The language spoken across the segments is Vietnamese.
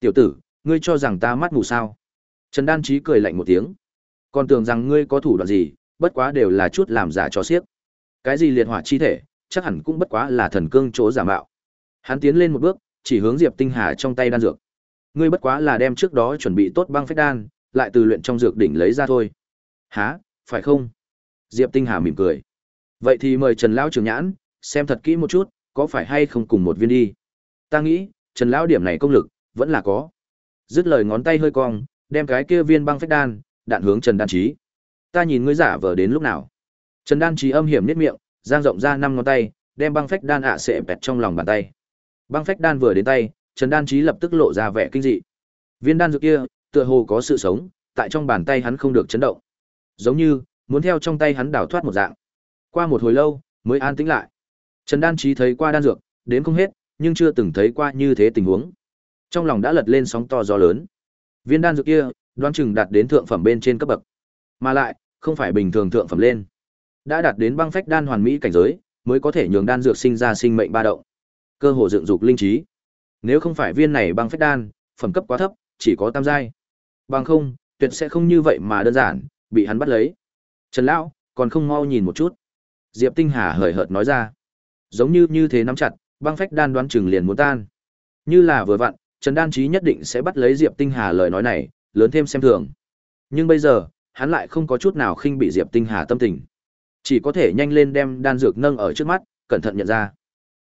Tiểu tử, ngươi cho rằng ta mắt mù sao? Trần Đan Chí cười lạnh một tiếng. Còn tưởng rằng ngươi có thủ đoạn gì, bất quá đều là chút làm giả cho xiếc. Cái gì liệt hỏa chi thể, chắc hẳn cũng bất quá là thần cương chỗ giả mạo. Hắn tiến lên một bước, chỉ hướng Diệp Tinh Hà trong tay đan dược. Ngươi bất quá là đem trước đó chuẩn bị tốt băng phách đan, lại từ luyện trong dược đỉnh lấy ra thôi. Hả, phải không? Diệp Tinh Hà mỉm cười. Vậy thì mời Trần lão trưởng nhãn, xem thật kỹ một chút, có phải hay không cùng một viên đi. Ta nghĩ, Trần lão điểm này công lực vẫn là có. Dứt lời ngón tay hơi cong, đem cái kia viên băng phách đan, đạn hướng Trần Đan Chí. Ta nhìn ngươi giả vờ đến lúc nào. Trần Đan Chí âm hiểm nhếch miệng, giang rộng ra năm ngón tay, đem băng phách đan ạ à sệ bẹt trong lòng bàn tay. Băng phách đan vừa đến tay, Trần Đan Chí lập tức lộ ra vẻ kinh dị. Viên đan dược kia, tựa hồ có sự sống, tại trong bàn tay hắn không được chấn động. Giống như muốn theo trong tay hắn đào thoát một dạng. Qua một hồi lâu, mới an tĩnh lại. Trần Đan Chí thấy qua đan dược, đến không hết, nhưng chưa từng thấy qua như thế tình huống. Trong lòng đã lật lên sóng to gió lớn. Viên đan dược kia, đoán chừng đạt đến thượng phẩm bên trên cấp bậc. Mà lại, không phải bình thường thượng phẩm lên. Đã đạt đến băng phách đan hoàn mỹ cảnh giới, mới có thể nhường đan dược sinh ra sinh mệnh ba động. Cơ hồ dựng dục linh trí. Nếu không phải viên này băng phách đan, phẩm cấp quá thấp, chỉ có tam giai. Bằng không, tuyệt sẽ không như vậy mà đơn giản, bị hắn bắt lấy. Trần lão, còn không mau nhìn một chút. Diệp Tinh Hà hời hợt nói ra. Giống như như thế nắm chặt, băng phách đan đoán chừng liền muốn tan. Như là vừa vặn, Trần Đan Chí nhất định sẽ bắt lấy Diệp Tinh Hà lời nói này, lớn thêm xem thường. Nhưng bây giờ, hắn lại không có chút nào khinh bị Diệp Tinh Hà tâm tình. Chỉ có thể nhanh lên đem đan dược nâng ở trước mắt, cẩn thận nhận ra.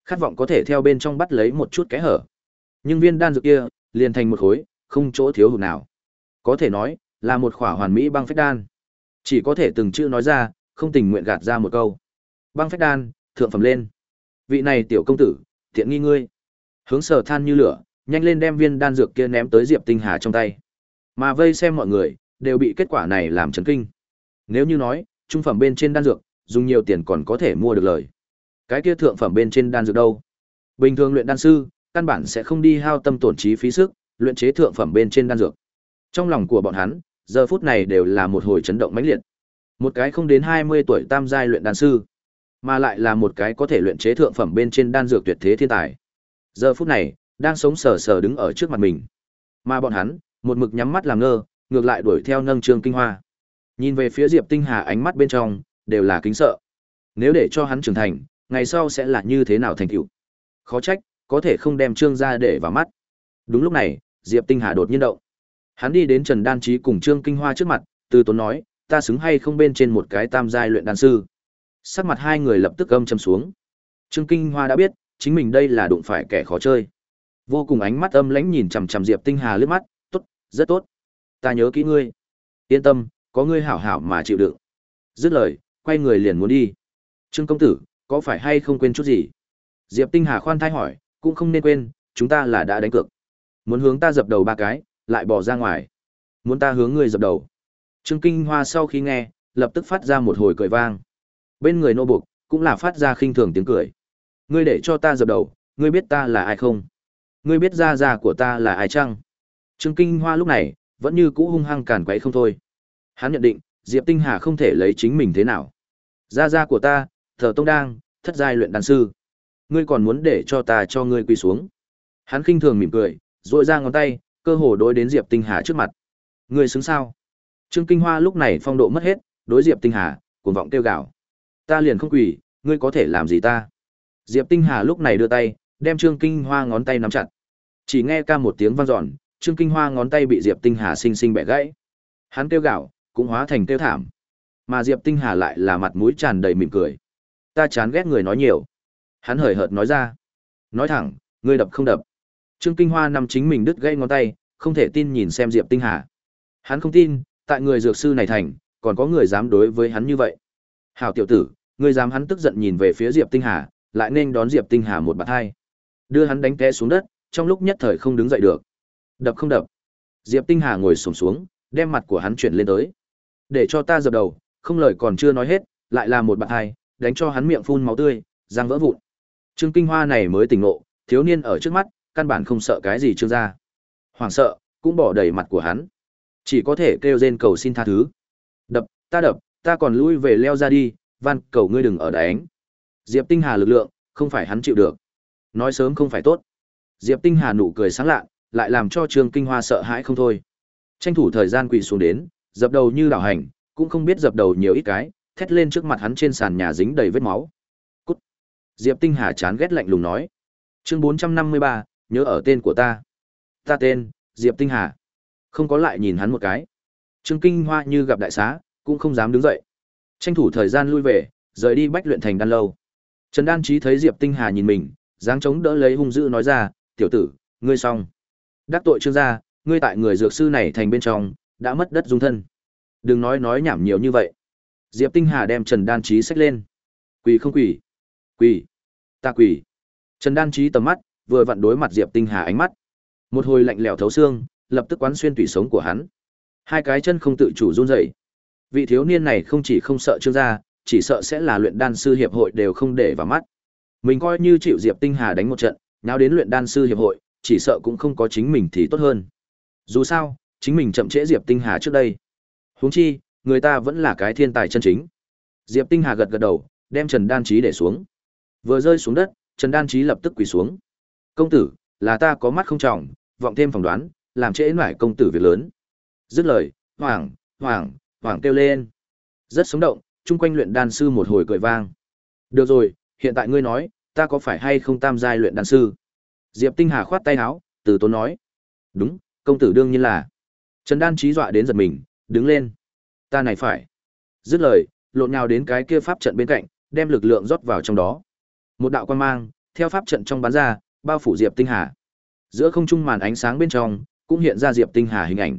Khát vọng có thể theo bên trong bắt lấy một chút kẽ hở. Nhưng viên đan dược kia, liền thành một khối, không chỗ thiếu hụt nào. Có thể nói, là một khỏa hoàn mỹ băng phách đan. Chỉ có thể từng chữ nói ra, không tình nguyện gạt ra một câu. Băng phách đan, thượng phẩm lên. Vị này tiểu công tử, tiện nghi ngươi. Hướng sở than như lửa, nhanh lên đem viên đan dược kia ném tới Diệp Tinh Hà trong tay. Mà vây xem mọi người, đều bị kết quả này làm chấn kinh. Nếu như nói, trung phẩm bên trên đan dược, dùng nhiều tiền còn có thể mua được lời. Cái kia thượng phẩm bên trên đan dược đâu? Bình thường luyện đan sư, căn bản sẽ không đi hao tâm tổn trí phí sức, luyện chế thượng phẩm bên trên đan dược. Trong lòng của bọn hắn, giờ phút này đều là một hồi chấn động mãnh liệt. Một cái không đến 20 tuổi tam giai luyện đan sư, mà lại là một cái có thể luyện chế thượng phẩm bên trên đan dược tuyệt thế thiên tài. Giờ phút này, đang sống sờ sờ đứng ở trước mặt mình. Mà bọn hắn, một mực nhắm mắt làm ngơ, ngược lại đuổi theo nâng trương kinh hoa. Nhìn về phía Diệp Tinh Hà ánh mắt bên trong, đều là kính sợ. Nếu để cho hắn trưởng thành, ngày sau sẽ là như thế nào thành tựu. Khó trách, có thể không đem trương ra để vào mắt. Đúng lúc này, Diệp Tinh Hà đột nhiên động. Hắn đi đến Trần Đan trí cùng Trương Kinh Hoa trước mặt, từ tốn nói, ta xứng hay không bên trên một cái tam giai luyện đan sư. Sắc mặt hai người lập tức âm châm xuống. Trương Kinh Hoa đã biết, chính mình đây là đụng phải kẻ khó chơi. Vô cùng ánh mắt âm lãnh nhìn chằm chằm Diệp Tinh Hà lướt mắt, "Tốt, rất tốt. Ta nhớ kỹ ngươi. Yên tâm, có ngươi hảo hảo mà chịu đựng." Dứt lời, quay người liền muốn đi. "Trương công tử, có phải hay không quên chút gì?" Diệp Tinh Hà khoan thai hỏi, "Cũng không nên quên, chúng ta là đã đánh cược. Muốn hướng ta dập đầu ba cái, lại bỏ ra ngoài. Muốn ta hướng ngươi dập đầu." Trương Kinh Hoa sau khi nghe, lập tức phát ra một hồi cười vang. Bên người nô buộc, cũng là phát ra khinh thường tiếng cười. Ngươi để cho ta dập đầu, ngươi biết ta là ai không? Ngươi biết Ra Ra của ta là ai chăng? Trương Kinh Hoa lúc này, vẫn như cũ hung hăng càn quấy không thôi. Hắn nhận định, Diệp Tinh Hà không thể lấy chính mình thế nào. Gia gia của ta, thờ tông đang, thất giai luyện đan sư. Ngươi còn muốn để cho ta cho ngươi quỳ xuống. Hắn khinh thường mỉm cười, duỗi ra ngón tay, cơ hồ đối đến Diệp Tinh Hà trước mặt. Ngươi xứng sao? Trương Kinh Hoa lúc này phong độ mất hết, đối Diệp Tinh Hà, cuồng vọng kêu gào. Ta liền không quỳ, ngươi có thể làm gì ta? Diệp Tinh Hà lúc này đưa tay, đem Trương Kinh Hoa ngón tay nắm chặt. Chỉ nghe ca một tiếng vang dọn, Trương Kinh Hoa ngón tay bị Diệp Tinh Hà sinh sinh bẻ gãy. Hắn kêu gạo cũng hóa thành kêu thảm. Mà Diệp Tinh Hà lại là mặt mũi tràn đầy mỉm cười. Ta chán ghét người nói nhiều. Hắn hời hợt nói ra. Nói thẳng, ngươi đập không đập. Trương Kinh Hoa nằm chính mình đứt gãy ngón tay, không thể tin nhìn xem Diệp Tinh Hà. Hắn không tin, tại người dược sư này thành, còn có người dám đối với hắn như vậy. Hảo tiểu tử, ngươi dám hắn tức giận nhìn về phía Diệp Tinh Hà, lại nên đón Diệp Tinh Hà một bạt hai. Đưa hắn đánh té xuống đất, trong lúc nhất thời không đứng dậy được. Đập không đập. Diệp Tinh Hà ngồi xổm xuống, đem mặt của hắn chuyển lên tới. Để cho ta dập đầu, không lời còn chưa nói hết, lại là một bạn hai, đánh cho hắn miệng phun máu tươi, răng vỡ vụn. Trương Kinh Hoa này mới tỉnh ngộ, thiếu niên ở trước mắt, căn bản không sợ cái gì trương gia. Hoàng sợ, cũng bỏ đầy mặt của hắn. Chỉ có thể kêu rên cầu xin tha thứ. Đập, ta đập, ta còn lui về leo ra đi, van cầu ngươi đừng ở đánh. Diệp Tinh Hà lực lượng, không phải hắn chịu được. Nói sớm không phải tốt. Diệp Tinh Hà nụ cười sáng lạ, lại làm cho Trương Kinh Hoa sợ hãi không thôi. Tranh thủ thời gian quỳ xuống đến, dập đầu như đảo hành, cũng không biết dập đầu nhiều ít cái, thét lên trước mặt hắn trên sàn nhà dính đầy vết máu. Cút. Diệp Tinh Hà chán ghét lạnh lùng nói. Chương 453, nhớ ở tên của ta. Ta tên, Diệp Tinh Hà. Không có lại nhìn hắn một cái. Trương Kinh Hoa như gặp đại xá, cũng không dám đứng dậy. Tranh thủ thời gian lui về, rời đi bách luyện thành đan lâu. Trần Đan Chí thấy Diệp Tinh Hà nhìn mình, dáng chống đỡ lấy hung dữ nói ra, "Tiểu tử, ngươi xong. Đắc tội Trương gia, ngươi tại người dược sư này thành bên trong, đã mất đất dung thân. Đừng nói nói nhảm nhiều như vậy." Diệp Tinh Hà đem Trần Đan Chí xách lên. "Quỳ không quỳ?" "Quỳ." "Ta quỳ." Trần Đan Chí tầm mắt vừa vặn đối mặt Diệp Tinh Hà ánh mắt. Một hồi lạnh lẽo thấu xương, lập tức quán xuyên tủy sống của hắn. Hai cái chân không tự chủ run rẩy. Vị thiếu niên này không chỉ không sợ Trương gia, chỉ sợ sẽ là luyện đan sư hiệp hội đều không để vào mắt. Mình coi như chịu Diệp Tinh Hà đánh một trận, nào đến luyện đan sư hiệp hội, chỉ sợ cũng không có chính mình thì tốt hơn. Dù sao, chính mình chậm trễ Diệp Tinh Hà trước đây. Huống chi, người ta vẫn là cái thiên tài chân chính. Diệp Tinh Hà gật gật đầu, đem Trần Đan Chí để xuống. Vừa rơi xuống đất, Trần Đan Chí lập tức quỳ xuống. "Công tử, là ta có mắt không trọng, vọng thêm phỏng đoán, làm trễ nải công tử việc lớn." Dứt lời, hoàng, hoàng, hoàng kêu lên. Rất sống động, chung quanh luyện đan sư một hồi cười vang. Được rồi, hiện tại ngươi nói, ta có phải hay không tam giai luyện đan sư? Diệp Tinh Hà khoát tay áo, từ tốn nói. Đúng, công tử đương nhiên là. Trần Đan trí dọa đến giật mình, đứng lên. Ta này phải. Dứt lời, lộn nhào đến cái kia pháp trận bên cạnh, đem lực lượng rót vào trong đó. Một đạo quan mang, theo pháp trận trong bắn ra, bao phủ Diệp Tinh Hà. Giữa không trung màn ánh sáng bên trong, cũng hiện ra Diệp Tinh Hà hình ảnh.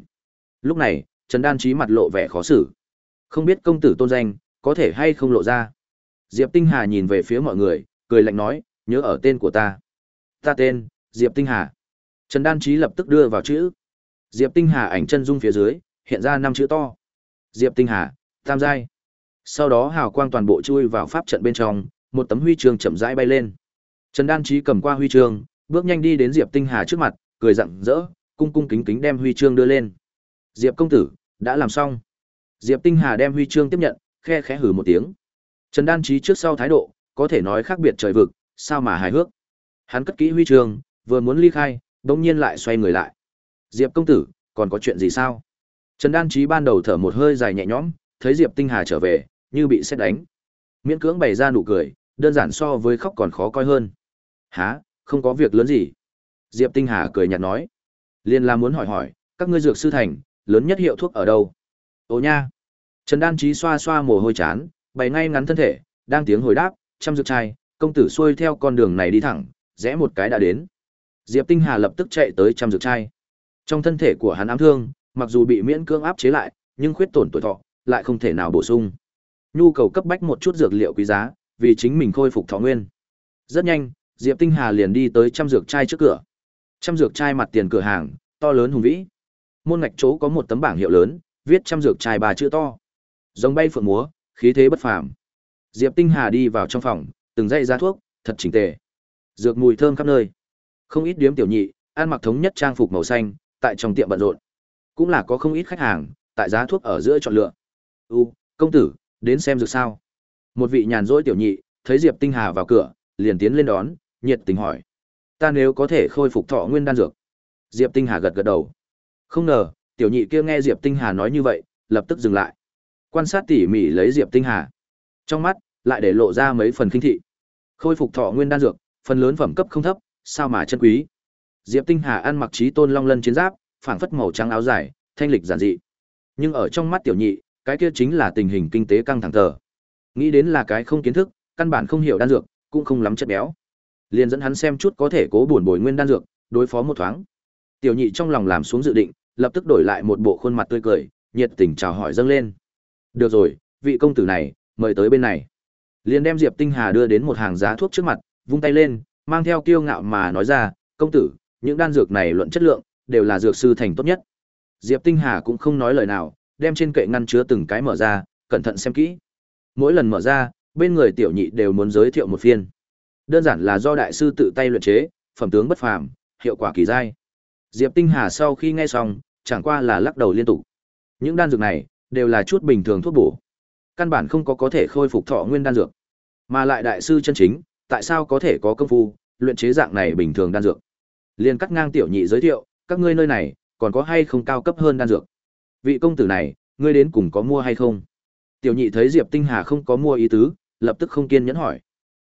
Lúc này, Trần Đan trí mặt lộ vẻ khó xử. Không biết công tử tôn danh, có thể hay không lộ ra. Diệp Tinh Hà nhìn về phía mọi người, cười lạnh nói, nhớ ở tên của ta. Ta tên, Diệp Tinh Hà. Trần Đan Chí lập tức đưa vào chữ. Diệp Tinh Hà ảnh chân dung phía dưới, hiện ra năm chữ to. Diệp Tinh Hà, tam giai. Sau đó hào quang toàn bộ chui vào pháp trận bên trong, một tấm huy chương chậm rãi bay lên. Trần Đan Chí cầm qua huy chương, bước nhanh đi đến Diệp Tinh Hà trước mặt, cười rạng rỡ, cung cung kính kính đem huy chương đưa lên. Diệp công tử, đã làm xong. Diệp Tinh Hà đem huy chương tiếp nhận, khe khẽ hừ một tiếng. Trần Đan Chí trước sau thái độ, có thể nói khác biệt trời vực, sao mà hài hước. Hắn cất kỹ huy chương, vừa muốn ly khai, đột nhiên lại xoay người lại. Diệp công tử, còn có chuyện gì sao? Trần Đan Chí ban đầu thở một hơi dài nhẹ nhõm, thấy Diệp Tinh Hà trở về, như bị sét đánh. Miễn cưỡng bày ra nụ cười, đơn giản so với khóc còn khó coi hơn. Hả, không có việc lớn gì. Diệp Tinh Hà cười nhạt nói. Liên là muốn hỏi hỏi, các ngươi dược sư thành, lớn nhất hiệu thuốc ở đâu? Ồ nha. Trần Đan Chí xoa xoa mồ hôi chán, bày ngay ngắn thân thể, đang tiếng hồi đáp, trăm dược trai, công tử xuôi theo con đường này đi thẳng, rẽ một cái đã đến. Diệp Tinh Hà lập tức chạy tới trăm dược trai. Trong thân thể của hắn ám thương, mặc dù bị miễn cưỡng áp chế lại, nhưng khuyết tổn tuổi thọ, lại không thể nào bổ sung. Nhu cầu cấp bách một chút dược liệu quý giá, vì chính mình khôi phục thọ nguyên. Rất nhanh, Diệp Tinh Hà liền đi tới trăm dược trai trước cửa. Trăm dược trai mặt tiền cửa hàng, to lớn hùng vĩ. Môn ngạch chỗ có một tấm bảng hiệu lớn, viết trăm dược trai bà chữ to. Giống bay phượng múa, khí thế bất phàm. Diệp Tinh Hà đi vào trong phòng, từng dãy giá thuốc, thật chỉnh tề. Dược mùi thơm khắp nơi. Không ít điếm tiểu nhị, ăn mặc thống nhất trang phục màu xanh, tại trong tiệm bận rộn. Cũng là có không ít khách hàng, tại giá thuốc ở giữa chọn lựa. "U, công tử, đến xem dược sao?" Một vị nhàn rỗi tiểu nhị, thấy Diệp Tinh Hà vào cửa, liền tiến lên đón, nhiệt tình hỏi: "Ta nếu có thể khôi phục thọ nguyên đan dược?" Diệp Tinh Hà gật gật đầu. Không ngờ, tiểu nhị kia nghe Diệp Tinh Hà nói như vậy, lập tức dừng lại quan sát tỉ mỉ lấy diệp tinh hà trong mắt lại để lộ ra mấy phần kinh thị. Khôi phục thọ nguyên đan dược phần lớn phẩm cấp không thấp sao mà chân quý. Diệp tinh hà ăn mặc trí tôn long lân chiến giáp phảng phất màu trắng áo dài thanh lịch giản dị. Nhưng ở trong mắt tiểu nhị cái kia chính là tình hình kinh tế căng thẳng tờ. Nghĩ đến là cái không kiến thức căn bản không hiểu đan dược cũng không lắm chất béo. Liền dẫn hắn xem chút có thể cố buồn bồi nguyên đan dược đối phó một thoáng. Tiểu nhị trong lòng làm xuống dự định lập tức đổi lại một bộ khuôn mặt tươi cười nhiệt tình chào hỏi dâng lên. Được rồi, vị công tử này, mời tới bên này. Liền đem Diệp Tinh Hà đưa đến một hàng giá thuốc trước mặt, vung tay lên, mang theo kiêu ngạo mà nói ra, công tử, những đan dược này luận chất lượng, đều là dược sư thành tốt nhất. Diệp Tinh Hà cũng không nói lời nào, đem trên kệ ngăn chứa từng cái mở ra, cẩn thận xem kỹ. Mỗi lần mở ra, bên người tiểu nhị đều muốn giới thiệu một phiên. Đơn giản là do đại sư tự tay luyện chế, phẩm tướng bất phàm, hiệu quả kỳ dai. Diệp Tinh Hà sau khi nghe xong, chẳng qua là lắc đầu liên tục. Những đan dược này, đều là chút bình thường thuốc bổ. Căn bản không có có thể khôi phục thọ nguyên đan dược. Mà lại đại sư chân chính, tại sao có thể có công phu luyện chế dạng này bình thường đan dược? Liên cắt ngang tiểu nhị giới thiệu, các ngươi nơi này còn có hay không cao cấp hơn đan dược? Vị công tử này, ngươi đến cùng có mua hay không? Tiểu nhị thấy Diệp Tinh Hà không có mua ý tứ, lập tức không kiên nhẫn hỏi.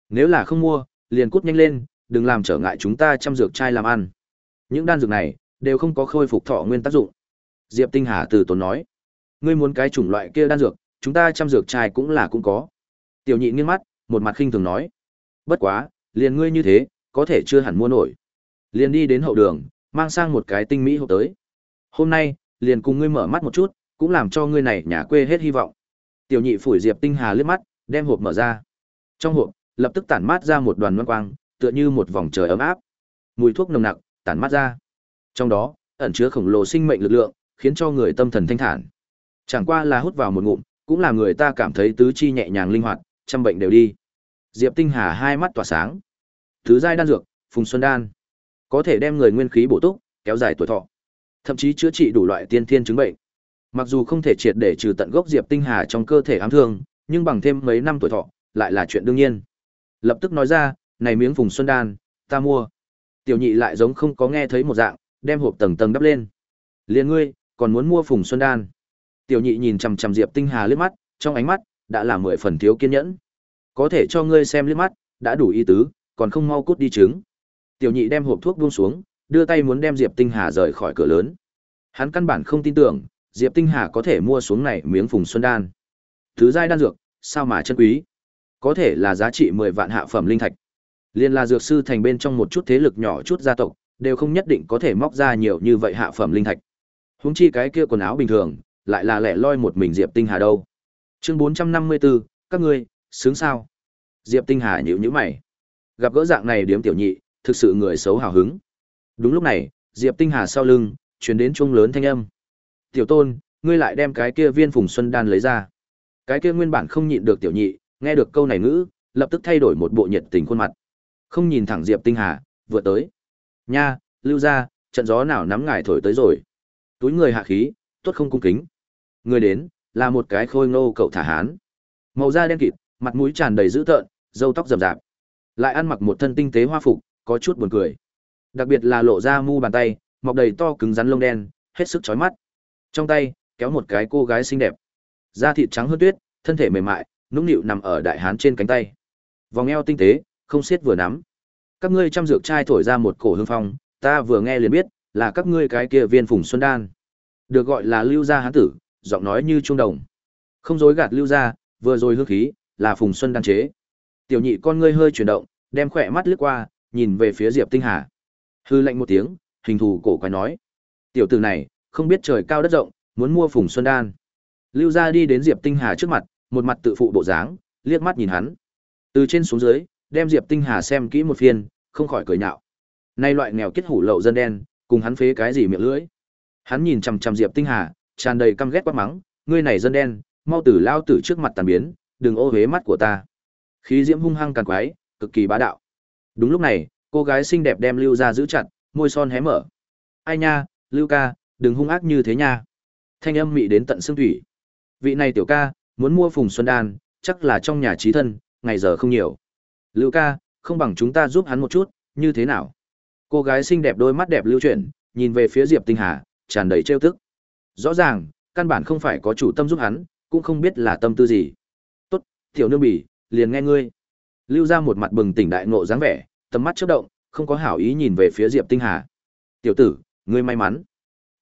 Nếu là không mua, liền cút nhanh lên, đừng làm trở ngại chúng ta chăm dược trai làm ăn. Những đan dược này đều không có khôi phục thọ nguyên tác dụng. Diệp Tinh Hà từ tốn nói, ngươi muốn cái chủng loại kia đan dược, chúng ta chăm dược trai cũng là cũng có. Tiểu nhị nghiêng mắt, một mặt khinh thường nói, bất quá, liền ngươi như thế, có thể chưa hẳn mua nổi. Liền đi đến hậu đường, mang sang một cái tinh mỹ hộp tới. Hôm nay, liền cùng ngươi mở mắt một chút, cũng làm cho ngươi này nhà quê hết hy vọng. Tiểu nhị phủi Diệp Tinh Hà liếc mắt, đem hộp mở ra. Trong hộp, lập tức tản mát ra một đoàn loan quang, tựa như một vòng trời ấm áp. Mùi thuốc nồng nặc tản mát ra. Trong đó, ẩn chứa khổng lồ sinh mệnh lực lượng, khiến cho người tâm thần thanh thản. Chẳng qua là hút vào một ngụm, cũng là người ta cảm thấy tứ chi nhẹ nhàng linh hoạt, trăm bệnh đều đi. Diệp Tinh Hà hai mắt tỏa sáng. Thứ giai đan dược, Phùng Xuân đan, có thể đem người nguyên khí bổ túc, kéo dài tuổi thọ, thậm chí chữa trị đủ loại tiên thiên chứng bệnh. Mặc dù không thể triệt để trừ tận gốc Diệp Tinh Hà trong cơ thể ám thương, nhưng bằng thêm mấy năm tuổi thọ, lại là chuyện đương nhiên. Lập tức nói ra, này miếng Phùng Xuân đan, ta mua. Tiểu nhị lại giống không có nghe thấy một dạng, đem hộp tầng tầng đắp lên. Liên ngươi, còn muốn mua Phùng Xuân đan? Tiểu nhị nhìn chằm chằm Diệp Tinh Hà liếc mắt, trong ánh mắt đã là mười phần thiếu kiên nhẫn. Có thể cho ngươi xem liếc mắt, đã đủ ý tứ, còn không mau cút đi trứng. Tiểu nhị đem hộp thuốc buông xuống, đưa tay muốn đem Diệp Tinh Hà rời khỏi cửa lớn. Hắn căn bản không tin tưởng, Diệp Tinh Hà có thể mua xuống này miếng Phùng Xuân đan. Thứ giai đan dược, sao mà chân quý? Có thể là giá trị 10 vạn hạ phẩm linh thạch. Liên là dược sư thành bên trong một chút thế lực nhỏ chút gia tộc, đều không nhất định có thể móc ra nhiều như vậy hạ phẩm linh thạch. Huống chi cái kia quần áo bình thường, lại là lẻ loi một mình Diệp Tinh Hà đâu. Chương 454, các ngươi, sướng sao? Diệp Tinh Hà nhíu nhíu mày. Gặp gỡ dạng này điếm tiểu nhị, thực sự người xấu hào hứng. Đúng lúc này, Diệp Tinh Hà sau lưng, truyền đến chuông lớn thanh âm. "Tiểu Tôn, ngươi lại đem cái kia viên Phùng Xuân đan lấy ra." Cái kia nguyên bản không nhịn được tiểu nhị, nghe được câu này ngữ, lập tức thay đổi một bộ nhiệt tình khuôn mặt. Không nhìn thẳng Diệp Tinh Hà, vừa tới. "Nha, lưu gia trận gió nào nắm ngài thổi tới rồi." Túi người hạ khí, tốt không cung kính. Người đến, là một cái khôi ngô cậu thả hán. Màu da đen kịt, mặt mũi tràn đầy dữ tợn, râu tóc rậm rạp. Lại ăn mặc một thân tinh tế hoa phục, có chút buồn cười. Đặc biệt là lộ ra mu bàn tay, mọc đầy to cứng rắn lông đen, hết sức chói mắt. Trong tay, kéo một cái cô gái xinh đẹp. Da thịt trắng hơn tuyết, thân thể mềm mại, nũng nịu nằm ở đại hán trên cánh tay. Vòng eo tinh tế, không xiết vừa nắm. Các ngươi chăm dược trai thổi ra một cổ hương phong, ta vừa nghe liền biết, là các ngươi cái kia viên phùng xuân đan. Được gọi là lưu gia hán tử, giọng nói như trung đồng. Không dối gạt lưu gia, vừa rồi hương khí, là phùng xuân đan chế. Tiểu nhị con ngươi hơi chuyển động, đem khỏe mắt lướt qua, nhìn về phía Diệp Tinh Hà. Hư lạnh một tiếng, hình thù cổ quái nói: "Tiểu tử này, không biết trời cao đất rộng, muốn mua Phùng Xuân Đan." Lưu gia đi đến Diệp Tinh Hà trước mặt, một mặt tự phụ bộ dáng, liếc mắt nhìn hắn. Từ trên xuống dưới, đem Diệp Tinh Hà xem kỹ một phiên, không khỏi cười nhạo. Nay loại nghèo kết hủ lậu dân đen, cùng hắn phế cái gì miệng lưỡi. Hắn nhìn chằm chằm Diệp Tinh Hà, tràn đầy căm ghét quát mắng, ngươi này dân đen, mau tử lao tử trước mặt tàn biến, đừng ô hế mắt của ta. Khí diễm hung hăng càn quái, cực kỳ bá đạo. Đúng lúc này, cô gái xinh đẹp đem Lưu ra giữ chặt, môi son hé mở. Ai nha, Lưu ca, đừng hung ác như thế nha. Thanh âm mị đến tận xương thủy. Vị này tiểu ca, muốn mua Phùng Xuân Đan, chắc là trong nhà trí thân, ngày giờ không nhiều. Lưu ca, không bằng chúng ta giúp hắn một chút, như thế nào? Cô gái xinh đẹp đôi mắt đẹp lưu chuyển, nhìn về phía Diệp Tinh Hà, tràn đầy trêu tức. Rõ ràng, căn bản không phải có chủ tâm giúp hắn, cũng không biết là tâm tư gì. Tốt, tiểu nương bỉ, liền nghe ngươi. Lưu ra một mặt bừng tỉnh đại ngộ dáng vẻ, tầm mắt chớp động, không có hảo ý nhìn về phía Diệp Tinh Hà. "Tiểu tử, ngươi may mắn.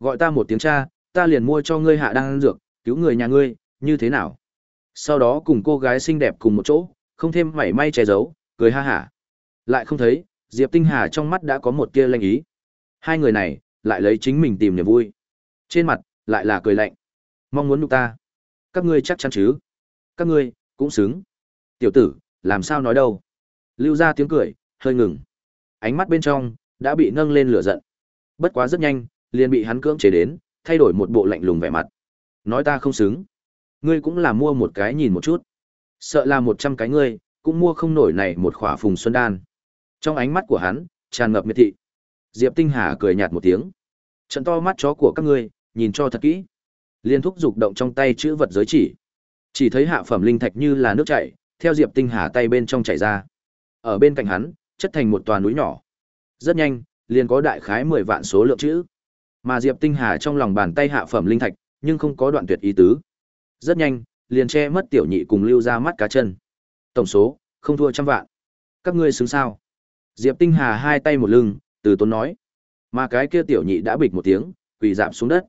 Gọi ta một tiếng cha, ta liền mua cho ngươi hạ đan dược, cứu người nhà ngươi, như thế nào?" Sau đó cùng cô gái xinh đẹp cùng một chỗ, không thêm mảy may che giấu, cười ha hả. Lại không thấy, Diệp Tinh Hà trong mắt đã có một tia lanh ý. Hai người này, lại lấy chính mình tìm niềm vui. Trên mặt, lại là cười lạnh. Mong muốn nhục ta. Các ngươi chắc chắn chứ? Các ngươi, cũng xứng. Tiểu tử, làm sao nói đâu? Lưu ra tiếng cười, hơi ngừng. Ánh mắt bên trong đã bị nâng lên lửa giận. Bất quá rất nhanh, liền bị hắn cưỡng chế đến, thay đổi một bộ lạnh lùng vẻ mặt. Nói ta không xứng. Ngươi cũng là mua một cái nhìn một chút. Sợ là một trăm cái ngươi, cũng mua không nổi này một khỏa phùng xuân đan. Trong ánh mắt của hắn, tràn ngập miệt thị. Diệp Tinh Hà cười nhạt một tiếng. Trận to mắt chó của các ngươi, nhìn cho thật kỹ. Liên thúc dục động trong tay chữ vật giới chỉ. Chỉ thấy hạ phẩm linh thạch như là nước chảy, theo Diệp Tinh Hà tay bên trong chảy ra. Ở bên cạnh hắn, chất thành một tòa núi nhỏ. Rất nhanh, liền có đại khái 10 vạn số lượng chữ. Mà Diệp Tinh Hà trong lòng bàn tay hạ phẩm linh thạch, nhưng không có đoạn tuyệt ý tứ. Rất nhanh, liền che mất tiểu nhị cùng lưu ra mắt cá chân. Tổng số, không thua trăm vạn. Các ngươi xứng sao? Diệp Tinh Hà hai tay một lưng, từ tốn nói. Mà cái kia tiểu nhị đã bịch một tiếng, quỳ giảm xuống đất.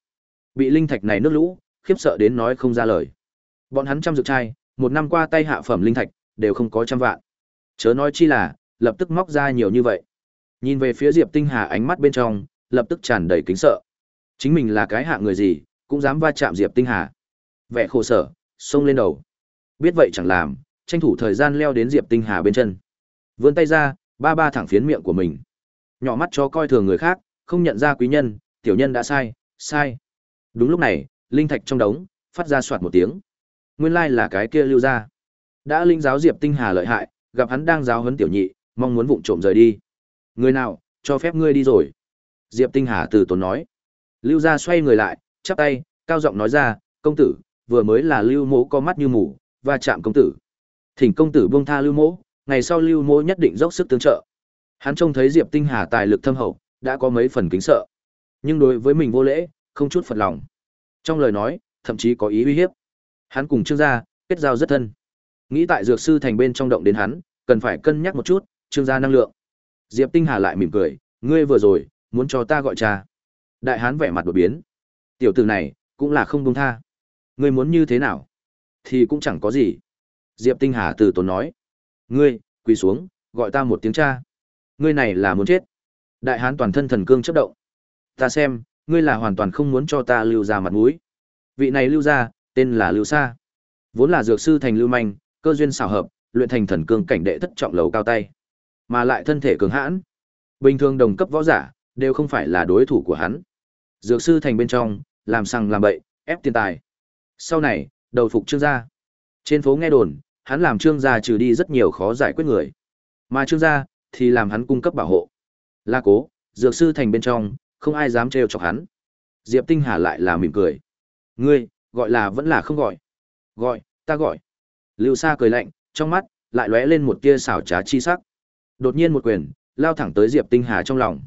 Bị linh thạch này nước lũ, khiếp sợ đến nói không ra lời. Bọn hắn trăm dược trai, một năm qua tay hạ phẩm linh thạch, đều không có trăm vạn. Chớ nói chi là, lập tức móc ra nhiều như vậy. Nhìn về phía Diệp Tinh Hà ánh mắt bên trong, lập tức tràn đầy kính sợ. Chính mình là cái hạ người gì, cũng dám va chạm Diệp Tinh Hà. Vẻ khổ sở, xông lên đầu. Biết vậy chẳng làm, tranh thủ thời gian leo đến Diệp Tinh Hà bên chân. Vươn tay ra, ba ba thẳng phiến miệng của mình. Nhỏ mắt cho coi thường người khác, không nhận ra quý nhân, tiểu nhân đã sai, sai. Đúng lúc này, linh thạch trong đống phát ra soạt một tiếng. Nguyên lai là cái kia lưu ra. Đã linh giáo Diệp Tinh Hà lợi hại, gặp hắn đang giáo huấn tiểu nhị, mong muốn vụng trộm rời đi. Người nào, cho phép ngươi đi rồi. Diệp Tinh Hà từ tốn nói. Lưu gia xoay người lại, chắp tay, cao giọng nói ra, công tử, vừa mới là Lưu Mỗ có mắt như mù, và chạm công tử. Thỉnh công tử buông tha Lưu Mỗ, ngày sau Lưu Mỗ nhất định dốc sức tương trợ. Hắn trông thấy Diệp Tinh Hà tài lực thâm hậu, đã có mấy phần kính sợ. Nhưng đối với mình vô lễ, không chút phật lòng. Trong lời nói, thậm chí có ý uy hiếp. Hắn cùng Trương gia kết giao rất thân. Nghĩ tại dược sư thành bên trong động đến hắn, cần phải cân nhắc một chút, Trương gia năng lượng. Diệp Tinh Hà lại mỉm cười, ngươi vừa rồi muốn cho ta gọi cha. Đại hán vẻ mặt đột biến. Tiểu tử này, cũng là không đúng tha. Ngươi muốn như thế nào? Thì cũng chẳng có gì. Diệp Tinh Hà từ tốn nói. Ngươi, quỳ xuống, gọi ta một tiếng cha. Ngươi này là muốn chết. Đại hán toàn thân thần cương chấp động. Ta xem, ngươi là hoàn toàn không muốn cho ta lưu ra mặt mũi. Vị này lưu ra, tên là Lưu Sa. Vốn là dược sư thành lưu manh, cơ duyên xảo hợp, luyện thành thần cương cảnh đệ thất trọng lầu cao tay, mà lại thân thể cường hãn. Bình thường đồng cấp võ giả đều không phải là đối thủ của hắn. Dược sư thành bên trong, làm sằng làm bậy, ép tiền tài. Sau này, đầu phục Trương gia. Trên phố nghe đồn, hắn làm Trương gia trừ đi rất nhiều khó giải quyết người. Mà Trương gia thì làm hắn cung cấp bảo hộ. La Cố, dược sư thành bên trong, không ai dám trêu chọc hắn. Diệp Tinh Hà lại là mỉm cười. Ngươi, gọi là vẫn là không gọi. Gọi, ta gọi. Lưu Sa cười lạnh, trong mắt lại lóe lên một tia xảo trá chi sắc. Đột nhiên một quyền, lao thẳng tới Diệp Tinh Hà trong lòng.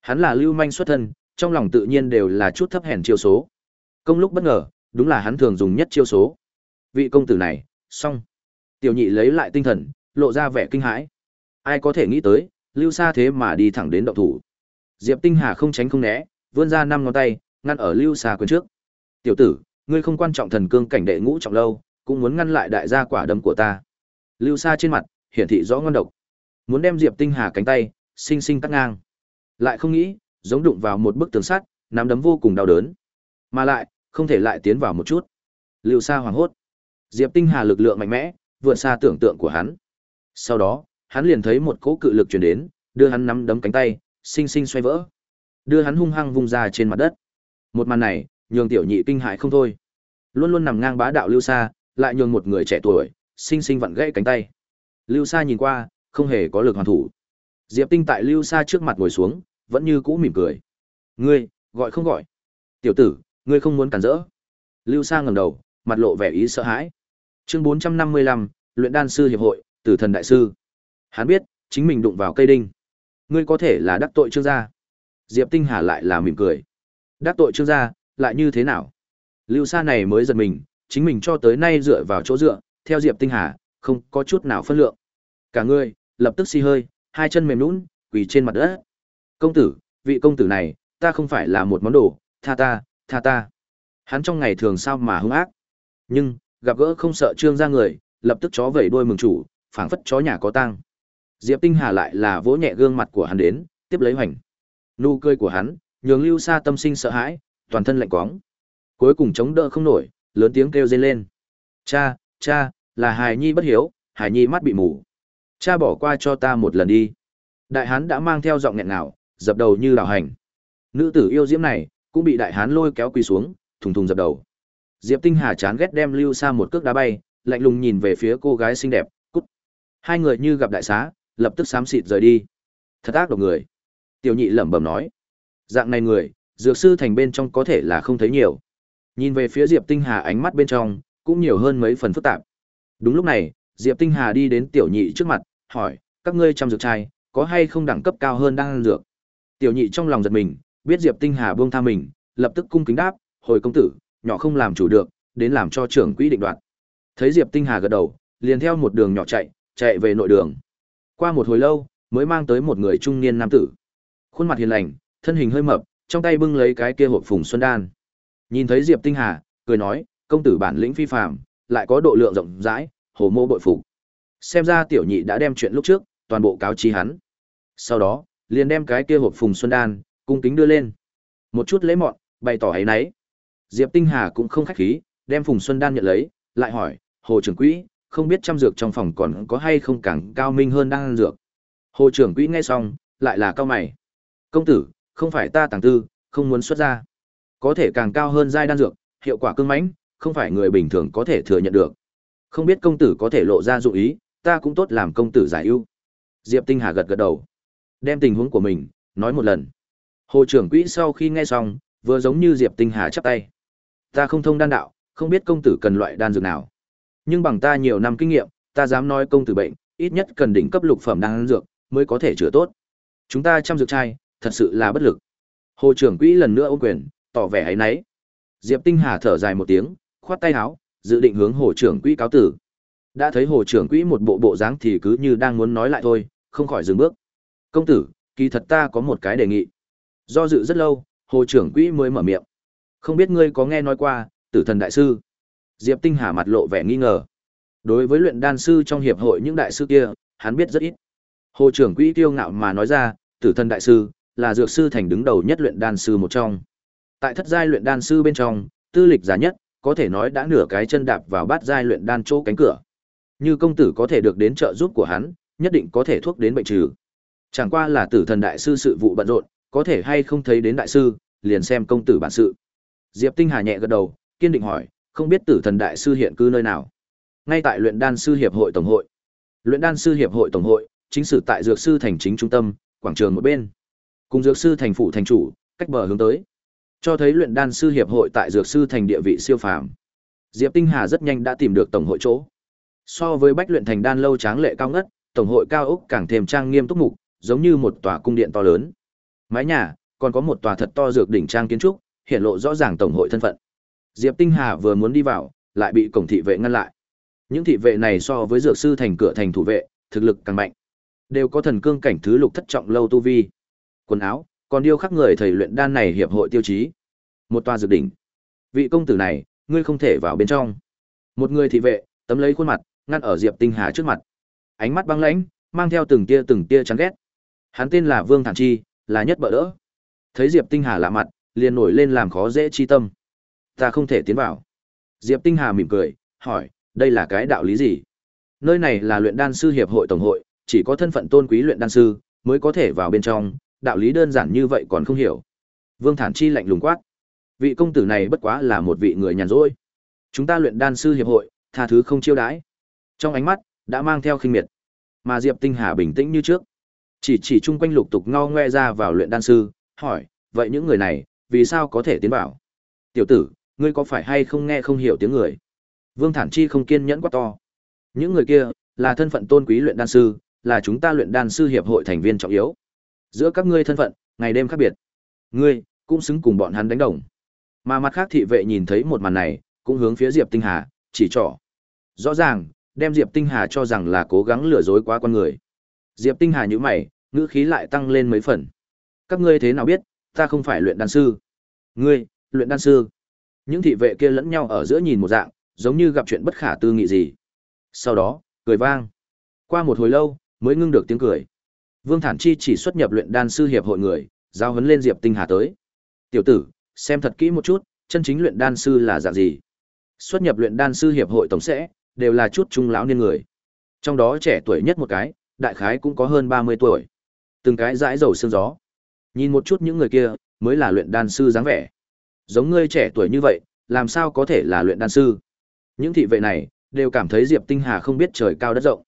Hắn là lưu manh xuất thân, trong lòng tự nhiên đều là chút thấp hèn chiêu số. Công lúc bất ngờ, đúng là hắn thường dùng nhất chiêu số. Vị công tử này, xong. Tiểu nhị lấy lại tinh thần, lộ ra vẻ kinh hãi. Ai có thể nghĩ tới, lưu Sa thế mà đi thẳng đến động thủ. Diệp Tinh Hà không tránh không né, vươn ra năm ngón tay, ngăn ở lưu Xà quyền trước. Tiểu tử, ngươi không quan trọng thần cương cảnh đệ ngũ trọng lâu, cũng muốn ngăn lại đại gia quả đấm của ta. Lưu Sa trên mặt, hiển thị rõ ngon độc. Muốn đem Diệp Tinh Hà cánh tay, sinh sinh cắt ngang. Lại không nghĩ, giống đụng vào một bức tường sắt, nắm đấm vô cùng đau đớn. Mà lại, không thể lại tiến vào một chút. Lưu Sa hoảng hốt. Diệp Tinh Hà lực lượng mạnh mẽ, vượt xa tưởng tượng của hắn. Sau đó, hắn liền thấy một cỗ cự lực truyền đến, đưa hắn nắm đấm cánh tay, sinh sinh xoay vỡ. Đưa hắn hung hăng vung ra trên mặt đất. Một màn này, nhường tiểu nhị kinh hại không thôi. Luôn luôn nằm ngang bá đạo Lưu Sa, lại nhường một người trẻ tuổi, sinh sinh vặn gãy cánh tay. Lưu Sa nhìn qua, không hề có lực hoàn thủ. Diệp Tinh tại Lưu Sa trước mặt ngồi xuống, vẫn như cũ mỉm cười. "Ngươi, gọi không gọi?" "Tiểu tử, ngươi không muốn cản rỡ?" Lưu Sa ngẩng đầu, mặt lộ vẻ ý sợ hãi. Chương 455, Luyện đan sư hiệp hội, Tử thần đại sư. Hắn biết, chính mình đụng vào cây đinh. Ngươi có thể là đắc tội Trương gia. Diệp Tinh Hà lại là mỉm cười. Đắc tội Trương gia, lại như thế nào? Lưu Sa này mới giật mình, chính mình cho tới nay dựa vào chỗ dựa, theo Diệp Tinh Hà, không có chút nào phân lượng. Cả người lập tức xi si hơi, hai chân mềm nhũn, quỳ trên mặt đất. "Công tử, vị công tử này, ta không phải là một món đồ, tha ta, tha ta." Hắn trong ngày thường sao mà hung ác, nhưng gặp gỡ không sợ Trương gia người, lập tức chó vẩy đuôi mừng chủ, phảng phất chó nhà có tang. Diệp Tinh Hà lại là vỗ nhẹ gương mặt của hắn đến, tiếp lấy hoành. Nụ cười của hắn, nhường Lưu Sa tâm sinh sợ hãi, toàn thân lạnh quáng, Cuối cùng chống đỡ không nổi, lớn tiếng kêu dây lên. "Cha, cha, là Hải Nhi bất hiếu, Hải Nhi mắt bị mù. Cha bỏ qua cho ta một lần đi." Đại hán đã mang theo giọng nghẹn ngào, dập đầu như đào hành. Nữ tử yêu diễm này, cũng bị đại hán lôi kéo quỳ xuống, thùng thùng dập đầu. Diệp Tinh Hà chán ghét đem Lưu Sa một cước đá bay, lạnh lùng nhìn về phía cô gái xinh đẹp, cút. Hai người như gặp đại xá, lập tức xám xịt rời đi. Thật ác độc người. Tiểu nhị lẩm bẩm nói. Dạng này người, dược sư thành bên trong có thể là không thấy nhiều. Nhìn về phía Diệp Tinh Hà ánh mắt bên trong, cũng nhiều hơn mấy phần phức tạp. Đúng lúc này, Diệp Tinh Hà đi đến tiểu nhị trước mặt, hỏi, các ngươi chăm dược trai, có hay không đẳng cấp cao hơn đang dược? Tiểu nhị trong lòng giật mình, biết Diệp Tinh Hà buông tha mình, lập tức cung kính đáp, "Hồi công tử, nhỏ không làm chủ được, đến làm cho trưởng quỹ định đoạt." Thấy Diệp Tinh Hà gật đầu, liền theo một đường nhỏ chạy, chạy về nội đường. Qua một hồi lâu, mới mang tới một người trung niên nam tử. Khuôn mặt hiền lành, thân hình hơi mập, trong tay bưng lấy cái kia hộp phùng xuân đan. Nhìn thấy Diệp Tinh Hà, cười nói, công tử bản lĩnh phi phàm, lại có độ lượng rộng rãi, hồ mô bội phục. Xem ra tiểu nhị đã đem chuyện lúc trước, toàn bộ cáo chi hắn. Sau đó, liền đem cái kia hộp phùng xuân đan, cung kính đưa lên. Một chút lễ mọn, bày tỏ ấy nấy. Diệp Tinh Hà cũng không khách khí, đem phùng xuân đan nhận lấy, lại hỏi, hồ trưởng quỹ, không biết trăm dược trong phòng còn có hay không càng cao minh hơn đang dược. Hồ trưởng quỹ nghe xong, lại là cao mày. Công tử, không phải ta tàng tư, không muốn xuất ra. Có thể càng cao hơn giai đan dược, hiệu quả cương mãnh, không phải người bình thường có thể thừa nhận được. Không biết công tử có thể lộ ra dụng ý, ta cũng tốt làm công tử giải ưu. Diệp Tinh Hà gật gật đầu, đem tình huống của mình nói một lần. Hồ trưởng quỹ sau khi nghe xong, vừa giống như Diệp Tinh Hà chắp tay. Ta không thông đan đạo, không biết công tử cần loại đan dược nào. Nhưng bằng ta nhiều năm kinh nghiệm, ta dám nói công tử bệnh, ít nhất cần đỉnh cấp lục phẩm đan dược mới có thể chữa tốt. Chúng ta chăm dược trai, thật sự là bất lực. Hồ trưởng quỹ lần nữa ôm quyền, tỏ vẻ ấy nấy. Diệp Tinh Hà thở dài một tiếng, khoát tay áo, dự định hướng hồ trưởng quỹ cáo tử. Đã thấy hồ trưởng quỹ một bộ bộ dáng thì cứ như đang muốn nói lại thôi, không khỏi dừng bước. Công tử, kỳ thật ta có một cái đề nghị. Do dự rất lâu, hồ trưởng quỹ mới mở miệng. Không biết ngươi có nghe nói qua, tử thần đại sư. Diệp Tinh Hà mặt lộ vẻ nghi ngờ. Đối với luyện đan sư trong hiệp hội những đại sư kia, hắn biết rất ít. Hồ trưởng quỹ tiêu ngạo mà nói ra, tử thần đại sư, là dược sư thành đứng đầu nhất luyện đan sư một trong. Tại thất giai luyện đan sư bên trong, tư lịch giá nhất, có thể nói đã nửa cái chân đạp vào bát giai luyện đan chỗ cánh cửa. Như công tử có thể được đến trợ giúp của hắn, nhất định có thể thuốc đến bệnh trừ. Chẳng qua là tử thần đại sư sự vụ bận rộn, có thể hay không thấy đến đại sư, liền xem công tử bản sự. Diệp Tinh Hà nhẹ gật đầu, kiên định hỏi, không biết tử thần đại sư hiện cư nơi nào? Ngay tại luyện đan sư hiệp hội tổng hội. Luyện đan sư hiệp hội tổng hội, chính sử tại dược sư thành chính trung tâm, quảng trường một bên. Cùng dược sư thành phủ thành chủ, cách bờ hướng tới. Cho thấy luyện đan sư hiệp hội tại dược sư thành địa vị siêu phàm. Diệp Tinh Hà rất nhanh đã tìm được tổng hội chỗ. So với Bách luyện thành đan lâu tráng lệ cao ngất, tổng hội cao ốc càng thêm trang nghiêm túc mục, giống như một tòa cung điện to lớn. Mái nhà, còn có một tòa thật to dược đỉnh trang kiến trúc, hiện lộ rõ ràng tổng hội thân phận. Diệp Tinh Hà vừa muốn đi vào, lại bị cổng thị vệ ngăn lại. Những thị vệ này so với dược sư thành cửa thành thủ vệ, thực lực càng mạnh. Đều có thần cương cảnh thứ lục thất trọng lâu tu vi. Quần áo, còn điêu khắc người thầy luyện đan này hiệp hội tiêu chí. Một tòa dược đỉnh. Vị công tử này, ngươi không thể vào bên trong. Một người thị vệ, tấm lấy khuôn mặt, ngăn ở Diệp Tinh Hà trước mặt. Ánh mắt băng lãnh, mang theo từng tia từng tia chán ghét. Hắn tên là Vương Thản Chi, là nhất bợ đỡ. Thấy Diệp Tinh Hà lạ mặt, liền nổi lên làm khó dễ chi tâm. Ta không thể tiến vào. Diệp Tinh Hà mỉm cười, hỏi, đây là cái đạo lý gì? Nơi này là luyện đan sư hiệp hội tổng hội, chỉ có thân phận tôn quý luyện đan sư mới có thể vào bên trong, đạo lý đơn giản như vậy còn không hiểu. Vương Thản Chi lạnh lùng quát. Vị công tử này bất quá là một vị người nhàn rỗi. Chúng ta luyện đan sư hiệp hội, tha thứ không chiêu đãi. Trong ánh mắt đã mang theo khinh miệt. Mà Diệp Tinh Hà bình tĩnh như trước, chỉ chỉ chung quanh lục tục ngao ngoe ra vào luyện đan sư, hỏi, vậy những người này, vì sao có thể tiến vào? Tiểu tử, ngươi có phải hay không nghe không hiểu tiếng người? Vương Thản Chi không kiên nhẫn quá to. Những người kia, là thân phận tôn quý luyện đan sư, là chúng ta luyện đan sư hiệp hội thành viên trọng yếu. Giữa các ngươi thân phận, ngày đêm khác biệt. Ngươi, cũng xứng cùng bọn hắn đánh đồng. Mà mặt khác thị vệ nhìn thấy một màn này, cũng hướng phía Diệp Tinh Hà, chỉ trỏ. Rõ ràng, đem Diệp Tinh Hà cho rằng là cố gắng lừa dối quá con người. Diệp Tinh Hà nhíu mày, ngữ khí lại tăng lên mấy phần. Các ngươi thế nào biết, ta không phải luyện đan sư? Ngươi, luyện đan sư? Những thị vệ kia lẫn nhau ở giữa nhìn một dạng, giống như gặp chuyện bất khả tư nghị gì. Sau đó, cười vang. Qua một hồi lâu, mới ngưng được tiếng cười. Vương Thản Chi chỉ xuất nhập luyện đan sư hiệp hội người, giao huấn lên Diệp Tinh Hà tới. "Tiểu tử, xem thật kỹ một chút, chân chính luyện đan sư là dạng gì?" Xuất nhập luyện đan sư hiệp hội tổng sẽ, đều là chút trung lão niên người. Trong đó trẻ tuổi nhất một cái, đại khái cũng có hơn 30 tuổi. Từng cái dãi dầu sương gió. Nhìn một chút những người kia, mới là luyện đan sư dáng vẻ. Giống ngươi trẻ tuổi như vậy, làm sao có thể là luyện đan sư? Những thị vệ này, đều cảm thấy Diệp Tinh Hà không biết trời cao đất rộng.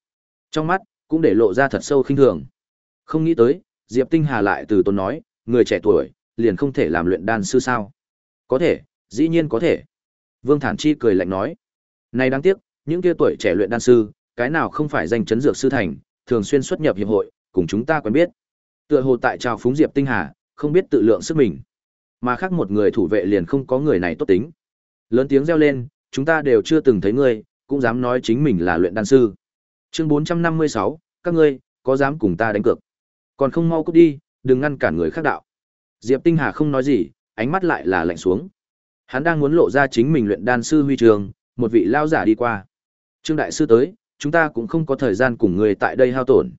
Trong mắt, cũng để lộ ra thật sâu khinh thường. Không nghĩ tới, Diệp Tinh Hà lại từ tốn nói, người trẻ tuổi, liền không thể làm luyện đan sư sao? Có thể, dĩ nhiên có thể. Vương Thản Chi cười lạnh nói, này đáng tiếc, những kia tuổi trẻ luyện đan sư, cái nào không phải danh chấn dược sư thành, thường xuyên xuất nhập hiệp hội, cùng chúng ta quen biết. Tựa hồ tại trào phúng Diệp Tinh Hà, không biết tự lượng sức mình. Mà khác một người thủ vệ liền không có người này tốt tính. Lớn tiếng reo lên, chúng ta đều chưa từng thấy ngươi, cũng dám nói chính mình là luyện đan sư. Chương 456, các ngươi, có dám cùng ta đánh cược? Còn không mau cút đi, đừng ngăn cản người khác đạo. Diệp Tinh Hà không nói gì, ánh mắt lại là lạnh xuống. Hắn đang muốn lộ ra chính mình luyện đan sư huy trường, một vị lao giả đi qua. Trương đại sư tới, chúng ta cũng không có thời gian cùng người tại đây hao tổn.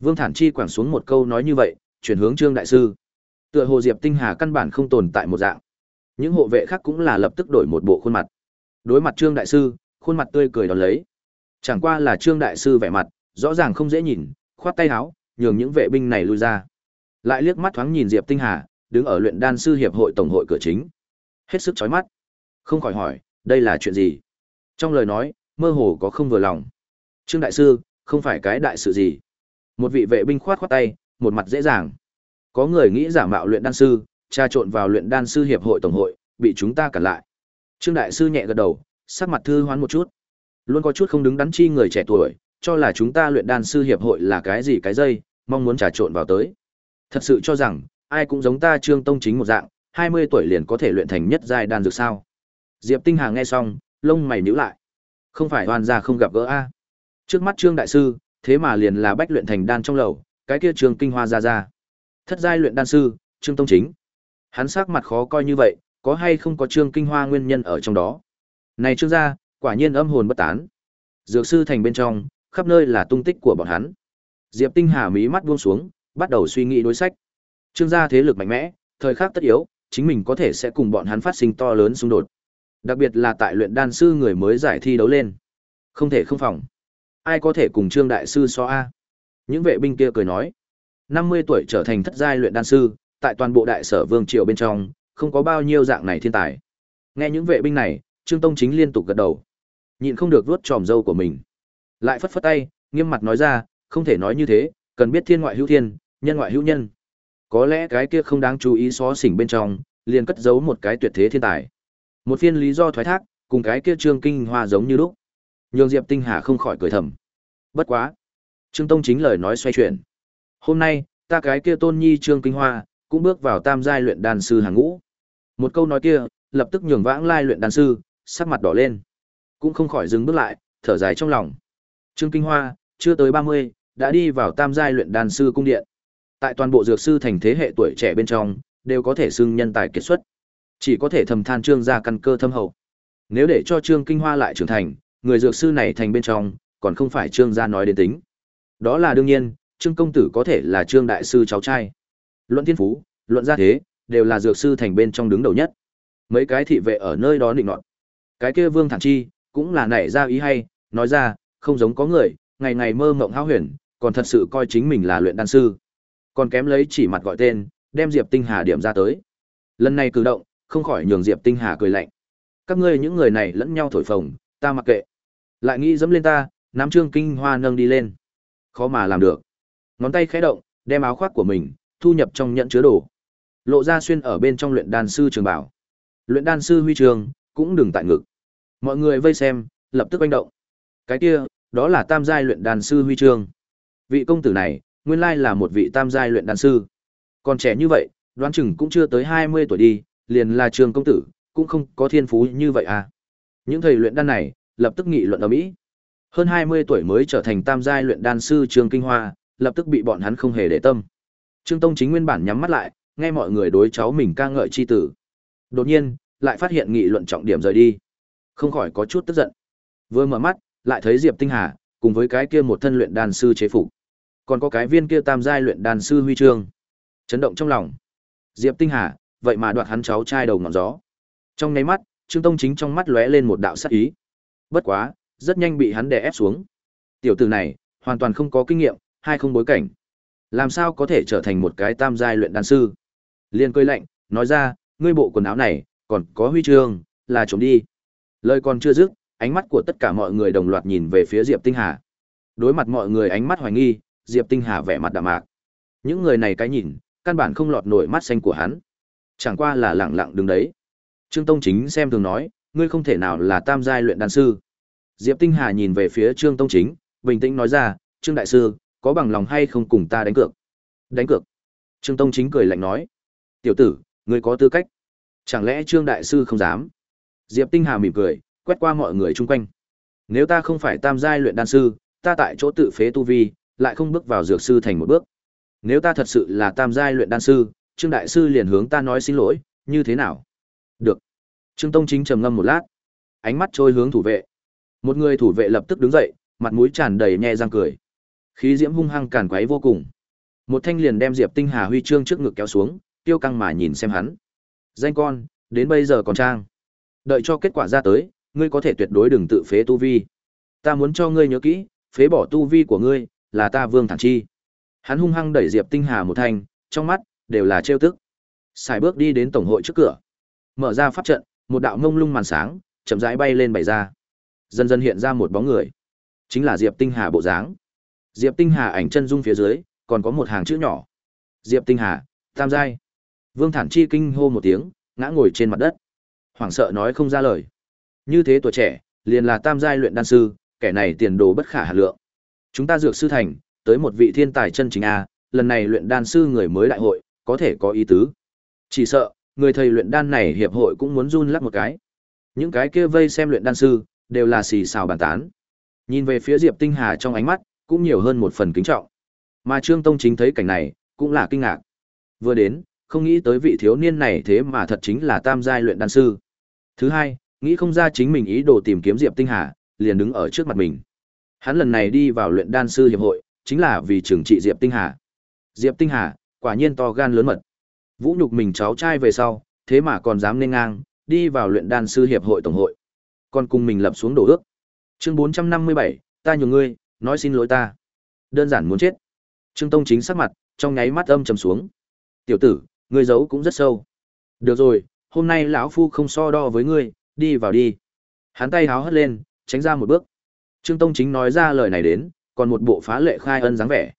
Vương Thản Chi quẳng xuống một câu nói như vậy, chuyển hướng Trương đại sư. Tựa hồ Diệp Tinh Hà căn bản không tồn tại một dạng. Những hộ vệ khác cũng là lập tức đổi một bộ khuôn mặt. Đối mặt Trương đại sư, khuôn mặt tươi cười đón lấy. Chẳng qua là Trương đại sư vẻ mặt, rõ ràng không dễ nhìn, khoát tay áo, nhường những vệ binh này lui ra. Lại liếc mắt thoáng nhìn Diệp Tinh Hà, đứng ở luyện đan sư hiệp hội tổng hội cửa chính. Hết sức chói mắt. Không khỏi hỏi, đây là chuyện gì? Trong lời nói, mơ hồ có không vừa lòng. Trương đại sư, không phải cái đại sự gì. Một vị vệ binh khoát khoát tay, một mặt dễ dàng. Có người nghĩ giả mạo luyện đan sư, tra trộn vào luyện đan sư hiệp hội tổng hội, bị chúng ta cản lại. Trương đại sư nhẹ gật đầu, sắc mặt thư hoán một chút. Luôn có chút không đứng đắn chi người trẻ tuổi, cho là chúng ta luyện đan sư hiệp hội là cái gì cái dây, mong muốn trà trộn vào tới. Thật sự cho rằng, ai cũng giống ta Trương Tông chính một dạng, 20 tuổi liền có thể luyện thành nhất giai đan dược sao? Diệp Tinh Hà nghe xong, lông mày nhíu lại. Không phải hoàn gia không gặp gỡ a? Trước mắt Trương đại sư, thế mà liền là bách luyện thành đan trong lầu, cái kia Trương Kinh Hoa ra ra. Thất giai luyện đan sư, Trương Tông chính. Hắn sắc mặt khó coi như vậy, có hay không có Trương Kinh Hoa nguyên nhân ở trong đó? Này Trương gia, quả nhiên âm hồn bất tán. Dược sư thành bên trong, khắp nơi là tung tích của bọn hắn. Diệp Tinh Hà mí mắt buông xuống, bắt đầu suy nghĩ đối sách. Trương gia thế lực mạnh mẽ, thời khắc tất yếu, chính mình có thể sẽ cùng bọn hắn phát sinh to lớn xung đột. Đặc biệt là tại luyện đan sư người mới giải thi đấu lên. Không thể không phòng. Ai có thể cùng Trương đại sư so a? Những vệ binh kia cười nói, 50 tuổi trở thành thất giai luyện đan sư, tại toàn bộ đại sở vương triều bên trong, không có bao nhiêu dạng này thiên tài. Nghe những vệ binh này, Trương Tông chính liên tục gật đầu. Nhịn không được vuốt tròm râu của mình. Lại phất phất tay, nghiêm mặt nói ra, không thể nói như thế, cần biết thiên ngoại hữu thiên, nhân ngoại hữu nhân. Có lẽ cái kia không đáng chú ý xó xỉnh bên trong, liền cất giấu một cái tuyệt thế thiên tài. Một phiên lý do thoái thác, cùng cái kia Trương Kinh Hoa giống như lúc. Nhường Diệp Tinh Hà không khỏi cười thầm. Bất quá, Trương Tông chính lời nói xoay chuyển. Hôm nay, ta cái kia Tôn Nhi Trương Kinh Hoa, cũng bước vào tam giai luyện đan sư hàng ngũ. Một câu nói kia, lập tức nhường vãng lai luyện đan sư, sắc mặt đỏ lên. Cũng không khỏi dừng bước lại, thở dài trong lòng. Trương Kinh Hoa, chưa tới 30, đã đi vào tam giai luyện đan sư cung điện. Tại toàn bộ dược sư thành thế hệ tuổi trẻ bên trong, đều có thể xưng nhân tài kiệt xuất. Chỉ có thể thầm than Trương gia căn cơ thâm hậu. Nếu để cho Trương Kinh Hoa lại trưởng thành, người dược sư này thành bên trong, còn không phải Trương gia nói đến tính. Đó là đương nhiên, Trương công tử có thể là Trương đại sư cháu trai. Luận thiên phú, luận gia thế, đều là dược sư thành bên trong đứng đầu nhất. Mấy cái thị vệ ở nơi đó định nọt. Cái kia Vương Thản Chi, cũng là nảy ra ý hay, nói ra, không giống có người, ngày ngày mơ mộng hao huyền, còn thật sự coi chính mình là luyện đan sư. Còn kém lấy chỉ mặt gọi tên, đem Diệp Tinh Hà điểm ra tới. Lần này cử động, không khỏi nhường Diệp Tinh Hà cười lạnh. Các ngươi những người này lẫn nhau thổi phồng, ta mặc kệ. Lại nghĩ dẫm lên ta, nắm Trương Kinh Hoa nâng đi lên. Khó mà làm được. Ngón tay khẽ động, đem áo khoác của mình thu nhập trong nhận chứa đồ. Lộ ra xuyên ở bên trong luyện đan sư trường bảo. Luyện đan sư huy trường cũng đừng tại ngực. Mọi người vây xem, lập tức oanh động. Cái kia, đó là tam giai luyện đan sư huy chương. Vị công tử này, nguyên lai là một vị tam giai luyện đan sư. Còn trẻ như vậy, đoán chừng cũng chưa tới 20 tuổi đi, liền là trường công tử, cũng không có thiên phú như vậy à. Những thầy luyện đan này, lập tức nghị luận ở Mỹ. Hơn 20 tuổi mới trở thành tam giai luyện đan sư trường Kinh Hoa, lập tức bị bọn hắn không hề để tâm. Trương Tông chính nguyên bản nhắm mắt lại, nghe mọi người đối cháu mình ca ngợi chi tử. Đột nhiên, lại phát hiện nghị luận trọng điểm rời đi. Không khỏi có chút tức giận. Vừa mở mắt, lại thấy Diệp Tinh Hà, cùng với cái kia một thân luyện đan sư chế phục. Còn có cái viên kia tam giai luyện đan sư huy chương. Chấn động trong lòng. Diệp Tinh Hà, vậy mà đoạt hắn cháu trai đầu ngọn gió. Trong nháy mắt, Trương Tông chính trong mắt lóe lên một đạo sát ý. Bất quá, rất nhanh bị hắn đè ép xuống. Tiểu tử này, hoàn toàn không có kinh nghiệm, hai không bối cảnh. Làm sao có thể trở thành một cái tam giai luyện đan sư? Liên cười lạnh, nói ra, ngươi bộ quần áo này, còn có huy chương, là trộm đi. Lời còn chưa dứt, ánh mắt của tất cả mọi người đồng loạt nhìn về phía Diệp Tinh Hà. Đối mặt mọi người ánh mắt hoài nghi, Diệp Tinh Hà vẻ mặt đạm mạc. Những người này cái nhìn, căn bản không lọt nổi mắt xanh của hắn. Chẳng qua là lặng lặng đứng đấy. Trương Tông Chính xem thường nói, ngươi không thể nào là tam giai luyện đan sư. Diệp Tinh Hà nhìn về phía Trương Tông Chính, bình tĩnh nói ra, Trương Đại Sư, có bằng lòng hay không cùng ta đánh cược? Đánh cược. Trương Tông Chính cười lạnh nói, Tiểu tử, ngươi có tư cách. Chẳng lẽ Trương Đại Sư không dám? Diệp Tinh Hà mỉm cười, quét qua mọi người chung quanh. Nếu ta không phải tam giai luyện đan sư, ta tại chỗ tự phế tu vi, lại không bước vào dược sư thành một bước. Nếu ta thật sự là tam giai luyện đan sư, Trương đại sư liền hướng ta nói xin lỗi, như thế nào? Được. Trương Tông Chính trầm ngâm một lát, ánh mắt trôi hướng thủ vệ. Một người thủ vệ lập tức đứng dậy, mặt mũi tràn đầy nhe răng cười. Khí diễm hung hăng càn quấy vô cùng. Một thanh liền đem Diệp Tinh Hà huy chương trước ngực kéo xuống, tiêu căng mà nhìn xem hắn. Danh con, đến bây giờ còn trang. Đợi cho kết quả ra tới, ngươi có thể tuyệt đối đừng tự phế tu vi. Ta muốn cho ngươi nhớ kỹ, phế bỏ tu vi của ngươi, là ta Vương Thản Chi. Hắn hung hăng đẩy Diệp Tinh Hà một thanh, trong mắt đều là trêu tức. Xài bước đi đến tổng hội trước cửa, mở ra pháp trận, một đạo ngông lung màn sáng, chậm rãi bay lên bày ra. Dần dần hiện ra một bóng người, chính là Diệp Tinh Hà bộ dáng. Diệp Tinh Hà ảnh chân dung phía dưới, còn có một hàng chữ nhỏ. Diệp Tinh Hà, tam giai. Vương Thản Chi kinh hô một tiếng, ngã ngồi trên mặt đất. Hoảng sợ nói không ra lời. Như thế tuổi trẻ, liền là tam giai luyện đan sư, kẻ này tiền đồ bất khả hà lượng. Chúng ta dược sư thành, tới một vị thiên tài chân chính a, lần này luyện đan sư người mới đại hội, có thể có ý tứ. Chỉ sợ, người thầy luyện đan này hiệp hội cũng muốn run lắc một cái. Những cái kia vây xem luyện đan sư, đều là xì xào bàn tán. Nhìn về phía Diệp Tinh Hà trong ánh mắt, cũng nhiều hơn một phần kính trọng. Mà Trương Tông chính thấy cảnh này, cũng là kinh ngạc. Vừa đến, không nghĩ tới vị thiếu niên này thế mà thật chính là tam giai luyện đan sư. Thứ hai, nghĩ không ra chính mình ý đồ tìm kiếm Diệp Tinh Hà, liền đứng ở trước mặt mình. Hắn lần này đi vào luyện đan sư hiệp hội, chính là vì trừng trị Diệp Tinh Hà. Diệp Tinh Hà, quả nhiên to gan lớn mật. Vũ nhục mình cháu trai về sau, thế mà còn dám nên ngang, đi vào luyện đan sư hiệp hội tổng hội. Còn cùng mình lập xuống đổ ước. Chương 457, ta nhường ngươi, nói xin lỗi ta. Đơn giản muốn chết. Trương Tông chính sắc mặt, trong nháy mắt âm trầm xuống. Tiểu tử, ngươi giấu cũng rất sâu. Được rồi, hôm nay lão phu không so đo với ngươi, đi vào đi. Hắn tay háo hất lên, tránh ra một bước. Trương Tông chính nói ra lời này đến, còn một bộ phá lệ khai ân dáng vẻ.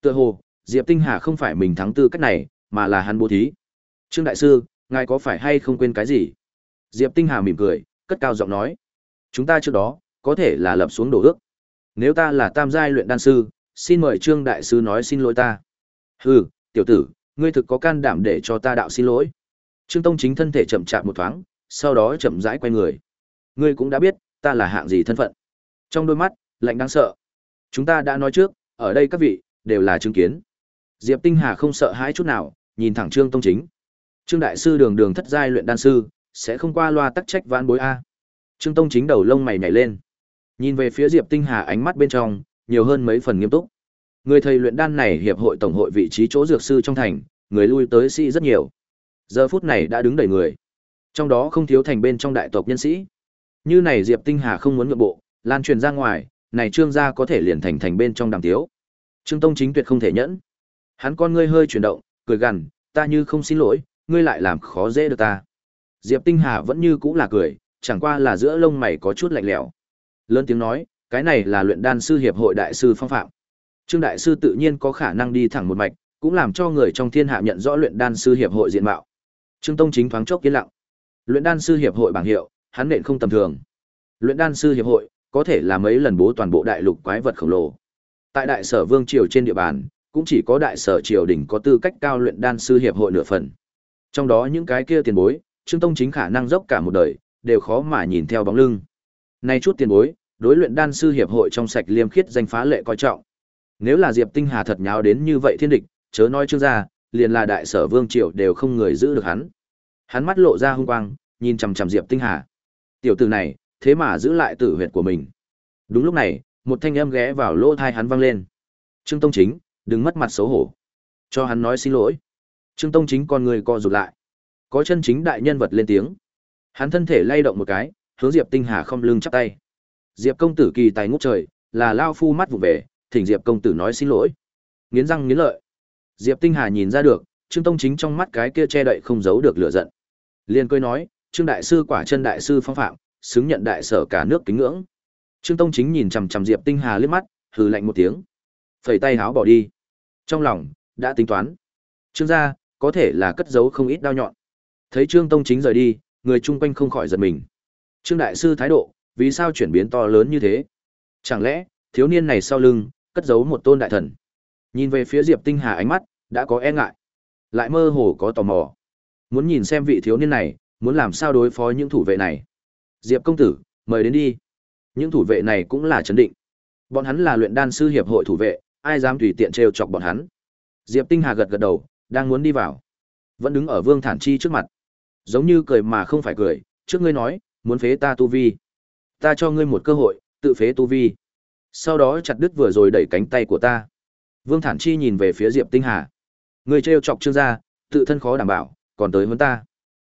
Tựa hồ, Diệp Tinh Hà không phải mình thắng tư cách này, mà là hắn bố thí. Trương đại sư, ngài có phải hay không quên cái gì? Diệp Tinh Hà mỉm cười, cất cao giọng nói, chúng ta trước đó có thể là lập xuống đồ ước. Nếu ta là tam giai luyện đan sư, xin mời Trương đại sư nói xin lỗi ta. Hừ, tiểu tử, ngươi thực có can đảm để cho ta đạo xin lỗi. Trương Tông chính thân thể chậm chạp một thoáng, sau đó chậm rãi quay người. Ngươi cũng đã biết, ta là hạng gì thân phận. Trong đôi mắt, lạnh đáng sợ. Chúng ta đã nói trước, ở đây các vị, đều là chứng kiến. Diệp Tinh Hà không sợ hãi chút nào, nhìn thẳng Trương Tông Chính. Trương Đại Sư đường đường thất giai luyện đan sư, sẽ không qua loa tắc trách vãn bối A. Trương Tông Chính đầu lông mày nhảy lên. Nhìn về phía Diệp Tinh Hà ánh mắt bên trong, nhiều hơn mấy phần nghiêm túc. Người thầy luyện đan này hiệp hội tổng hội vị trí chỗ dược sư trong thành, người lui tới sĩ rất nhiều. Giờ phút này đã đứng đầy người. Trong đó không thiếu thành bên trong đại tộc nhân sĩ. Như này Diệp Tinh Hà không muốn nhượng bộ, lan truyền ra ngoài, này trương gia có thể liền thành thành bên trong đàm tiếu. Trương Tông chính tuyệt không thể nhẫn. Hắn con ngươi hơi chuyển động, cười gằn, ta như không xin lỗi, ngươi lại làm khó dễ được ta. Diệp Tinh Hà vẫn như cũng là cười, chẳng qua là giữa lông mày có chút lạnh lẽo. Lớn tiếng nói, cái này là luyện đan sư hiệp hội đại sư phong phạm. Trương đại sư tự nhiên có khả năng đi thẳng một mạch, cũng làm cho người trong thiên hạ nhận rõ luyện đan sư hiệp hội diện mạo. Trương Tông chính thoáng chốc yên lặng. Luyện đan sư hiệp hội bảng hiệu, hắn nện không tầm thường. Luyện đan sư hiệp hội có thể là mấy lần bố toàn bộ đại lục quái vật khổng lồ. Tại đại sở vương triều trên địa bàn, cũng chỉ có đại sở triều đình có tư cách cao luyện đan sư hiệp hội nửa phần. Trong đó những cái kia tiền bối, Trương Tông chính khả năng dốc cả một đời, đều khó mà nhìn theo bóng lưng. Nay chút tiền bối, đối luyện đan sư hiệp hội trong sạch liêm khiết danh phá lệ coi trọng. Nếu là Diệp Tinh Hà thật nháo đến như vậy thiên địch, chớ nói trương gia, liền là đại sở vương triều đều không người giữ được hắn. Hắn mắt lộ ra hung quang, nhìn chằm chằm Diệp Tinh Hà. Tiểu tử này, thế mà giữ lại tử huyệt của mình. Đúng lúc này, một thanh âm ghé vào lỗ tai hắn vang lên. Trương Tông Chính, đừng mất mặt xấu hổ. Cho hắn nói xin lỗi. Trương Tông Chính con người co rụt lại. Có chân chính đại nhân vật lên tiếng. Hắn thân thể lay động một cái, hướng Diệp Tinh Hà không lưng chắp tay. Diệp công tử kỳ tài ngút trời, là lao phu mắt vụ về, thỉnh Diệp công tử nói xin lỗi. Nghiến răng nghiến lợi. Diệp Tinh Hà nhìn ra được, Trương Tông Chính trong mắt cái kia che đậy không giấu được lửa giận. Liên cười nói, Trương đại sư quả chân đại sư phong phạm, xứng nhận đại sở cả nước kính ngưỡng. Trương Tông Chính nhìn chằm chằm Diệp Tinh Hà liếc mắt, hừ lạnh một tiếng, phẩy tay háo bỏ đi. Trong lòng đã tính toán, Trương gia có thể là cất giấu không ít đao nhọn. Thấy Trương Tông Chính rời đi, người chung quanh không khỏi giật mình. Trương đại sư thái độ, vì sao chuyển biến to lớn như thế? Chẳng lẽ, thiếu niên này sau lưng cất giấu một tôn đại thần? Nhìn về phía Diệp Tinh Hà ánh mắt đã có e ngại, lại mơ hồ có tò mò. Muốn nhìn xem vị thiếu niên này, muốn làm sao đối phó những thủ vệ này. Diệp công tử, mời đến đi. Những thủ vệ này cũng là chấn định. Bọn hắn là luyện đan sư hiệp hội thủ vệ, ai dám tùy tiện trêu chọc bọn hắn. Diệp Tinh Hà gật gật đầu, đang muốn đi vào. Vẫn đứng ở Vương Thản Chi trước mặt. Giống như cười mà không phải cười, trước ngươi nói, muốn phế ta tu vi. Ta cho ngươi một cơ hội, tự phế tu vi. Sau đó chặt đứt vừa rồi đẩy cánh tay của ta. Vương Thản Chi nhìn về phía Diệp Tinh Hà. Ngươi trêu chọc Trương gia, tự thân khó đảm bảo, còn tới hơn ta.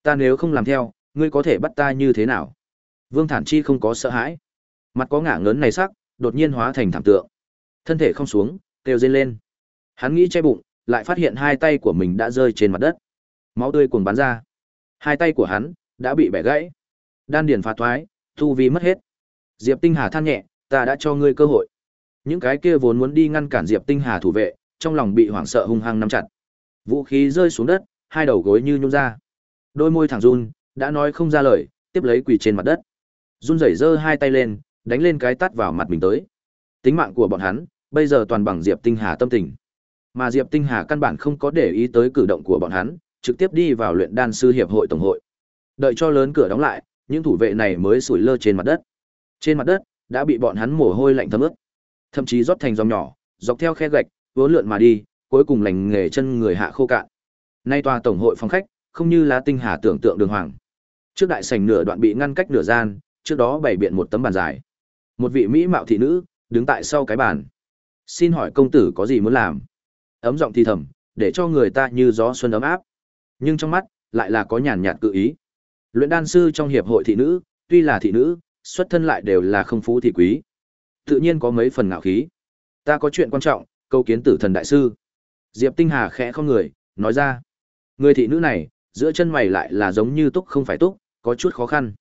Ta nếu không làm theo, ngươi có thể bắt ta như thế nào? Vương Thản Chi không có sợ hãi. Mặt có ngả ngớn này sắc, đột nhiên hóa thành thảm tượng. Thân thể không xuống, kêu rên lên. Hắn nghĩ che bụng, lại phát hiện hai tay của mình đã rơi trên mặt đất. Máu tươi cuồng bắn ra. Hai tay của hắn đã bị bẻ gãy. Đan điền phá thoái, thu vi mất hết. Diệp Tinh Hà than nhẹ, ta đã cho ngươi cơ hội. Những cái kia vốn muốn đi ngăn cản Diệp Tinh Hà thủ vệ, trong lòng bị hoảng sợ hung hăng nắm chặt. Vũ khí rơi xuống đất, hai đầu gối như nhung ra. Đôi môi thẳng run, đã nói không ra lời, tiếp lấy quỳ trên mặt đất. Run rẩy giơ hai tay lên, đánh lên cái tát vào mặt mình tới. Tính mạng của bọn hắn, bây giờ toàn bằng Diệp Tinh Hà tâm tình. Mà Diệp Tinh Hà căn bản không có để ý tới cử động của bọn hắn, trực tiếp đi vào luyện đan sư hiệp hội tổng hội. Đợi cho lớn cửa đóng lại, những thủ vệ này mới sủi lơ trên mặt đất. Trên mặt đất đã bị bọn hắn mồ hôi lạnh thấm ướt, thậm chí rót thành dòng nhỏ, dọc theo khe gạch, vốn lượn mà đi, cuối cùng lành nghề chân người hạ khô cạn. Nay tòa tổng hội phòng khách, không như lá tinh hà tưởng tượng đường hoàng. Trước đại sảnh nửa đoạn bị ngăn cách nửa gian, trước đó bày biện một tấm bàn dài. Một vị mỹ mạo thị nữ đứng tại sau cái bàn. Xin hỏi công tử có gì muốn làm? Ấm giọng thì thầm, để cho người ta như gió xuân ấm áp. Nhưng trong mắt lại là có nhàn nhạt cự ý. Luyện đan sư trong hiệp hội thị nữ, tuy là thị nữ, xuất thân lại đều là không phú thị quý. Tự nhiên có mấy phần ngạo khí. Ta có chuyện quan trọng, câu kiến tử thần đại sư. Diệp Tinh Hà khẽ không người, nói ra. Người thị nữ này, giữa chân mày lại là giống như túc không phải túc, có chút khó khăn.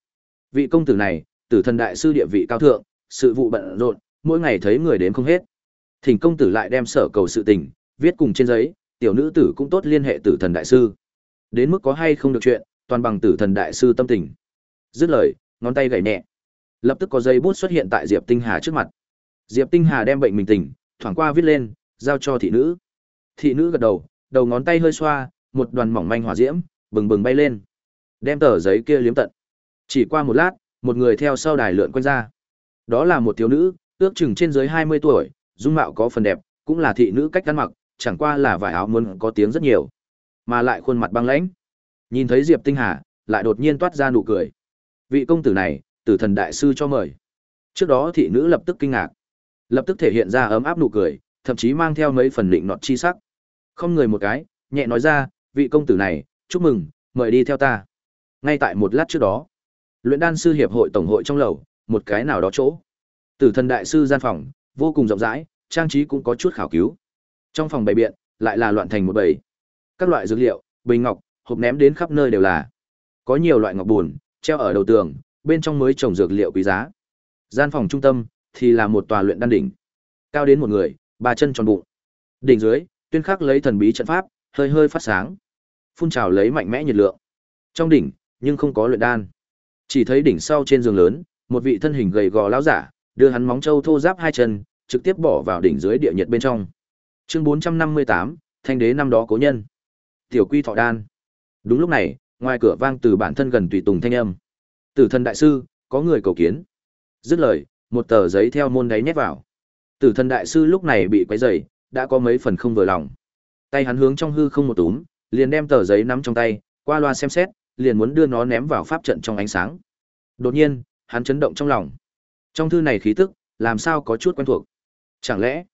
Vị công tử này, tử thần đại sư địa vị cao thượng, sự vụ bận rộn, mỗi ngày thấy người đến không hết. Thỉnh công tử lại đem sở cầu sự tình, viết cùng trên giấy, tiểu nữ tử cũng tốt liên hệ tử thần đại sư. Đến mức có hay không được chuyện, toàn bằng tử thần đại sư tâm tình. Dứt lời, ngón tay gảy nhẹ. Lập tức có dây bút xuất hiện tại Diệp Tinh Hà trước mặt. Diệp Tinh Hà đem bệnh mình tỉnh, thoảng qua viết lên, giao cho thị nữ. Thị nữ gật đầu, đầu ngón tay hơi xoa, một đoàn mỏng manh hỏa diễm, bừng bừng bay lên. Đem tờ giấy kia liếm tận. Chỉ qua một lát, một người theo sau đài lượn quanh ra. Đó là một thiếu nữ, ước chừng trên dưới 20 tuổi, dung mạo có phần đẹp, cũng là thị nữ cách ăn mặc, chẳng qua là vải áo muốn có tiếng rất nhiều, mà lại khuôn mặt băng lãnh. Nhìn thấy Diệp Tinh Hà, lại đột nhiên toát ra nụ cười. Vị công tử này, tử thần đại sư cho mời. Trước đó thị nữ lập tức kinh ngạc, lập tức thể hiện ra ấm áp nụ cười, thậm chí mang theo mấy phần định nọt chi sắc. Không người một cái, nhẹ nói ra, vị công tử này, chúc mừng, mời đi theo ta. Ngay tại một lát trước đó, luyện đan sư hiệp hội tổng hội trong lầu, một cái nào đó chỗ. Tử thần đại sư gian phòng, vô cùng rộng rãi, trang trí cũng có chút khảo cứu. Trong phòng bày biện, lại là loạn thành một bầy. Các loại dược liệu, bình ngọc, hộp ném đến khắp nơi đều là. Có nhiều loại ngọc buồn, treo ở đầu tường, bên trong mới trồng dược liệu quý giá. Gian phòng trung tâm thì là một tòa luyện đan đỉnh, cao đến một người, ba chân tròn bụng. Đỉnh dưới, tuyên khắc lấy thần bí trận pháp, hơi hơi phát sáng, phun trào lấy mạnh mẽ nhiệt lượng. Trong đỉnh, nhưng không có luyện đan. Chỉ thấy đỉnh sau trên giường lớn, một vị thân hình gầy gò lão giả, đưa hắn móng trâu thô giáp hai chân, trực tiếp bỏ vào đỉnh dưới địa nhiệt bên trong. Chương 458, Thanh đế năm đó cố nhân. Tiểu Quy thọ đan. Đúng lúc này, ngoài cửa vang từ bản thân gần tùy tùng thanh âm. Tử thần đại sư, có người cầu kiến. Dứt lời, một tờ giấy theo môn đáy nhét vào. Tử thần đại sư lúc này bị quấy rầy, đã có mấy phần không vừa lòng. Tay hắn hướng trong hư không một túm, liền đem tờ giấy nắm trong tay, qua loa xem xét, liền muốn đưa nó ném vào pháp trận trong ánh sáng. Đột nhiên, hắn chấn động trong lòng. Trong thư này khí tức, làm sao có chút quen thuộc. Chẳng lẽ,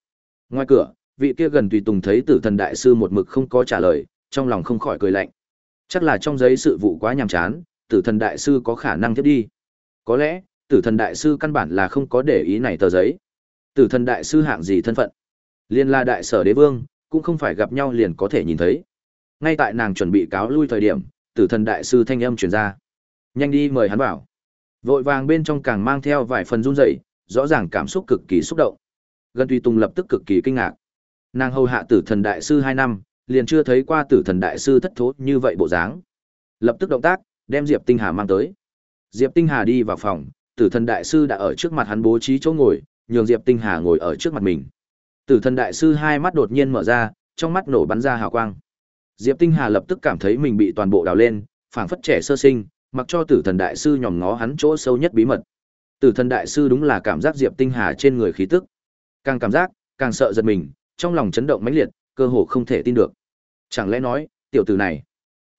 ngoài cửa, vị kia gần tùy tùng thấy tử thần đại sư một mực không có trả lời, trong lòng không khỏi cười lạnh. Chắc là trong giấy sự vụ quá nhàm chán, tử thần đại sư có khả năng tiếp đi. Có lẽ, tử thần đại sư căn bản là không có để ý này tờ giấy. Tử thần đại sư hạng gì thân phận? Liên la đại sở đế vương, cũng không phải gặp nhau liền có thể nhìn thấy. Ngay tại nàng chuẩn bị cáo lui thời điểm, tử thần đại sư thanh âm truyền ra. Nhanh đi mời hắn vào. Vội vàng bên trong càng mang theo vài phần run rẩy, rõ ràng cảm xúc cực kỳ xúc động. Gần Tùy Tùng lập tức cực kỳ kinh ngạc. Nàng hầu hạ tử thần đại sư hai năm, liền chưa thấy qua tử thần đại sư thất thố như vậy bộ dáng. Lập tức động tác, đem Diệp Tinh Hà mang tới. Diệp Tinh Hà đi vào phòng, tử thần đại sư đã ở trước mặt hắn bố trí chỗ ngồi, nhường Diệp Tinh Hà ngồi ở trước mặt mình. Tử thần đại sư hai mắt đột nhiên mở ra, trong mắt nổ bắn ra hào quang. Diệp Tinh Hà lập tức cảm thấy mình bị toàn bộ đào lên, phảng phất trẻ sơ sinh, mặc cho Tử Thần đại sư nhòm ngó hắn chỗ sâu nhất bí mật. Tử Thần đại sư đúng là cảm giác Diệp Tinh Hà trên người khí tức, càng cảm giác, càng sợ giật mình, trong lòng chấn động mãnh liệt, cơ hồ không thể tin được. Chẳng lẽ nói, tiểu tử này,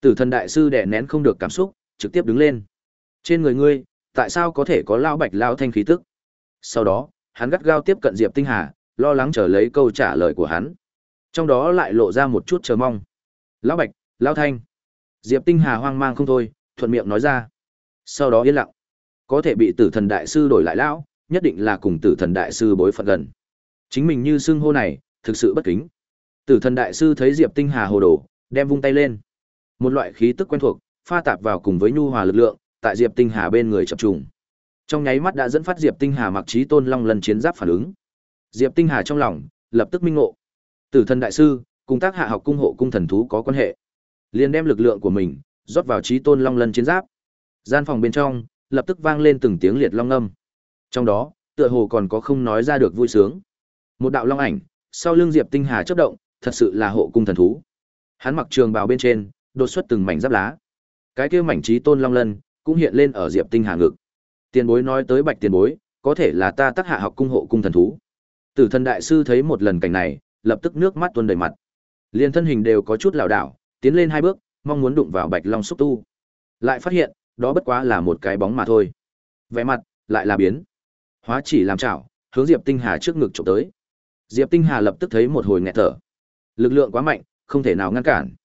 Tử Thần đại sư đè nén không được cảm xúc, trực tiếp đứng lên. Trên người ngươi, tại sao có thể có lão bạch lão thanh khí tức? Sau đó, hắn gắt gao tiếp cận Diệp Tinh Hà, lo lắng chờ lấy câu trả lời của hắn. Trong đó lại lộ ra một chút chờ mong. Lão Bạch, Lão Thanh. Diệp Tinh Hà hoang mang không thôi, thuận miệng nói ra. Sau đó yên lặng. Có thể bị tử thần đại sư đổi lại lão, nhất định là cùng tử thần đại sư bối phận gần. Chính mình như xưng hô này, thực sự bất kính. Tử thần đại sư thấy Diệp Tinh Hà hồ đồ, đem vung tay lên. Một loại khí tức quen thuộc, pha tạp vào cùng với nhu hòa lực lượng, tại Diệp Tinh Hà bên người chập trùng. Trong nháy mắt đã dẫn phát Diệp Tinh Hà mặc trí tôn long lần chiến giáp phản ứng. Diệp Tinh Hà trong lòng lập tức minh ngộ. Tử thần đại sư, cùng tác hạ học cung hộ cung thần thú có quan hệ. Liền đem lực lượng của mình rót vào trí tôn long lần chiến giáp. Gian phòng bên trong lập tức vang lên từng tiếng liệt long âm. Trong đó, tựa hồ còn có không nói ra được vui sướng. Một đạo long ảnh, sau lưng Diệp Tinh Hà chớp động, thật sự là hộ cung thần thú. Hắn mặc trường bào bên trên, đột xuất từng mảnh giáp lá. Cái kia mảnh trí tôn long lân cũng hiện lên ở Diệp Tinh Hà ngực. Tiền bối nói tới Bạch tiền bối, có thể là ta tác hạ học cung hộ cung thần thú. Tử thần đại sư thấy một lần cảnh này, lập tức nước mắt tuôn đầy mặt. Liên thân hình đều có chút lảo đảo, tiến lên hai bước, mong muốn đụng vào Bạch Long xúc tu. Lại phát hiện, đó bất quá là một cái bóng mà thôi. Vẻ mặt lại là biến. Hóa chỉ làm chảo, hướng Diệp Tinh Hà trước ngực chụp tới. Diệp Tinh Hà lập tức thấy một hồi nghẹt thở. Lực lượng quá mạnh, không thể nào ngăn cản.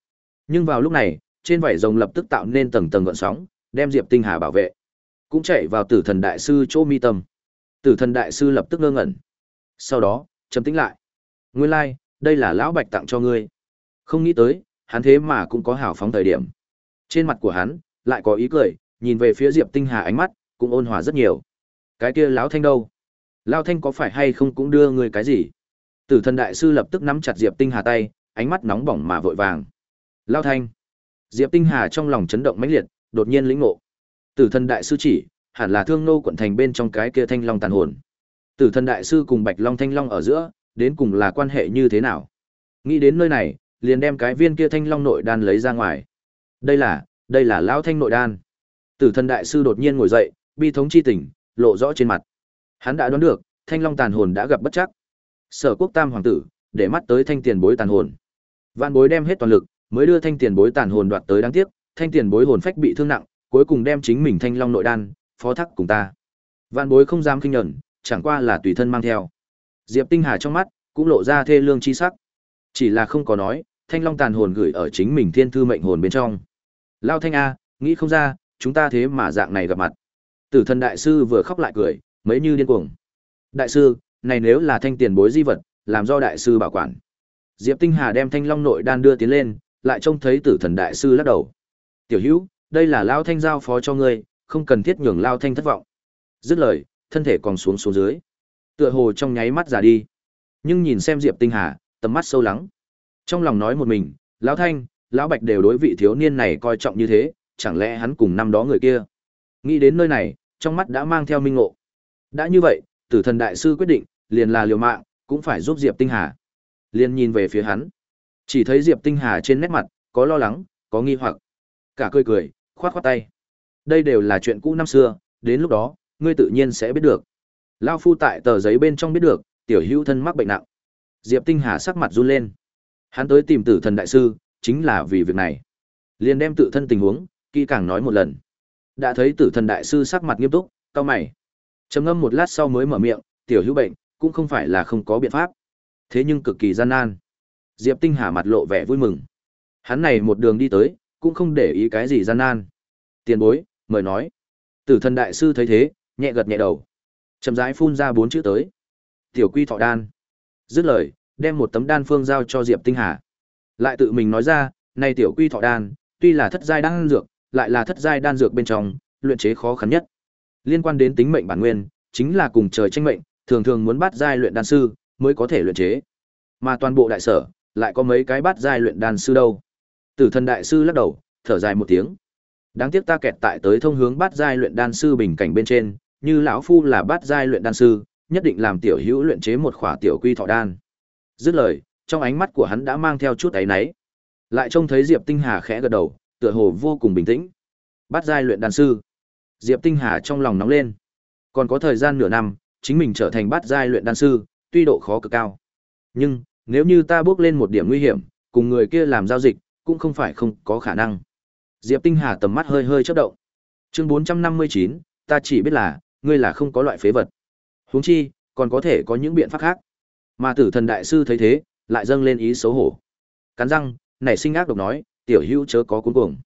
Nhưng vào lúc này, trên vảy rồng lập tức tạo nên tầng tầng gợn sóng, đem Diệp Tinh Hà bảo vệ. Cũng chạy vào Tử Thần đại sư chỗ mi tâm. Tử Thần đại sư lập tức ngơ ngẩn. Sau đó, trầm tĩnh lại. Nguyên lai, like, đây là lão Bạch tặng cho ngươi. Không nghĩ tới, hắn thế mà cũng có hào phóng thời điểm. Trên mặt của hắn lại có ý cười, nhìn về phía Diệp Tinh Hà ánh mắt cũng ôn hòa rất nhiều. Cái kia lão Thanh đâu? Lão Thanh có phải hay không cũng đưa ngươi cái gì? Tử thần đại sư lập tức nắm chặt Diệp Tinh Hà tay, ánh mắt nóng bỏng mà vội vàng. Lão Thanh. Diệp Tinh Hà trong lòng chấn động mãnh liệt, đột nhiên lĩnh ngộ. Tử thần đại sư chỉ, hẳn là Thương Nô quận thành bên trong cái kia thanh long tàn hồn. Tử thần đại sư cùng Bạch Long Thanh Long ở giữa, đến cùng là quan hệ như thế nào? Nghĩ đến nơi này, liền đem cái viên kia thanh long nội đan lấy ra ngoài. Đây là, đây là lão thanh nội đan. Tử thần đại sư đột nhiên ngồi dậy, bi thống chi tỉnh, lộ rõ trên mặt. Hắn đã đoán được, thanh long tàn hồn đã gặp bất chắc. Sở quốc tam hoàng tử, để mắt tới thanh tiền bối tàn hồn. Vạn bối đem hết toàn lực, mới đưa thanh tiền bối tàn hồn đoạt tới đáng tiếc, thanh tiền bối hồn phách bị thương nặng, cuối cùng đem chính mình thanh long nội đan, phó thác cùng ta. Vạn bối không dám kinh nhẫn, chẳng qua là tùy thân mang theo. Diệp Tinh Hà trong mắt cũng lộ ra thê lương chi sắc. Chỉ là không có nói, Thanh Long tàn hồn gửi ở chính mình thiên thư mệnh hồn bên trong. Lao Thanh A, nghĩ không ra, chúng ta thế mà dạng này gặp mặt. Tử thần đại sư vừa khóc lại cười, mấy như điên cuồng. Đại sư, này nếu là thanh tiền bối di vật, làm do đại sư bảo quản. Diệp Tinh Hà đem Thanh Long nội đan đưa tiến lên, lại trông thấy Tử thần đại sư lắc đầu. Tiểu Hữu, đây là Lao Thanh giao phó cho ngươi, không cần thiết nhường Lao Thanh thất vọng. Dứt lời, thân thể còn xuống xuống dưới. Tựa hồ trong nháy mắt già đi. Nhưng nhìn xem Diệp Tinh Hà, tầm mắt sâu lắng. Trong lòng nói một mình, lão Thanh, lão Bạch đều đối vị thiếu niên này coi trọng như thế, chẳng lẽ hắn cùng năm đó người kia. Nghĩ đến nơi này, trong mắt đã mang theo minh ngộ. Đã như vậy, Tử Thần đại sư quyết định, liền là liều mạng, cũng phải giúp Diệp Tinh Hà. Liền nhìn về phía hắn. Chỉ thấy Diệp Tinh Hà trên nét mặt có lo lắng, có nghi hoặc, cả cười cười, khoát khoát tay. Đây đều là chuyện cũ năm xưa, đến lúc đó, ngươi tự nhiên sẽ biết được. Lao phu tại tờ giấy bên trong biết được, tiểu hữu thân mắc bệnh nặng. Diệp Tinh Hà sắc mặt run lên. Hắn tới tìm tử thần đại sư, chính là vì việc này. Liền đem tự thân tình huống, kỹ càng nói một lần. Đã thấy tử thần đại sư sắc mặt nghiêm túc, cao mày trầm ngâm một lát sau mới mở miệng, tiểu hữu bệnh, cũng không phải là không có biện pháp. Thế nhưng cực kỳ gian nan. Diệp Tinh Hà mặt lộ vẻ vui mừng. Hắn này một đường đi tới, cũng không để ý cái gì gian nan. Tiền bối, mời nói. Tử thần đại sư thấy thế, nhẹ gật nhẹ đầu chậm rãi phun ra bốn chữ tới tiểu quy thọ đan dứt lời đem một tấm đan phương giao cho diệp tinh hà lại tự mình nói ra nay tiểu quy thọ đan tuy là thất giai đan dược lại là thất giai đan dược bên trong luyện chế khó khăn nhất liên quan đến tính mệnh bản nguyên chính là cùng trời tranh mệnh thường thường muốn bắt giai luyện đan sư mới có thể luyện chế mà toàn bộ đại sở lại có mấy cái bắt giai luyện đan sư đâu tử thần đại sư lắc đầu thở dài một tiếng đáng tiếc ta kẹt tại tới thông hướng bắt giai luyện đan sư bình cảnh bên trên như lão phu là bắt giai luyện đan sư, nhất định làm tiểu hữu luyện chế một khỏa tiểu quy thọ đan. Dứt lời, trong ánh mắt của hắn đã mang theo chút áy náy. Lại trông thấy Diệp Tinh Hà khẽ gật đầu, tựa hồ vô cùng bình tĩnh. Bắt giai luyện đan sư. Diệp Tinh Hà trong lòng nóng lên. Còn có thời gian nửa năm, chính mình trở thành bát giai luyện đan sư, tuy độ khó cực cao. Nhưng, nếu như ta bước lên một điểm nguy hiểm, cùng người kia làm giao dịch, cũng không phải không có khả năng. Diệp Tinh Hà tầm mắt hơi hơi chớp động. Chương 459, ta chỉ biết là, ngươi là không có loại phế vật. Huống chi, còn có thể có những biện pháp khác. Mà Tử Thần đại sư thấy thế, lại dâng lên ý xấu hổ. Cắn răng, nảy sinh ác độc nói, tiểu hữu chớ có cuốn cuồng.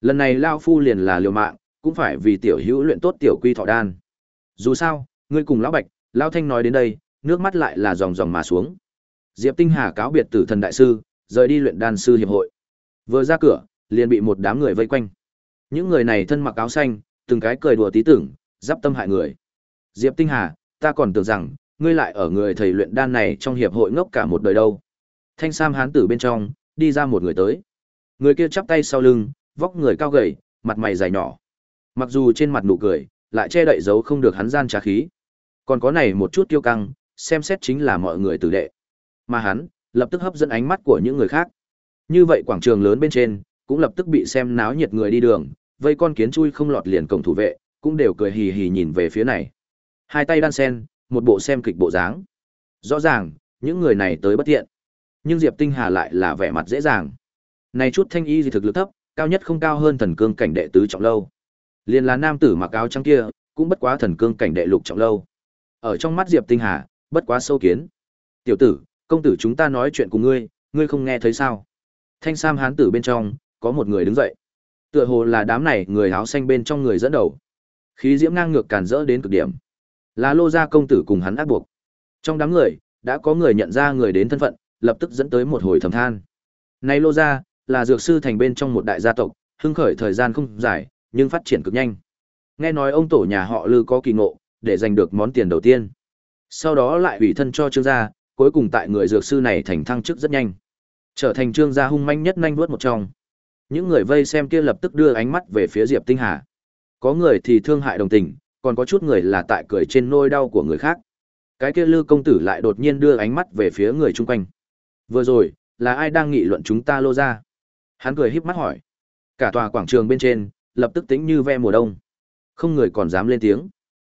Lần này lão phu liền là liều mạng, cũng phải vì tiểu hữu luyện tốt tiểu quy thọ đan. Dù sao, ngươi cùng lão Bạch, lão Thanh nói đến đây, nước mắt lại là dòng dòng mà xuống. Diệp Tinh Hà cáo biệt Tử Thần đại sư, rời đi luyện đan sư hiệp hội. Vừa ra cửa, liền bị một đám người vây quanh. Những người này thân mặc áo xanh, từng cái cười đùa tí tưởng, giáp tâm hại người. Diệp Tinh Hà, ta còn tưởng rằng ngươi lại ở người thầy luyện đan này trong hiệp hội ngốc cả một đời đâu. Thanh Sam hán tử bên trong, đi ra một người tới. Người kia chắp tay sau lưng, vóc người cao gầy, mặt mày dài nhỏ. Mặc dù trên mặt nụ cười, lại che đậy dấu không được hắn gian trá khí. Còn có này một chút kiêu căng, xem xét chính là mọi người tử đệ. Mà hắn, lập tức hấp dẫn ánh mắt của những người khác. Như vậy quảng trường lớn bên trên, cũng lập tức bị xem náo nhiệt người đi đường, vây con kiến chui không lọt liền cổng thủ vệ, cũng đều cười hì hì nhìn về phía này. Hai tay đan sen, một bộ xem kịch bộ dáng. Rõ ràng, những người này tới bất tiện. Nhưng Diệp Tinh Hà lại là vẻ mặt dễ dàng. Này chút thanh y gì thực lực thấp, cao nhất không cao hơn thần cương cảnh đệ tứ trọng lâu. Liên là nam tử mặc áo trắng kia, cũng bất quá thần cương cảnh đệ lục trọng lâu. Ở trong mắt Diệp Tinh Hà, bất quá sâu kiến. Tiểu tử, công tử chúng ta nói chuyện cùng ngươi, ngươi không nghe thấy sao? Thanh Sam hán tử bên trong, có một người đứng dậy. Tựa hồ là đám này người áo xanh bên trong người dẫn đầu. Khí diễm ngang ngược càn rỡ đến cực điểm. Là lô gia công tử cùng hắn ác buộc. Trong đám người, đã có người nhận ra người đến thân phận, lập tức dẫn tới một hồi thầm than. Này lô gia, là dược sư thành bên trong một đại gia tộc, hưng khởi thời gian không dài, nhưng phát triển cực nhanh. Nghe nói ông tổ nhà họ Lư có kỳ ngộ, để giành được món tiền đầu tiên. Sau đó lại ủy thân cho trương gia, cuối cùng tại người dược sư này thành thăng chức rất nhanh. Trở thành trương gia hung manh nhất nhanh vuốt một trong. Những người vây xem kia lập tức đưa ánh mắt về phía Diệp Tinh Hà. Có người thì thương hại đồng tình, còn có chút người là tại cười trên nôi đau của người khác. Cái kia Lư công tử lại đột nhiên đưa ánh mắt về phía người chung quanh. Vừa rồi, là ai đang nghị luận chúng ta lô ra? Hắn cười híp mắt hỏi. Cả tòa quảng trường bên trên, lập tức tính như ve mùa đông. Không người còn dám lên tiếng.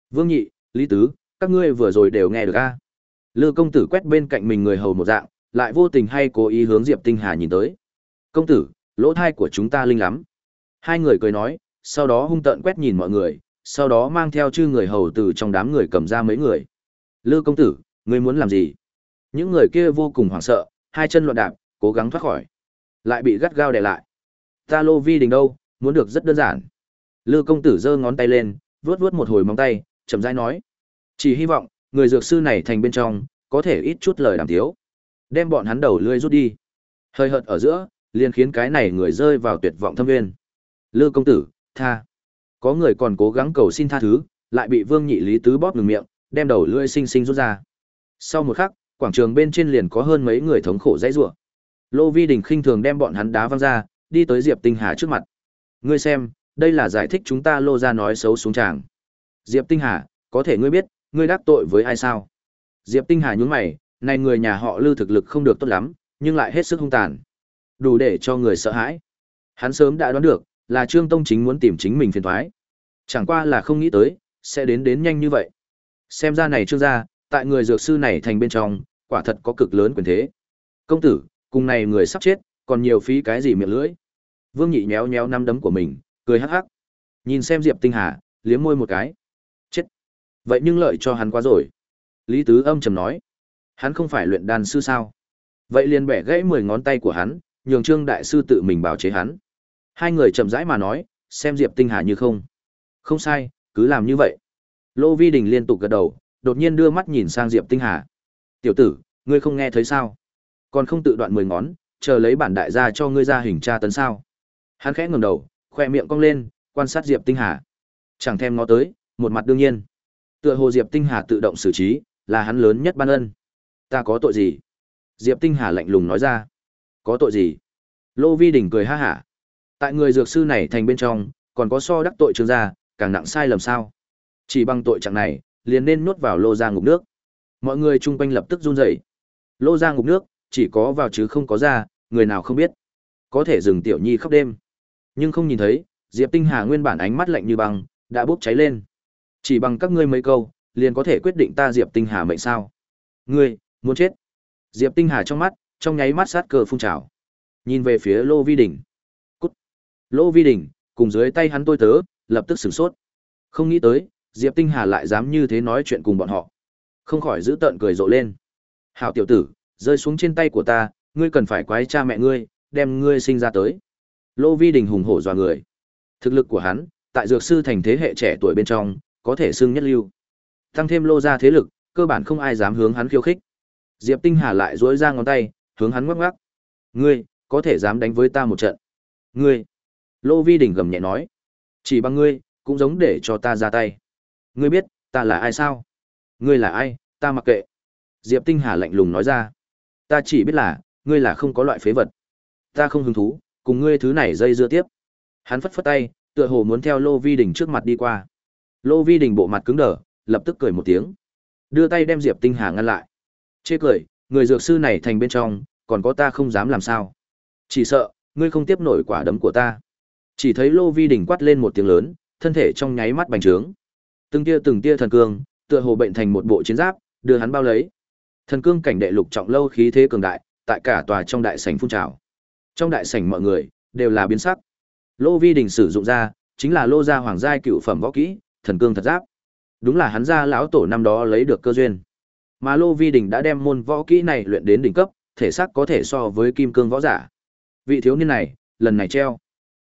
Vương Nhị, Lý Tứ, các ngươi vừa rồi đều nghe được a? Lư công tử quét bên cạnh mình người hầu một dạng, lại vô tình hay cố ý hướng Diệp Tinh Hà nhìn tới. Công tử, lỗ thai của chúng ta linh lắm. Hai người cười nói, sau đó hung tợn quét nhìn mọi người, sau đó mang theo chư người hầu từ trong đám người cầm ra mấy người. Lư công tử, ngươi muốn làm gì? Những người kia vô cùng hoảng sợ, hai chân loạn đạp, cố gắng thoát khỏi. Lại bị gắt gao đè lại. Ta lô vi đình đâu, muốn được rất đơn giản. Lư công tử giơ ngón tay lên, vuốt vuốt một hồi móng tay, chậm rãi nói. Chỉ hy vọng, người dược sư này thành bên trong, có thể ít chút lời đàm thiếu. Đem bọn hắn đầu lươi rút đi. Hơi hợt ở giữa, liền khiến cái này người rơi vào tuyệt vọng thâm nguyên. Lư công tử, tha. Có người còn cố gắng cầu xin tha thứ, lại bị Vương Nhị Lý Tứ bóp ngừng miệng, đem đầu lưỡi xinh xinh rút ra. Sau một khắc, quảng trường bên trên liền có hơn mấy người thống khổ dãy rủa. Lô Vi Đình khinh thường đem bọn hắn đá văng ra, đi tới Diệp Tinh Hà trước mặt. Ngươi xem, đây là giải thích chúng ta lô ra nói xấu xuống tràng. Diệp Tinh Hà, có thể ngươi biết, ngươi đắc tội với ai sao? Diệp Tinh Hà nhún mày, này người nhà họ Lư thực lực không được tốt lắm, nhưng lại hết sức hung tàn. Đủ để cho người sợ hãi. Hắn sớm đã đoán được, là Trương Tông chính muốn tìm chính mình phiền toái. Chẳng qua là không nghĩ tới, sẽ đến đến nhanh như vậy. Xem ra này Trương gia, tại người dược sư này thành bên trong, quả thật có cực lớn quyền thế. Công tử, cùng này người sắp chết, còn nhiều phí cái gì miệng lưỡi. Vương Nhị nhéo nhéo năm đấm của mình, cười hắc hắc. Nhìn xem Diệp Tinh Hà, liếm môi một cái. Chết. Vậy nhưng lợi cho hắn quá rồi. Lý Tứ âm trầm nói. Hắn không phải luyện đan sư sao? Vậy liền bẻ gãy mười ngón tay của hắn, nhường Trương đại sư tự mình bảo chế hắn. Hai người chậm rãi mà nói, xem Diệp Tinh Hà như không. Không sai, cứ làm như vậy. Lô Vi Đình liên tục gật đầu, đột nhiên đưa mắt nhìn sang Diệp Tinh Hà. Tiểu tử, ngươi không nghe thấy sao? Còn không tự đoạn mười ngón, chờ lấy bản đại gia cho ngươi ra hình tra tấn sao? Hắn khẽ ngẩng đầu, khoe miệng cong lên, quan sát Diệp Tinh Hà. Chẳng thèm ngó tới, một mặt đương nhiên. Tựa hồ Diệp Tinh Hà tự động xử trí, là hắn lớn nhất ban ân. Ta có tội gì? Diệp Tinh Hà lạnh lùng nói ra. Có tội gì? Lô Vi Đình cười ha hả. Tại người dược sư này thành bên trong, còn có so đắc tội trường gia, càng nặng sai lầm sao? Chỉ bằng tội trạng này, liền nên nuốt vào lô ra ngục nước. Mọi người chung quanh lập tức run rẩy. Lô ra ngục nước, chỉ có vào chứ không có ra, người nào không biết. có thể dừng tiểu nhi khắp đêm nhưng không nhìn thấy, diệp tinh hà nguyên bản ánh mắt lạnh như băng, đã bốc cháy lên. Chỉ bằng các ngươi mấy câu, liền có thể quyết định ta diệp tinh hà mệnh sao? Ngươi, muốn chết? Diệp tinh hà trong mắt, trong nháy mắt sát cờ phun trào. Nhìn về phía lô vi đình. Cút. Lô vi đình, cùng dưới tay hắn tôi tớ, lập tức sửng sốt. Không nghĩ tới, diệp tinh hà lại dám như thế nói chuyện cùng bọn họ. Không khỏi giữ tợn cười rộ lên. Hảo tiểu tử, rơi xuống trên tay của ta, ngươi cần phải quái cha mẹ ngươi, đem ngươi sinh ra tới lô vi đình hùng hổ dọa người. Thực lực của hắn, tại dược sư thành thế hệ trẻ tuổi bên trong, có thể xưng nhất lưu. Tăng thêm lô ra thế lực, cơ bản không ai dám hướng hắn khiêu khích. Diệp tinh hà lại duỗi ra ngón tay, hướng hắn ngoắc ngoắc. Ngươi, có thể dám đánh với ta một trận. Ngươi. Lô vi đình gầm nhẹ nói. Chỉ bằng ngươi, cũng giống để cho ta ra tay. Ngươi biết, ta là ai sao? Ngươi là ai, ta mặc kệ. Diệp tinh hà lạnh lùng nói ra. Ta chỉ biết là, ngươi là không có loại phế vật. Ta không hứng thú cùng ngươi thứ này dây dưa tiếp. Hắn phất phất tay, tựa hồ muốn theo lô vi đình trước mặt đi qua. Lô vi đình bộ mặt cứng đờ, lập tức cười một tiếng. Đưa tay đem diệp tinh hà ngăn lại. Chê cười, người dược sư này thành bên trong, còn có ta không dám làm sao. Chỉ sợ, ngươi không tiếp nổi quả đấm của ta. Chỉ thấy lô vi đình quát lên một tiếng lớn, thân thể trong nháy mắt bành trướng. Từng tia từng tia thần cương, tựa hồ bệnh thành một bộ chiến giáp, đưa hắn bao lấy. Thần cương cảnh đệ lục trọng lâu khí thế cường đại, tại cả tòa trong đại sảnh phun trào trong đại sảnh mọi người đều là biến sắc. Lô vi đình sử dụng ra chính là lô gia hoàng giai cựu phẩm võ kỹ, thần cương thật giáp. Đúng là hắn gia lão tổ năm đó lấy được cơ duyên. Mà lô vi đình đã đem môn võ kỹ này luyện đến đỉnh cấp, thể xác có thể so với kim cương võ giả. Vị thiếu niên này, lần này treo.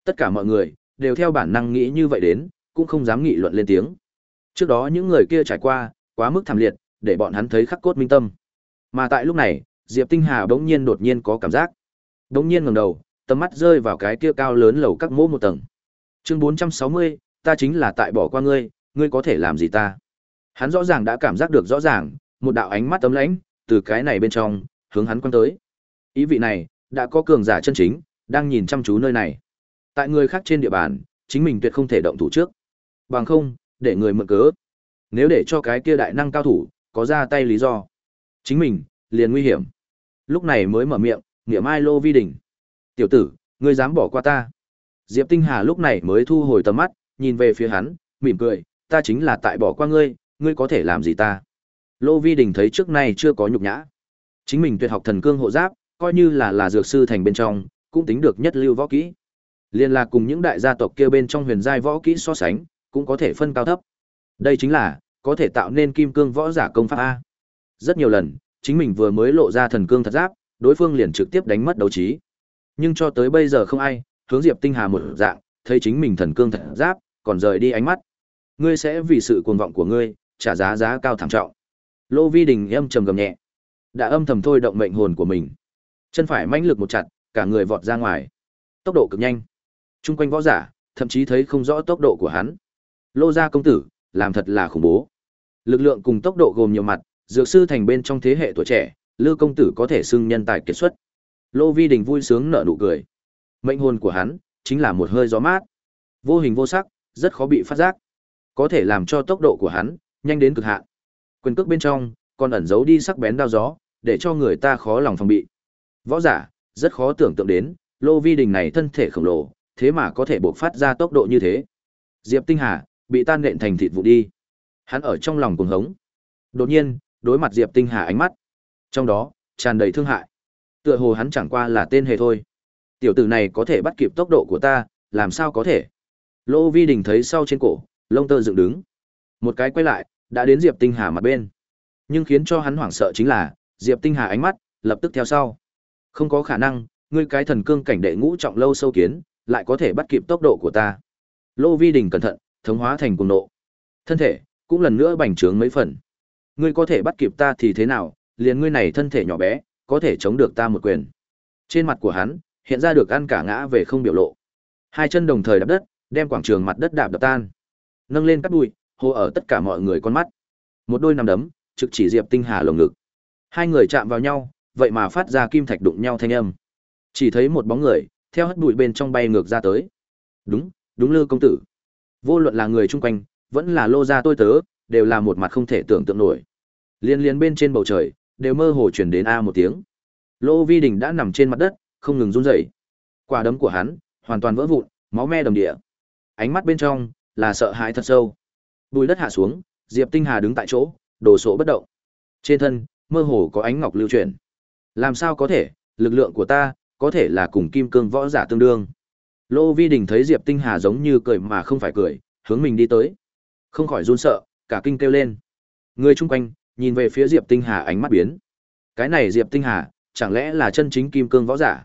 Tất cả mọi người đều theo bản năng nghĩ như vậy đến, cũng không dám nghị luận lên tiếng. Trước đó những người kia trải qua quá mức thảm liệt, để bọn hắn thấy khắc cốt minh tâm. Mà tại lúc này, diệp tinh hà bỗng nhiên đột nhiên có cảm giác. Đống nhiên ngẩng đầu tầm mắt rơi vào cái kia cao lớn lầu các mỗ một tầng. Chương 460, ta chính là tại bỏ qua ngươi ngươi có thể làm gì ta? Hắn rõ ràng đã cảm giác được rõ ràng một đạo ánh mắt tấm lãnh từ cái này bên trong hướng hắn quan tới. Ý vị này đã có cường giả chân chính đang nhìn chăm chú nơi này. Tại người khác trên địa bàn chính mình tuyệt không thể động thủ trước. Bằng không để người mượn cớ. Nếu để cho cái kia đại năng cao thủ có ra tay lý do chính mình liền nguy hiểm. Lúc này mới mở miệng nghĩa mai lô vi đình. Tiểu tử, ngươi dám bỏ qua ta. Diệp tinh hà lúc này mới thu hồi tầm mắt, nhìn về phía hắn, mỉm cười, ta chính là tại bỏ qua ngươi ngươi có thể làm gì ta? Lô vi đình thấy trước nay chưa có nhục nhã. Chính mình tuyệt học thần cương hộ giáp, coi như là là dược sư thành bên trong, cũng tính được nhất lưu võ kỹ. Liên lạc cùng những đại gia tộc kia bên trong huyền giai võ kỹ so sánh, cũng có thể phân cao thấp. Đây chính là, có thể tạo nên kim cương võ giả công pháp a. Rất nhiều lần, chính mình vừa mới lộ ra thần cương thật giáp đối phương liền trực tiếp đánh mất đấu trí. Nhưng cho tới bây giờ không ai, hướng diệp tinh hà một dạng, thấy chính mình thần cương thật giáp, còn rời đi ánh mắt. Ngươi sẽ vì sự cuồng vọng của ngươi, trả giá giá cao thảm trọng. Lô vi đình âm trầm gầm nhẹ. Đã âm thầm thôi động mệnh hồn của mình. Chân phải mãnh lực một chặt, cả người vọt ra ngoài. Tốc độ cực nhanh. Trung quanh võ giả, thậm chí thấy không rõ tốc độ của hắn. Lô gia công tử, làm thật là khủng bố. Lực lượng cùng tốc độ gồm nhiều mặt, dược sư thành bên trong thế hệ tuổi trẻ lư công tử có thể xưng nhân tài kiệt xuất. Lô vi đình vui sướng nở nụ cười. Mệnh hồn của hắn chính là một hơi gió mát. Vô hình vô sắc, rất khó bị phát giác. Có thể làm cho tốc độ của hắn nhanh đến cực hạn. Quyền cước bên trong còn ẩn giấu đi sắc bén đao gió, để cho người ta khó lòng phòng bị. Võ giả, rất khó tưởng tượng đến, lô vi đình này thân thể khổng lồ, thế mà có thể bộc phát ra tốc độ như thế. Diệp tinh hà bị tan nện thành thịt vụ đi. Hắn ở trong lòng cuồng hống. Đột nhiên, đối mặt diệp tinh hà ánh mắt trong đó, tràn đầy thương hại. Tựa hồ hắn chẳng qua là tên hề thôi. Tiểu tử này có thể bắt kịp tốc độ của ta, làm sao có thể? Lô vi đình thấy sau trên cổ, lông tơ dựng đứng. Một cái quay lại, đã đến diệp tinh hà mặt bên. Nhưng khiến cho hắn hoảng sợ chính là, diệp tinh hà ánh mắt, lập tức theo sau. Không có khả năng, ngươi cái thần cương cảnh đệ ngũ trọng lâu sâu kiến, lại có thể bắt kịp tốc độ của ta. Lô vi đình cẩn thận, thống hóa thành cuồng nộ. Thân thể, cũng lần nữa bành trướng mấy phần. Ngươi có thể bắt kịp ta thì thế nào liền ngươi này thân thể nhỏ bé, có thể chống được ta một quyền. Trên mặt của hắn, hiện ra được ăn cả ngã về không biểu lộ. Hai chân đồng thời đạp đất, đem quảng trường mặt đất đạp đập tan. Nâng lên cắt bụi, hô ở tất cả mọi người con mắt. Một đôi nằm đấm, trực chỉ diệp tinh hà lồng ngực. Hai người chạm vào nhau, vậy mà phát ra kim thạch đụng nhau thanh âm. Chỉ thấy một bóng người, theo hất bụi bên trong bay ngược ra tới. Đúng đúng lư công tử. Vô luận là người chung quanh, vẫn là lô gia tôi tớ, đều là một mặt không thể tưởng tượng nổi. Liên liên bên trên bầu trời đều mơ hồ chuyển đến a một tiếng lô vi đình đã nằm trên mặt đất không ngừng run rẩy Quả đấm của hắn hoàn toàn vỡ vụn, máu me đầm địa. Ánh mắt bên trong là sợ hãi thật sâu. Bùi đất hạ xuống, Diệp Tinh Hà đứng tại chỗ, đồ sộ bất động. Trên thân, mơ hồ có ánh ngọc lưu chuyển. Làm sao có thể, lực lượng của ta có thể là cùng kim cương võ giả tương đương. Lô Vi Đình thấy Diệp Tinh Hà giống như cười mà không phải cười, hướng mình đi tới. Không khỏi run sợ, cả kinh kêu lên. Người chung quanh, nhìn về phía Diệp Tinh Hà ánh mắt biến. Cái này Diệp Tinh Hà, chẳng lẽ là chân chính kim cương võ giả?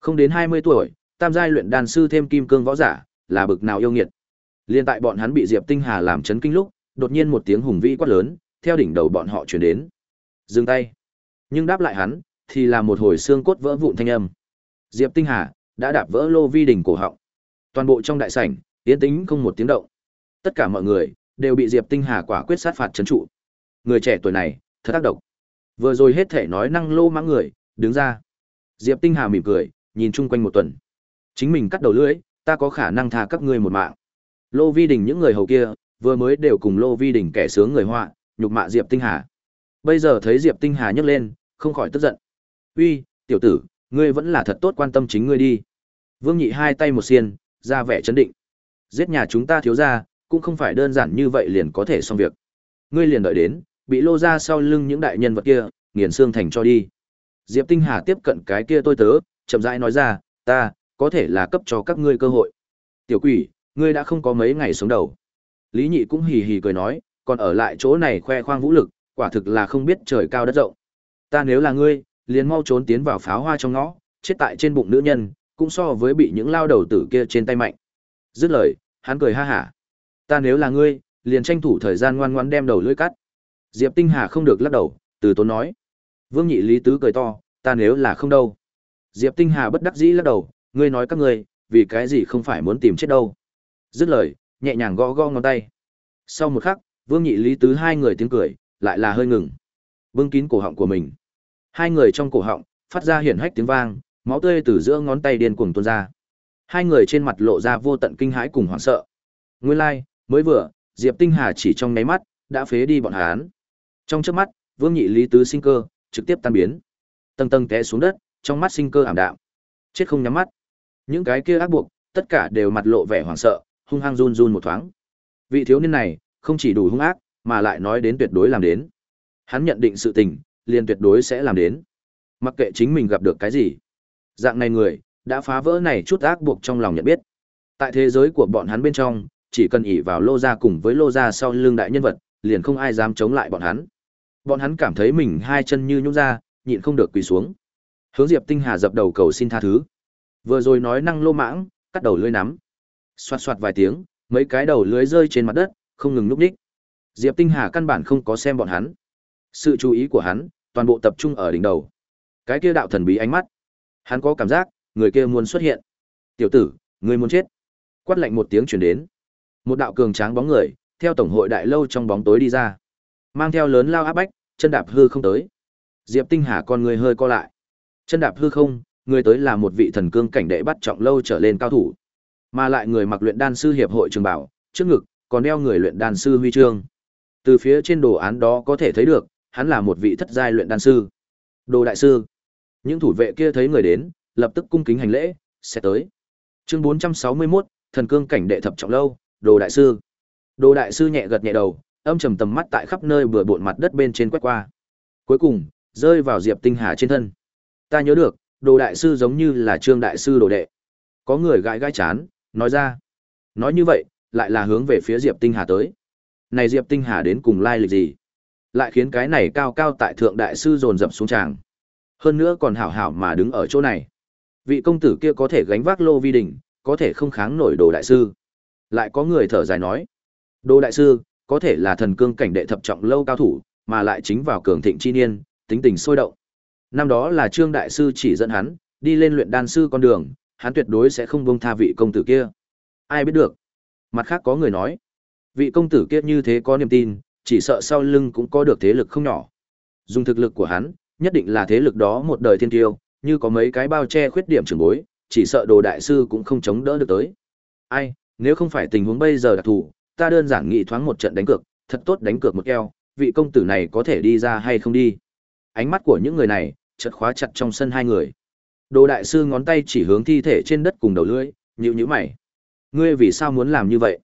Không đến 20 tuổi, tam giai luyện đan sư thêm kim cương võ giả, là bực nào yêu nghiệt. Liên tại bọn hắn bị Diệp Tinh Hà làm chấn kinh lúc, đột nhiên một tiếng hùng vĩ quát lớn, theo đỉnh đầu bọn họ truyền đến. Dừng tay. Nhưng đáp lại hắn, thì là một hồi xương cốt vỡ vụn thanh âm. Diệp Tinh Hà đã đạp vỡ lô vi đỉnh cổ họng. Toàn bộ trong đại sảnh, yên tĩnh không một tiếng động. Tất cả mọi người đều bị Diệp Tinh Hà quả quyết sát phạt trấn trụ. Người trẻ tuổi này, thật ác độc. Vừa rồi hết thể nói năng lô mãng người, đứng ra. Diệp Tinh Hà mỉm cười, nhìn chung quanh một tuần. Chính mình cắt đầu lưỡi, ta có khả năng tha các ngươi một mạng. Lô Vi Đình những người hầu kia, vừa mới đều cùng Lô Vi Đình kẻ sướng người họa, nhục mạ Diệp Tinh Hà. Bây giờ thấy Diệp Tinh Hà nhấc lên, không khỏi tức giận. "Uy, tiểu tử, ngươi vẫn là thật tốt quan tâm chính ngươi đi." Vương Nhị hai tay một xiên, ra vẻ chấn định. "Giết nhà chúng ta thiếu gia, cũng không phải đơn giản như vậy liền có thể xong việc. Ngươi liền đợi đến, bị lô ra sau lưng những đại nhân vật kia, nghiền xương thành cho đi." Diệp Tinh Hà tiếp cận cái kia tôi tớ, chậm rãi nói ra, "Ta, có thể là cấp cho các ngươi cơ hội." "Tiểu quỷ, ngươi đã không có mấy ngày sống đầu." Lý Nhị cũng hì hì cười nói, còn ở lại chỗ này khoe khoang vũ lực, quả thực là không biết trời cao đất rộng. Ta nếu là ngươi, liền mau trốn tiến vào pháo hoa trong ngõ, chết tại trên bụng nữ nhân, cũng so với bị những lao đầu tử kia trên tay mạnh. Dứt lời, hắn cười ha hả. Ta nếu là ngươi, liền tranh thủ thời gian ngoan ngoãn đem đầu lưỡi cắt. Diệp Tinh Hà không được lắc đầu, từ tốn nói. Vương Nhị Lý Tứ cười to, ta nếu là không đâu. Diệp Tinh Hà bất đắc dĩ lắc đầu, ngươi nói các ngươi, vì cái gì không phải muốn tìm chết đâu. Dứt lời, nhẹ nhàng gõ gõ ngón tay. Sau một khắc, Vương Nhị Lý Tứ hai người tiếng cười, lại là hơi ngừng. Bưng kín cổ họng của mình. Hai người trong cổ họng phát ra hiển hách tiếng vang, máu tươi từ giữa ngón tay điên cuồng tuôn ra. Hai người trên mặt lộ ra vô tận kinh hãi cùng hoảng sợ. Nguyên lai, like, mới vừa, Diệp Tinh Hà chỉ trong nháy mắt đã phế đi bọn hắn. Trong chớp mắt, Vương Nhị Lý Tứ sinh cơ trực tiếp tan biến. Tầng tầng té xuống đất, trong mắt sinh cơ ảm đạm. Chết không nhắm mắt. Những cái kia ác buộc, tất cả đều mặt lộ vẻ hoảng sợ, hung hăng run run một thoáng. Vị thiếu niên này, không chỉ đủ hung ác, mà lại nói đến tuyệt đối làm đến. Hắn nhận định sự tình, liền tuyệt đối sẽ làm đến. Mặc kệ chính mình gặp được cái gì. Dạng này người, đã phá vỡ này chút ác buộc trong lòng nhận biết. Tại thế giới của bọn hắn bên trong, chỉ cần ỷ vào lô ra cùng với lô ra sau lưng đại nhân vật, liền không ai dám chống lại bọn hắn. Bọn hắn cảm thấy mình hai chân như nhũn ra, nhịn không được quỳ xuống. Hướng Diệp Tinh Hà dập đầu cầu xin tha thứ. Vừa rồi nói năng lô mãng, cắt đầu lưỡi nắm. Xoạt xoạt vài tiếng, mấy cái đầu lưới rơi trên mặt đất, không ngừng lúc đích. Diệp Tinh Hà căn bản không có xem bọn hắn. Sự chú ý của hắn, toàn bộ tập trung ở đỉnh đầu. Cái kia đạo thần bí ánh mắt. Hắn có cảm giác, người kia muốn xuất hiện. Tiểu tử, người muốn chết. Quát lạnh một tiếng truyền đến. Một đạo cường tráng bóng người, theo tổng hội đại lâu trong bóng tối đi ra. Mang theo lớn lao áp bách, chân đạp hư không tới. Diệp Tinh Hà con người hơi co lại. Chân đạp hư không, người tới là một vị thần cương cảnh đệ bắt trọng lâu trở lên cao thủ. Mà lại người mặc luyện đan sư hiệp hội trường bảo, trước ngực còn đeo người luyện đan sư huy chương. Từ phía trên đồ án đó có thể thấy được, hắn là một vị thất giai luyện đan sư. Đồ đại sư. Những thủ vệ kia thấy người đến, lập tức cung kính hành lễ, sẽ tới. Chương 461, thần cương cảnh đệ thập trọng lâu, đồ đại sư. Đồ đại sư nhẹ gật nhẹ đầu, âm trầm tầm mắt tại khắp nơi bừa bộn mặt đất bên trên quét qua. Cuối cùng, rơi vào Diệp Tinh Hà trên thân. Ta nhớ được, đồ đại sư giống như là trương đại sư đồ đệ. Có người gãi gãi chán, nói ra. Nói như vậy, lại là hướng về phía Diệp Tinh Hà tới. Này Diệp Tinh Hà đến cùng lai lịch gì? Lại khiến cái này cao cao tại thượng đại sư dồn dập xuống tràng. Hơn nữa còn hảo hảo mà đứng ở chỗ này. Vị công tử kia có thể gánh vác lô vi đỉnh, có thể không kháng nổi đồ đại sư. Lại có người thở dài nói. Đồ đại sư, có thể là thần cương cảnh đệ thập trọng lâu cao thủ, mà lại chính vào cường thịnh chi niên, tính tình sôi động. Năm đó là Trương đại sư chỉ dẫn hắn đi lên luyện đan sư con đường, hắn tuyệt đối sẽ không buông tha vị công tử kia. Ai biết được? Mặt khác có người nói, vị công tử kia như thế có niềm tin, chỉ sợ sau lưng cũng có được thế lực không nhỏ. Dùng thực lực của hắn, nhất định là thế lực đó một đời thiên tiêu, như có mấy cái bao che khuyết điểm trưởng bối, chỉ sợ đồ đại sư cũng không chống đỡ được tới. Ai, nếu không phải tình huống bây giờ đặc thù, ta đơn giản nghĩ thoáng một trận đánh cược, thật tốt đánh cược một keo, vị công tử này có thể đi ra hay không đi. Ánh mắt của những người này, chợt khóa chặt trong sân hai người. Đồ đại sư ngón tay chỉ hướng thi thể trên đất cùng đầu lưỡi, nhíu nhíu mày. Ngươi vì sao muốn làm như vậy?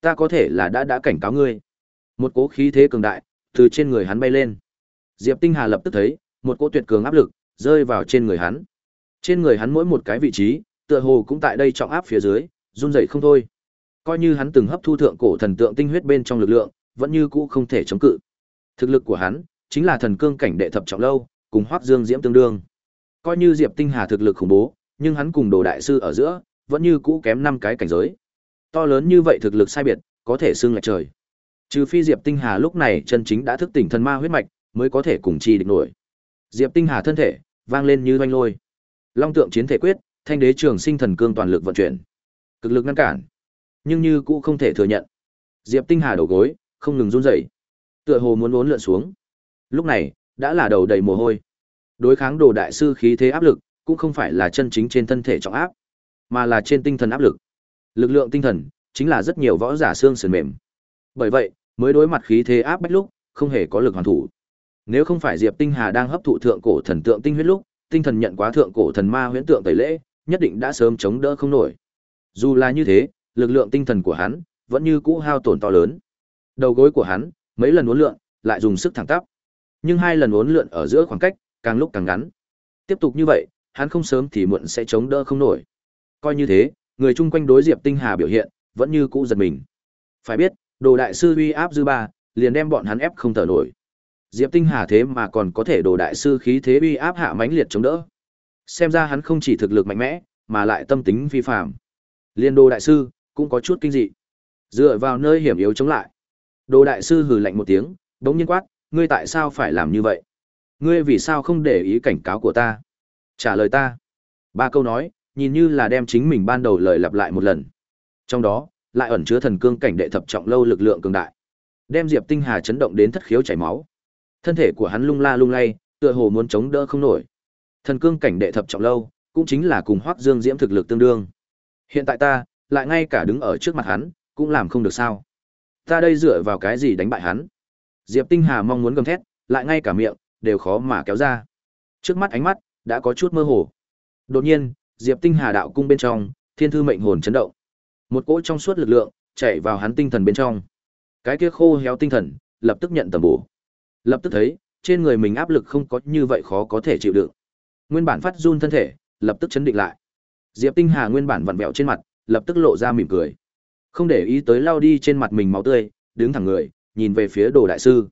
Ta có thể là đã đã cảnh cáo ngươi. Một cỗ khí thế cường đại từ trên người hắn bay lên. Diệp Tinh Hà lập tức thấy, một cỗ tuyệt cường áp lực rơi vào trên người hắn. Trên người hắn mỗi một cái vị trí, tựa hồ cũng tại đây trọng áp phía dưới, run rẩy không thôi. Coi như hắn từng hấp thu thượng cổ thần tượng tinh huyết bên trong lực lượng, vẫn như cũ không thể chống cự. Thực lực của hắn chính là thần cương cảnh đệ thập trọng lâu, cùng Hoắc Dương Diễm tương đương. Coi như Diệp Tinh Hà thực lực khủng bố, nhưng hắn cùng Đồ đại sư ở giữa, vẫn như cũ kém năm cái cảnh giới. To lớn như vậy thực lực sai biệt, có thể xưng là trời. Trừ phi Diệp Tinh Hà lúc này chân chính đã thức tỉnh thần ma huyết mạch, mới có thể cùng chi địch nổi. Diệp Tinh Hà thân thể vang lên như oanh lôi. Long tượng chiến thể quyết, thanh đế trường sinh thần cương toàn lực vận chuyển. Cực lực ngăn cản, nhưng như cũ không thể thừa nhận. Diệp Tinh Hà đầu gối không ngừng run rẩy, tựa hồ muốn uốn lượn xuống. Lúc này, đã là đầu đầy mồ hôi. Đối kháng đồ đại sư khí thế áp lực, cũng không phải là chân chính trên thân thể trọng áp, mà là trên tinh thần áp lực. Lực lượng tinh thần chính là rất nhiều võ giả xương sườn mềm. Bởi vậy, mới đối mặt khí thế áp bách lúc, không hề có lực hoàn thủ. Nếu không phải Diệp Tinh Hà đang hấp thụ thượng cổ thần tượng tinh huyết lúc, tinh thần nhận quá thượng cổ thần ma huyễn tượng tẩy lễ, nhất định đã sớm chống đỡ không nổi. Dù là như thế, lực lượng tinh thần của hắn vẫn như cũ hao tổn to lớn. Đầu gối của hắn mấy lần uốn lượn, lại dùng sức thẳng tắp. Nhưng hai lần uốn lượn ở giữa khoảng cách càng lúc càng ngắn. Tiếp tục như vậy, hắn không sớm thì muộn sẽ chống đỡ không nổi. Coi như thế, người chung quanh đối Diệp Tinh Hà biểu hiện vẫn như cũ giật mình. Phải biết, đồ đại sư uy áp dư ba, liền đem bọn hắn ép không thở nổi. Diệp Tinh Hà thế mà còn có thể đồ đại sư khí thế uy áp hạ mãnh liệt chống đỡ. Xem ra hắn không chỉ thực lực mạnh mẽ, mà lại tâm tính phi phàm. Liên đồ đại sư cũng có chút kinh dị. Dựa vào nơi hiểm yếu chống lại. Đồ đại sư hừ lạnh một tiếng, đống nhiên quát, ngươi tại sao phải làm như vậy? Ngươi vì sao không để ý cảnh cáo của ta? Trả lời ta. Ba câu nói, nhìn như là đem chính mình ban đầu lời lặp lại một lần. Trong đó, lại ẩn chứa thần cương cảnh đệ thập trọng lâu lực lượng cường đại. Đem Diệp Tinh Hà chấn động đến thất khiếu chảy máu. Thân thể của hắn lung la lung lay, tựa hồ muốn chống đỡ không nổi. Thần cương cảnh đệ thập trọng lâu, cũng chính là cùng Hoắc Dương Diễm thực lực tương đương. Hiện tại ta, lại ngay cả đứng ở trước mặt hắn, cũng làm không được sao? Ta đây dựa vào cái gì đánh bại hắn? Diệp Tinh Hà mong muốn gầm thét, lại ngay cả miệng đều khó mà kéo ra. Trước mắt ánh mắt đã có chút mơ hồ. Đột nhiên, Diệp Tinh Hà đạo cung bên trong, thiên thư mệnh hồn chấn động. Một cỗ trong suốt lực lượng chạy vào hắn tinh thần bên trong. Cái kia khô héo tinh thần lập tức nhận tầm bổ. Lập tức thấy, trên người mình áp lực không có như vậy khó có thể chịu đựng. Nguyên bản phát run thân thể, lập tức chấn định lại. Diệp Tinh Hà nguyên bản vặn vẹo trên mặt, lập tức lộ ra mỉm cười. Không để ý tới lao đi trên mặt mình máu tươi, đứng thẳng người, nhìn về phía Đồ đại sư.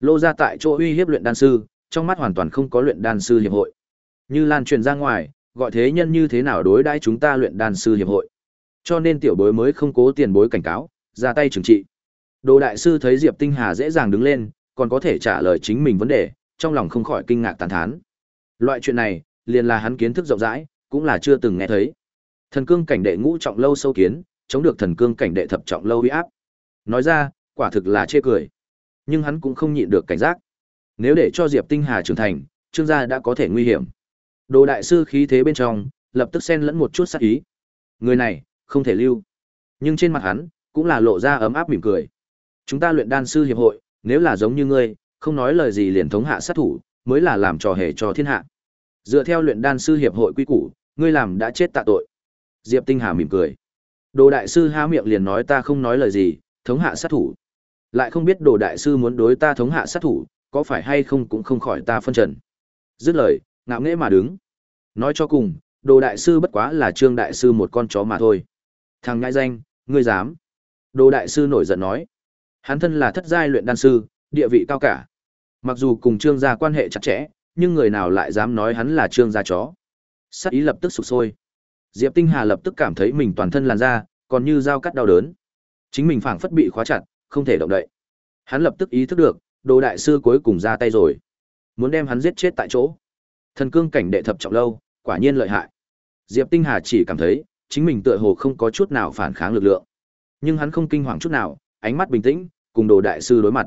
Lô ra tại chỗ uy hiếp luyện đan sư, trong mắt hoàn toàn không có luyện đan sư hiệp hội. Như lan truyền ra ngoài, gọi thế nhân như thế nào đối đãi chúng ta luyện đan sư hiệp hội. Cho nên tiểu bối mới không cố tiền bối cảnh cáo, ra tay trừng trị. Đồ đại sư thấy Diệp Tinh Hà dễ dàng đứng lên, còn có thể trả lời chính mình vấn đề, trong lòng không khỏi kinh ngạc tàn thán. Loại chuyện này, liền là hắn kiến thức rộng rãi, cũng là chưa từng nghe thấy. Thần cương cảnh đệ ngũ trọng lâu sâu kiến, chống được thần cương cảnh đệ thập trọng lâu uy áp. Nói ra, quả thực là chê cười. Nhưng hắn cũng không nhịn được cảnh giác. Nếu để cho Diệp Tinh Hà trưởng thành, Trương gia đã có thể nguy hiểm. Đồ đại sư khí thế bên trong, lập tức xen lẫn một chút sát ý. Người này, không thể lưu. Nhưng trên mặt hắn, cũng là lộ ra ấm áp mỉm cười. Chúng ta luyện đan sư hiệp hội, nếu là giống như ngươi, không nói lời gì liền thống hạ sát thủ, mới là làm trò hề cho thiên hạ. Dựa theo luyện đan sư hiệp hội quy củ, ngươi làm đã chết tạ tội. Diệp Tinh Hà mỉm cười. Đồ đại sư há miệng liền nói ta không nói lời gì, thống hạ sát thủ. Lại không biết đồ đại sư muốn đối ta thống hạ sát thủ, có phải hay không cũng không khỏi ta phân trần. Dứt lời, ngạo nghễ mà đứng. Nói cho cùng, đồ đại sư bất quá là trương đại sư một con chó mà thôi. Thằng Nhãi danh, ngươi dám. Đồ đại sư nổi giận nói. Hắn thân là thất giai luyện đan sư, địa vị cao cả. Mặc dù cùng trương gia quan hệ chặt chẽ, nhưng người nào lại dám nói hắn là trương gia chó. Sát ý lập tức sụp sôi. Diệp Tinh Hà lập tức cảm thấy mình toàn thân làn da, còn như dao cắt đau đớn. Chính mình phảng phất bị khóa chặt, không thể động đậy. Hắn lập tức ý thức được, đồ đại sư cuối cùng ra tay rồi. Muốn đem hắn giết chết tại chỗ. Thần cương cảnh đệ thập trọng lâu, quả nhiên lợi hại. Diệp Tinh Hà chỉ cảm thấy, chính mình tựa hồ không có chút nào phản kháng lực lượng. Nhưng hắn không kinh hoàng chút nào, ánh mắt bình tĩnh, cùng đồ đại sư đối mặt.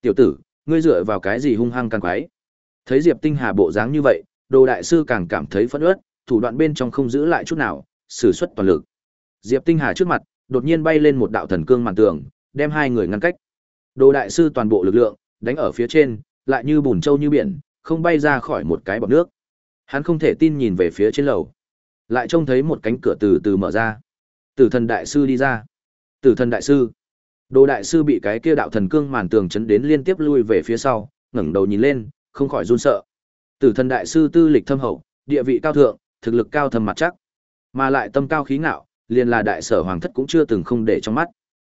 "Tiểu tử, ngươi dựa vào cái gì hung hăng càng quái?" Thấy Diệp Tinh Hà bộ dáng như vậy, đồ đại sư càng cảm thấy phẫn uất, thủ đoạn bên trong không giữ lại chút nào, sử xuất toàn lực. Diệp Tinh Hà trước mặt, đột nhiên bay lên một đạo thần cương màn tường, đem hai người ngăn cách. Đồ đại sư toàn bộ lực lượng đánh ở phía trên, lại như bùn trâu như biển, không bay ra khỏi một cái bọt nước. Hắn không thể tin nhìn về phía trên lầu. Lại trông thấy một cánh cửa từ từ mở ra. Tử thần đại sư đi ra. Tử thần đại sư. Đồ đại sư bị cái kia đạo thần cương màn tường chấn đến liên tiếp lui về phía sau, ngẩng đầu nhìn lên, không khỏi run sợ. Tử thần đại sư tư lịch thâm hậu, địa vị cao thượng, thực lực cao thâm mặt chắc, mà lại tâm cao khí ngạo, liền là đại sở hoàng thất cũng chưa từng không để trong mắt.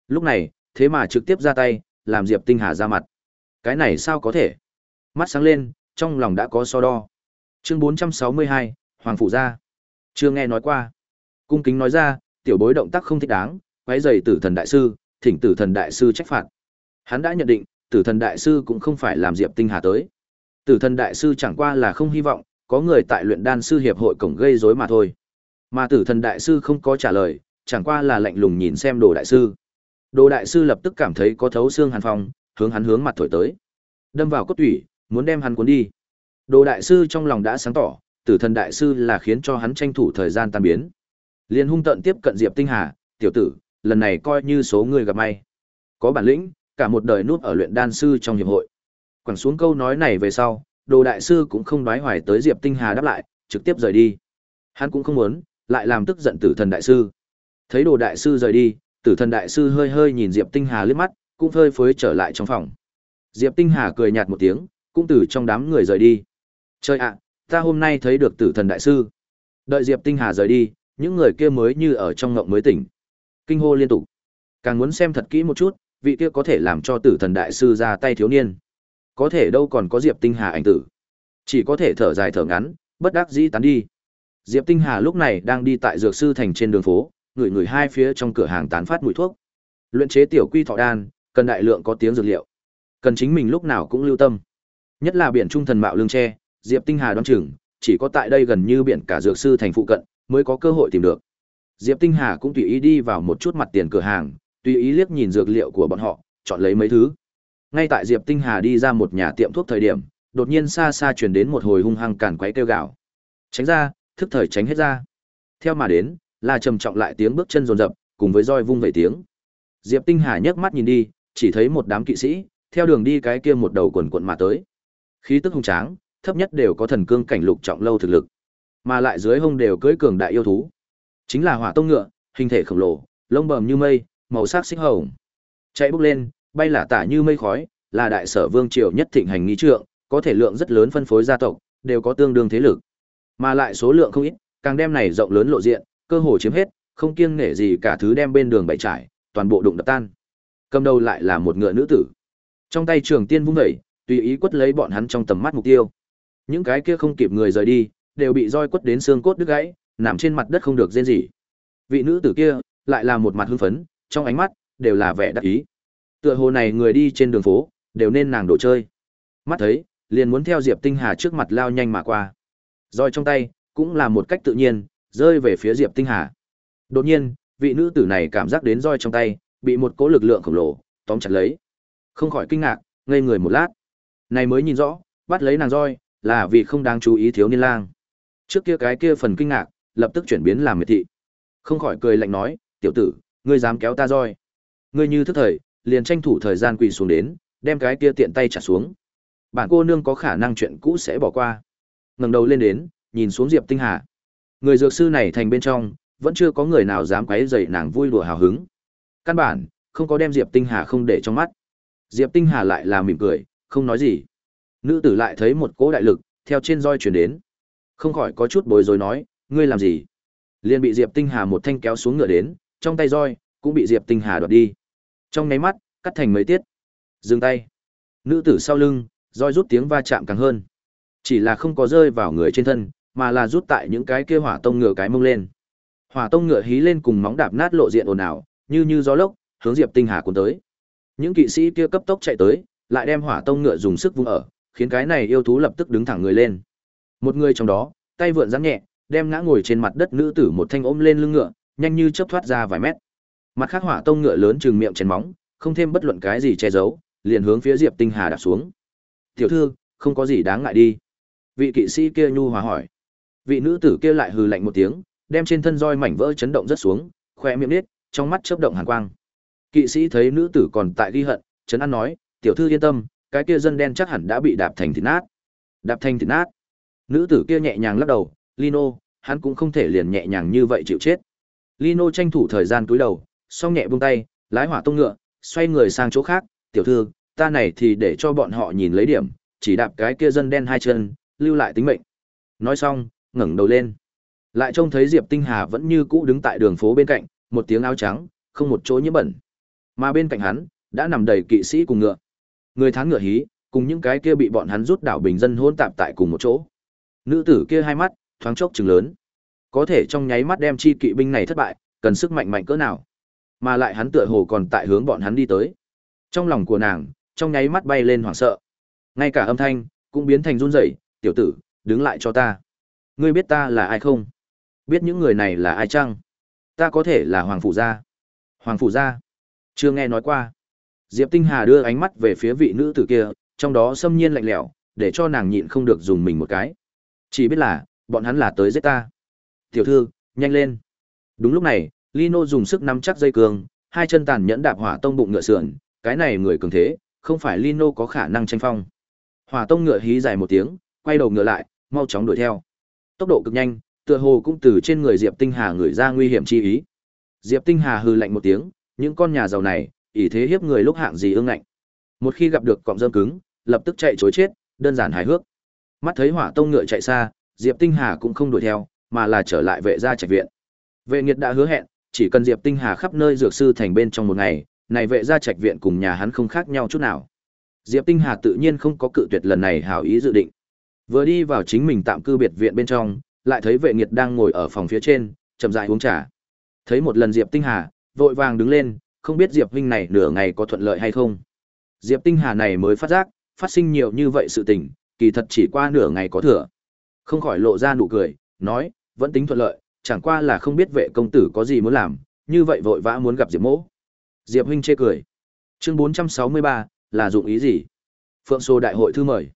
Lúc này, thế mà trực tiếp ra tay, làm Diệp Tinh Hà ra mặt. Cái này sao có thể? Mắt sáng lên, trong lòng đã có so đo. Chương 462, Hoàng phủ gia. Chưa nghe nói qua. Cung kính nói ra, tiểu bối động tác không thích đáng, quấy rầy tử thần đại sư, thỉnh tử thần đại sư trách phạt. Hắn đã nhận định, tử thần đại sư cũng không phải làm Diệp Tinh Hà tới. Tử thần đại sư chẳng qua là không hy vọng, có người tại luyện đan sư hiệp hội cổng gây rối mà thôi. Mà tử thần đại sư không có trả lời, chẳng qua là lạnh lùng nhìn xem đồ đại sư. Đồ đại sư lập tức cảm thấy có thấu xương hàn phong, hướng hắn hướng mặt thổi tới. Đâm vào cốt tủy, muốn đem hắn cuốn đi. Đồ đại sư trong lòng đã sáng tỏ, tử thần đại sư là khiến cho hắn tranh thủ thời gian tan biến. Liên hung tận tiếp cận Diệp Tinh Hà, tiểu tử, lần này coi như số người gặp may. Có bản lĩnh, cả một đời nuốt ở luyện đan sư trong hiệp hội. Quẳng xuống câu nói này về sau, đồ đại sư cũng không đoái hoài tới Diệp Tinh Hà đáp lại, trực tiếp rời đi. Hắn cũng không muốn, lại làm tức giận tử thần đại sư. Thấy đồ đại sư rời đi, tử thần đại sư hơi hơi nhìn Diệp Tinh Hà liếc mắt, cũng hơi phới trở lại trong phòng. Diệp Tinh Hà cười nhạt một tiếng, cũng từ trong đám người rời đi. Trời ạ, ta hôm nay thấy được tử thần đại sư. Đợi Diệp Tinh Hà rời đi, những người kia mới như ở trong ngộng mới tỉnh. Kinh hô liên tục. Càng muốn xem thật kỹ một chút, vị kia có thể làm cho tử thần đại sư ra tay thiếu niên. Có thể đâu còn có Diệp Tinh Hà ảnh tử. Chỉ có thể thở dài thở ngắn, bất đắc dĩ tán đi. Diệp Tinh Hà lúc này đang đi tại dược sư thành trên đường phố, người người hai phía trong cửa hàng tán phát mùi thuốc. Luyện chế tiểu quy thọ đan, cần đại lượng có tiếng dược liệu. Cần chính mình lúc nào cũng lưu tâm. Nhất là biển trung thần mạo lương tre, Diệp Tinh Hà đoán chừng, chỉ có tại đây gần như biển cả dược sư thành phụ cận mới có cơ hội tìm được. Diệp Tinh Hà cũng tùy ý đi vào một chút mặt tiền cửa hàng, tùy ý liếc nhìn dược liệu của bọn họ, chọn lấy mấy thứ. Ngay tại Diệp Tinh Hà đi ra một nhà tiệm thuốc thời điểm, đột nhiên xa xa truyền đến một hồi hung hăng càn quấy kêu gào. Tránh ra, thức thời tránh hết ra. Theo mà đến, là trầm trọng lại tiếng bước chân rồn rập, cùng với roi vung vẩy tiếng. Diệp Tinh Hà nhấc mắt nhìn đi, chỉ thấy một đám kỵ sĩ, theo đường đi cái kia một đầu quần quận mà tới. Khí tức hung tráng, thấp nhất đều có thần cương cảnh lục trọng lâu thực lực, mà lại dưới hông đều cưỡi cường đại yêu thú. Chính là hỏa tông ngựa, hình thể khổng lồ, lông bầm như mây, màu sắc xích hồng. Chạy bốc lên, bay là tả như mây khói, là đại sở vương triều nhất thịnh hành nghi trượng, có thể lượng rất lớn phân phối gia tộc, đều có tương đương thế lực. Mà lại số lượng không ít, càng đem này rộng lớn lộ diện, cơ hồ chiếm hết, không kiêng nể gì cả thứ đem bên đường bày trải, toàn bộ đụng đập tan. Cầm đầu lại là một ngựa nữ tử. Trong tay trường tiên vung dậy, tùy ý quất lấy bọn hắn trong tầm mắt mục tiêu. Những cái kia không kịp người rời đi, đều bị roi quất đến xương cốt đứt gãy, nằm trên mặt đất không được rên rỉ. Vị nữ tử kia lại là một mặt hưng phấn, trong ánh mắt đều là vẻ đắc ý. Tựa hồ này người đi trên đường phố, đều nên nàng đồ chơi. Mắt thấy, liền muốn theo Diệp Tinh Hà trước mặt lao nhanh mà qua. Roi trong tay, cũng là một cách tự nhiên, rơi về phía Diệp Tinh Hà. Đột nhiên, vị nữ tử này cảm giác đến roi trong tay, bị một cỗ lực lượng khổng lồ tóm chặt lấy. Không khỏi kinh ngạc, ngây người một lát. Này mới nhìn rõ, bắt lấy nàng roi, là vì không đáng chú ý thiếu niên lang. Trước kia cái kia phần kinh ngạc, lập tức chuyển biến làm miệt thị. Không khỏi cười lạnh nói, tiểu tử, ngươi dám kéo ta roi. Ngươi như thức thời, liền tranh thủ thời gian quỳ xuống đến, đem cái kia tiện tay trả xuống. Bản cô nương có khả năng chuyện cũ sẽ bỏ qua. Ngẩng đầu lên đến, nhìn xuống Diệp Tinh Hà. Người dược sư này thành bên trong, vẫn chưa có người nào dám quấy rầy nàng vui đùa hào hứng. Căn bản, không có đem Diệp Tinh Hà không để trong mắt. Diệp Tinh Hà lại là mỉm cười, không nói gì. Nữ tử lại thấy một cỗ đại lực, theo trên roi chuyển đến. Không khỏi có chút bối rối nói, ngươi làm gì? Liền bị Diệp Tinh Hà một thanh kéo xuống ngựa đến, trong tay roi, cũng bị Diệp Tinh Hà đoạt đi. Trong nháy mắt, cắt thành mấy tiết. Dừng tay. Nữ tử sau lưng, roi rút tiếng va chạm càng hơn. Chỉ là không có rơi vào người trên thân, mà là rút tại những cái kia hỏa tông ngựa cái mông lên. Hỏa tông ngựa hí lên cùng móng đạp nát lộ diện ồn ào, như như gió lốc, hướng Diệp Tinh Hà cuốn tới. Những kỵ sĩ kia cấp tốc chạy tới, lại đem hỏa tông ngựa dùng sức vung ở, khiến cái này yêu thú lập tức đứng thẳng người lên. Một người trong đó, tay vượn giáng nhẹ, đem ngã ngồi trên mặt đất nữ tử một thanh ôm lên lưng ngựa, nhanh như chớp thoát ra vài mét. Mặt khác hỏa tông ngựa lớn trừng miệng chèn móng, không thêm bất luận cái gì che giấu, liền hướng phía Diệp Tinh Hà đạp xuống. "Tiểu thư, không có gì đáng ngại đi." Vị kỵ sĩ kia nhu hòa hỏi. Vị nữ tử kia lại hừ lạnh một tiếng, đem trên thân roi mảnh vỡ chấn động rất xuống, khoe miệng nít, trong mắt chớp động hàn quang. Kỵ sĩ thấy nữ tử còn tại ghi hận, chấn an nói, "Tiểu thư yên tâm, cái kia dân đen chắc hẳn đã bị đạp thành thịt nát." Đạp thành thịt nát? Nữ tử kia nhẹ nhàng lắc đầu, Lino, hắn cũng không thể liền nhẹ nhàng như vậy chịu chết. Lino tranh thủ thời gian cúi đầu, song nhẹ buông tay, lái hỏa tông ngựa, xoay người sang chỗ khác, tiểu thư, ta này thì để cho bọn họ nhìn lấy điểm, chỉ đạp cái kia dân đen hai chân, lưu lại tính mệnh. Nói xong, ngẩng đầu lên. Lại trông thấy Diệp Tinh Hà vẫn như cũ đứng tại đường phố bên cạnh, một tiếng áo trắng, không một chỗ nhiễm bẩn. Mà bên cạnh hắn, đã nằm đầy kỵ sĩ cùng ngựa. Người thắng ngựa hí, cùng những cái kia bị bọn hắn rút đảo bình dân hỗn tạp tại cùng một chỗ. Nữ tử kia hai mắt, thoáng chốc trừng lớn. Có thể trong nháy mắt đem chi kỵ binh này thất bại, cần sức mạnh mạnh cỡ nào? Mà lại hắn tựa hồ còn tại hướng bọn hắn đi tới. Trong lòng của nàng, trong nháy mắt bay lên hoảng sợ. Ngay cả âm thanh cũng biến thành run rẩy, "Tiểu tử, đứng lại cho ta. Ngươi biết ta là ai không? Biết những người này là ai chăng? Ta có thể là hoàng phủ gia." Hoàng phủ gia? Chưa nghe nói qua. Diệp Tinh Hà đưa ánh mắt về phía vị nữ tử kia, trong đó xâm nhiên lạnh lẽo, để cho nàng nhịn không được dùng mình một cái. Chỉ biết là, bọn hắn là tới giết ta. Tiểu thư, nhanh lên. Đúng lúc này, Lino dùng sức nắm chắc dây cương, hai chân tàn nhẫn đạp hỏa tông bụng ngựa sườn, cái này người cường thế, không phải Lino có khả năng tranh phong. Hỏa tông ngựa hí dài một tiếng, quay đầu ngựa lại, mau chóng đuổi theo. Tốc độ cực nhanh, tựa hồ cũng từ trên người Diệp Tinh Hà người ra nguy hiểm chi ý. Diệp Tinh Hà hừ lạnh một tiếng, những con nhà giàu này, ỷ thế hiếp người lúc hạng gì ương ngạnh. Một khi gặp được cọng rơm cứng, lập tức chạy trối chết, đơn giản hài hước. Mắt thấy hỏa tông ngựa chạy xa, Diệp Tinh Hà cũng không đuổi theo, mà là trở lại vệ gia trạch viện. Vệ Nghiệt đã hứa hẹn, chỉ cần Diệp Tinh Hà khắp nơi dược sư thành bên trong một ngày, này vệ gia trạch viện cùng nhà hắn không khác nhau chút nào. Diệp Tinh Hà tự nhiên không có cự tuyệt lần này hảo ý dự định. Vừa đi vào chính mình tạm cư biệt viện bên trong, lại thấy vệ nghiệt đang ngồi ở phòng phía trên, chậm rãi uống trà. Thấy một lần Diệp Tinh Hà, vội vàng đứng lên, không biết Diệp huynh này nửa ngày có thuận lợi hay không. Diệp Tinh Hà này mới phát giác, phát sinh nhiều như vậy sự tình, kỳ thật chỉ qua nửa ngày có thừa. Không khỏi lộ ra nụ cười, nói, vẫn tính thuận lợi, chẳng qua là không biết vệ công tử có gì muốn làm, như vậy vội vã muốn gặp Diệp Mỗ. Diệp huynh chê cười. Chương 463, là dụng ý gì? Phượng Sô đại hội thư mời.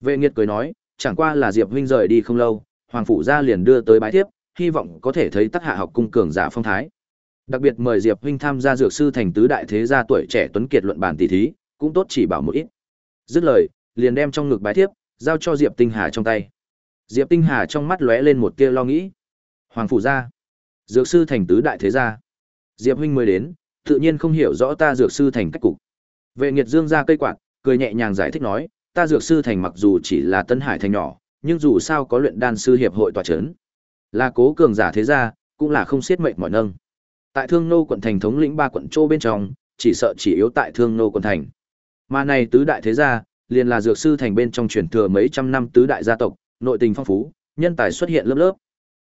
Vệ Nghiệt cười nói, chẳng qua là Diệp huynh rời đi không lâu, hoàng phủ gia liền đưa tới bái tiếp hy vọng có thể thấy tất hạ học cung cường giả phong thái. Đặc biệt mời Diệp huynh tham gia dược sư thành tứ đại thế gia tuổi trẻ tuấn kiệt luận bản tỷ thí, cũng tốt chỉ bảo một ít. Dứt lời, liền đem trong ngực bái tiếp giao cho Diệp Tinh Hà trong tay. Diệp Tinh Hà trong mắt lóe lên một tia lo nghĩ. Hoàng phủ gia, dược sư thành tứ đại thế gia. Diệp huynh mới đến, tự nhiên không hiểu rõ ta dược sư thành cách cục. Vệ Nghiệt Dương ra cây quạt, cười nhẹ nhàng giải thích nói, ta dược sư thành mặc dù chỉ là Tân Hải thành nhỏ, nhưng dù sao có luyện đan sư hiệp hội tọa chấn, là cố cường giả thế gia, cũng là không xiết mệnh mọi nâng. Tại Thương Nô quận thành thống lĩnh ba quận châu bên trong, chỉ sợ chỉ yếu tại Thương Nô quận thành. Mà này tứ đại thế gia, liền là dược sư thành bên trong truyền thừa mấy trăm năm tứ đại gia tộc, nội tình phong phú, nhân tài xuất hiện lớp lớp.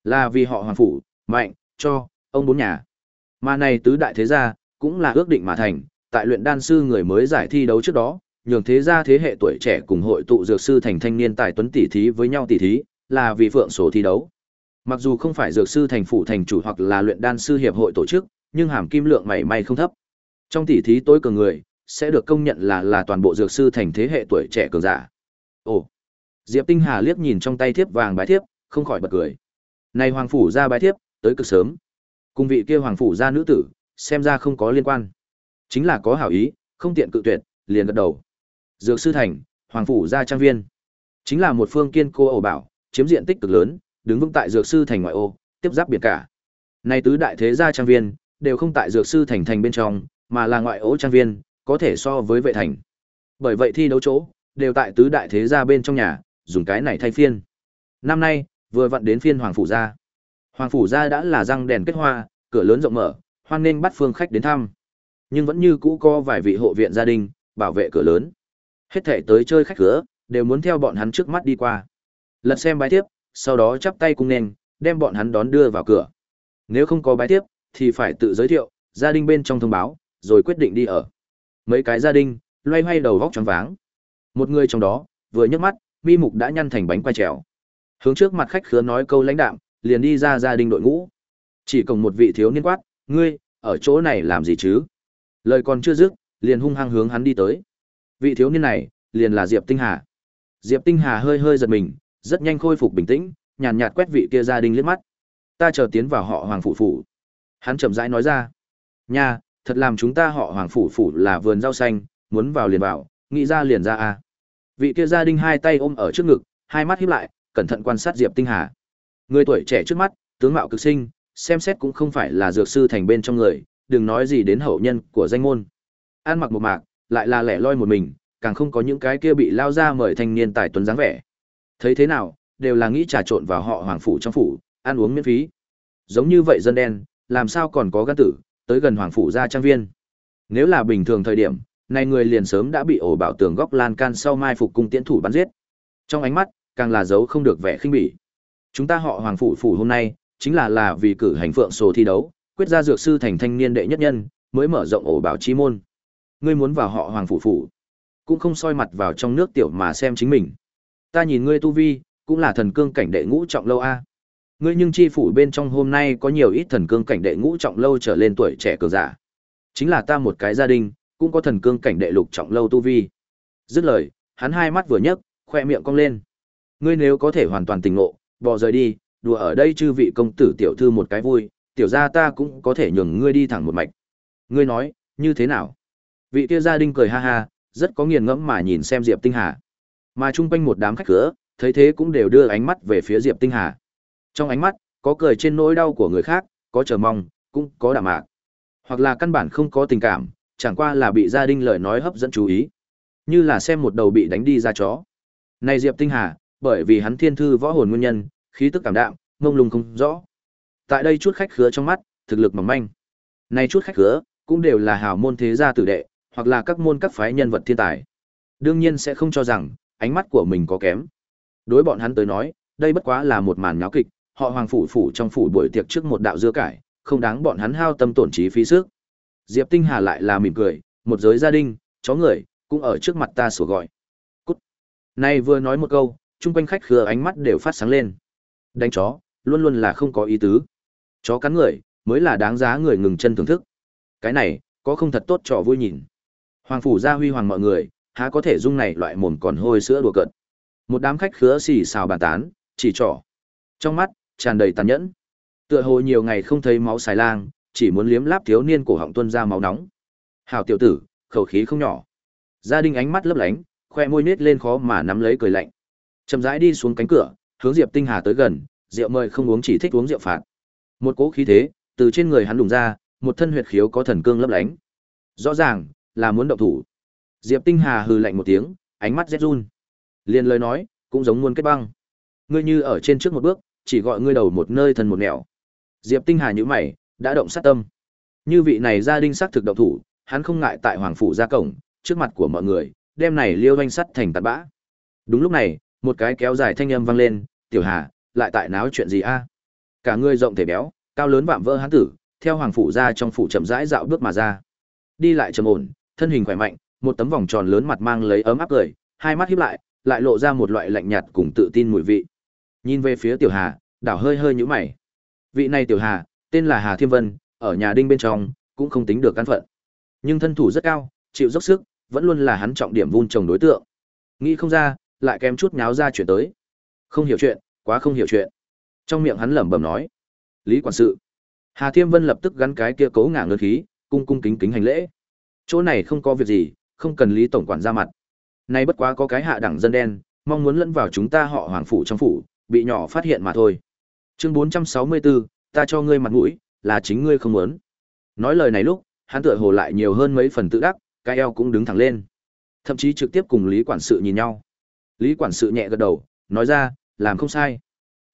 Là vì họ hoàng phủ, mạnh, cho, ông bốn nhà. Mà này tứ đại thế gia, cũng là ước định mà thành, tại luyện đan sư người mới giải thi đấu trước đó, nhường thế gia thế hệ tuổi trẻ cùng hội tụ dược sư thành thanh niên tài tuấn tỷ thí với nhau tỷ thí, là vì phượng sổ thi đấu. Mặc dù không phải dược sư thành phủ thành chủ hoặc là luyện đan sư hiệp hội tổ chức, nhưng hàm kim lượng mảy may không thấp. Trong tỷ thí tối cường người, sẽ được công nhận là là toàn bộ dược sư thành thế hệ tuổi trẻ cường giả. Ồ. Diệp Tinh Hà liếc nhìn trong tay thiếp vàng bái thiếp, không khỏi bật cười. Này hoàng phủ ra bái thiếp, tới cực sớm. Cùng vị kia hoàng phủ ra nữ tử, xem ra không có liên quan. Chính là có hảo ý, không tiện cự tuyệt, liền gật đầu. Dược sư thành, hoàng phủ gia trang viên. Chính là một phương kiên cố ổ bảo, chiếm diện tích cực lớn, đứng vững tại dược sư thành ngoại ô, tiếp giáp biển cả. Nay tứ đại thế gia trang viên đều không tại dược sư thành thành bên trong, mà là ngoại ô trang viên, có thể so với vệ thành. Bởi vậy thi đấu chỗ đều tại tứ đại thế gia bên trong nhà, dùng cái này thay phiên. Năm nay, vừa vặn đến phiên hoàng phủ gia. Hoàng phủ gia đã là răng đèn kết hoa, cửa lớn rộng mở, hoan nghênh bắt phương khách đến thăm. Nhưng vẫn như cũ có vài vị hộ viện gia đình bảo vệ cửa lớn. Hết thể tới chơi khách cửa, đều muốn theo bọn hắn trước mắt đi qua. Lật xem bái tiếp, sau đó chắp tay cung nền, đem bọn hắn đón đưa vào cửa. Nếu không có bái tiếp, thì phải tự giới thiệu, gia đình bên trong thông báo, rồi quyết định đi ở. Mấy cái gia đình, loay hoay đầu vóc choáng váng. Một người trong đó, vừa nhấc mắt, mi mục đã nhăn thành bánh quay trèo. Hướng trước mặt khách khứa nói câu lãnh đạm, liền đi ra gia đình đội ngũ. Chỉ cùng một vị thiếu niên quát, ngươi, ở chỗ này làm gì chứ? Lời còn chưa dứt, liền hung hăng hướng hắn đi tới. Vị thiếu niên này, liền là Diệp Tinh Hà. Diệp Tinh Hà hơi hơi giật mình, rất nhanh khôi phục bình tĩnh, nhàn nhạt quét vị kia gia đình liếc mắt. Ta chờ tiến vào họ Hoàng phủ phủ. Hắn chậm rãi nói ra. Nha, thật làm chúng ta họ Hoàng phủ phủ là vườn rau xanh, muốn vào liền vào, nghĩ ra liền ra a. Vị kia gia đình hai tay ôm ở trước ngực, hai mắt híp lại, cẩn thận quan sát Diệp Tinh Hà. Người tuổi trẻ trước mắt, tướng mạo cực sinh, xem xét cũng không phải là dược sư thành bên trong người, đừng nói gì đến hậu nhân của danh môn. An mặc một mạc, lại là lẻ loi một mình, càng không có những cái kia bị lao ra mời thanh niên tài tuấn dáng vẻ. Thấy thế nào, đều là nghĩ trà trộn vào họ hoàng phủ trong phủ, ăn uống miễn phí. Giống như vậy dân đen, làm sao còn có gan tử, tới gần hoàng phủ gia trang viên. Nếu là bình thường thời điểm, này người liền sớm đã bị ổ bảo tường góc lan can sau mai phục cung tiễn thủ bắn giết. Trong ánh mắt, càng là dấu không được vẻ khinh bỉ. Chúng ta họ hoàng phủ phủ hôm nay, chính là là vì cử hành phượng sổ thi đấu, quyết ra dược sư thành thanh niên đệ nhất nhân, mới mở rộng ổ bảo chi môn. Ngươi muốn vào họ hoàng phủ phủ, cũng không soi mặt vào trong nước tiểu mà xem chính mình. Ta nhìn ngươi tu vi, cũng là thần cương cảnh đệ ngũ trọng lâu a. Ngươi nhưng chi phủ bên trong hôm nay có nhiều ít thần cương cảnh đệ ngũ trọng lâu trở lên tuổi trẻ cường giả. Chính là ta một cái gia đình, cũng có thần cương cảnh đệ lục trọng lâu tu vi. Dứt lời, hắn hai mắt vừa nhấc, khoe miệng cong lên. Ngươi nếu có thể hoàn toàn tỉnh ngộ, bỏ rời đi, đùa ở đây chư vị công tử tiểu thư một cái vui, tiểu gia ta cũng có thể nhường ngươi đi thẳng một mạch. Ngươi nói, như thế nào? Vị kia gia đình cười ha ha, rất có nghiền ngẫm mà nhìn xem Diệp Tinh Hà. Mà chung quanh một đám khách cửa, thấy thế cũng đều đưa ánh mắt về phía Diệp Tinh Hà. Trong ánh mắt, có cười trên nỗi đau của người khác, có chờ mong, cũng có đạm mạc. Hoặc là căn bản không có tình cảm, chẳng qua là bị gia đình lời nói hấp dẫn chú ý. Như là xem một đầu bị đánh đi ra chó. Này Diệp Tinh Hà, bởi vì hắn thiên thư võ hồn nguyên nhân, khí tức cảm đạm, ngông lung không rõ. Tại đây chút khách khứa trong mắt, thực lực mỏng manh. nay chút khách khứa, cũng đều là hào môn thế gia tử đệ, hoặc là các môn các phái nhân vật thiên tài. Đương nhiên sẽ không cho rằng ánh mắt của mình có kém. Đối bọn hắn tới nói, đây bất quá là một màn nháo kịch, họ hoàng phủ phủ trong phủ buổi tiệc trước một đạo dưa cải, không đáng bọn hắn hao tâm tổn trí phí sức. Diệp Tinh Hà lại là mỉm cười, một giới gia đình, chó người, cũng ở trước mặt ta sủa gọi. Cút. Nay vừa nói một câu, chung quanh khách khứa ánh mắt đều phát sáng lên. Đánh chó, luôn luôn là không có ý tứ. Chó cắn người, mới là đáng giá người ngừng chân thưởng thức. Cái này, có không thật tốt trò vui nhìn. Hoàng phủ gia huy hoàng mọi người, há có thể dung này loại mồm còn hôi sữa đùa cợt. Một đám khách khứa xì xào bàn tán, chỉ trỏ. Trong mắt, tràn đầy tàn nhẫn. Tựa hồ nhiều ngày không thấy máu xài lang, chỉ muốn liếm láp thiếu niên cổ họng tuôn ra máu nóng. Hảo tiểu tử, khẩu khí không nhỏ. Gia đình ánh mắt lấp lánh, khoe môi nết lên khó mà nắm lấy cười lạnh. Chậm rãi đi xuống cánh cửa, hướng Diệp Tinh Hà tới gần, rượu mời không uống chỉ thích uống rượu phạt. Một cỗ khí thế từ trên người hắn đùng ra, một thân huyệt khiếu có thần cương lấp lánh. Rõ ràng là muốn động thủ. Diệp Tinh Hà hừ lạnh một tiếng, ánh mắt rét run. Liên lời nói, cũng giống muôn kết băng. Ngươi như ở trên trước một bước, chỉ gọi ngươi đầu một nơi thần một nẻo. Diệp Tinh Hà nhíu mày, đã động sát tâm. Như vị này gia đình xác thực động thủ, hắn không ngại tại hoàng phủ ra cổng, trước mặt của mọi người, đem này liêu doanh sắt thành tạt bã. Đúng lúc này, một cái kéo dài thanh âm vang lên, "Tiểu Hà, lại tại náo chuyện gì a?" Cả người rộng thể béo, cao lớn vạm vỡ hán tử, theo hoàng phủ ra trong phủ chậm rãi dạo bước mà ra. Đi lại trầm ổn, thân hình khỏe mạnh, một tấm vòng tròn lớn mặt mang lấy ấm áp cười, hai mắt híp lại, lại lộ ra một loại lạnh nhạt cùng tự tin mùi vị. Nhìn về phía Tiểu Hà, đảo hơi hơi nhũ mày. Vị này Tiểu Hà, tên là Hà Thiêm Vân, ở nhà đinh bên trong, cũng không tính được căn phận. Nhưng thân thủ rất cao, chịu dốc sức, vẫn luôn là hắn trọng điểm vun trồng đối tượng. Nghĩ không ra, lại kém chút nháo ra chuyện tới. Không hiểu chuyện, quá không hiểu chuyện. Trong miệng hắn lẩm bẩm nói. Lý quản sự. Hà Thiêm Vân lập tức gắn cái kia cố ngả ngơ khí, cung cung kính kính hành lễ. Chỗ này không có việc gì, không cần Lý tổng quản ra mặt. Nay bất quá có cái hạ đẳng dân đen, mong muốn lẫn vào chúng ta họ hoàng phủ trong phủ, bị nhỏ phát hiện mà thôi. Chương 464, ta cho ngươi mặt mũi, là chính ngươi không muốn. Nói lời này lúc, hắn tựa hồ lại nhiều hơn mấy phần tự đắc, cái eo cũng đứng thẳng lên. Thậm chí trực tiếp cùng Lý quản sự nhìn nhau. Lý quản sự nhẹ gật đầu, nói ra, làm không sai.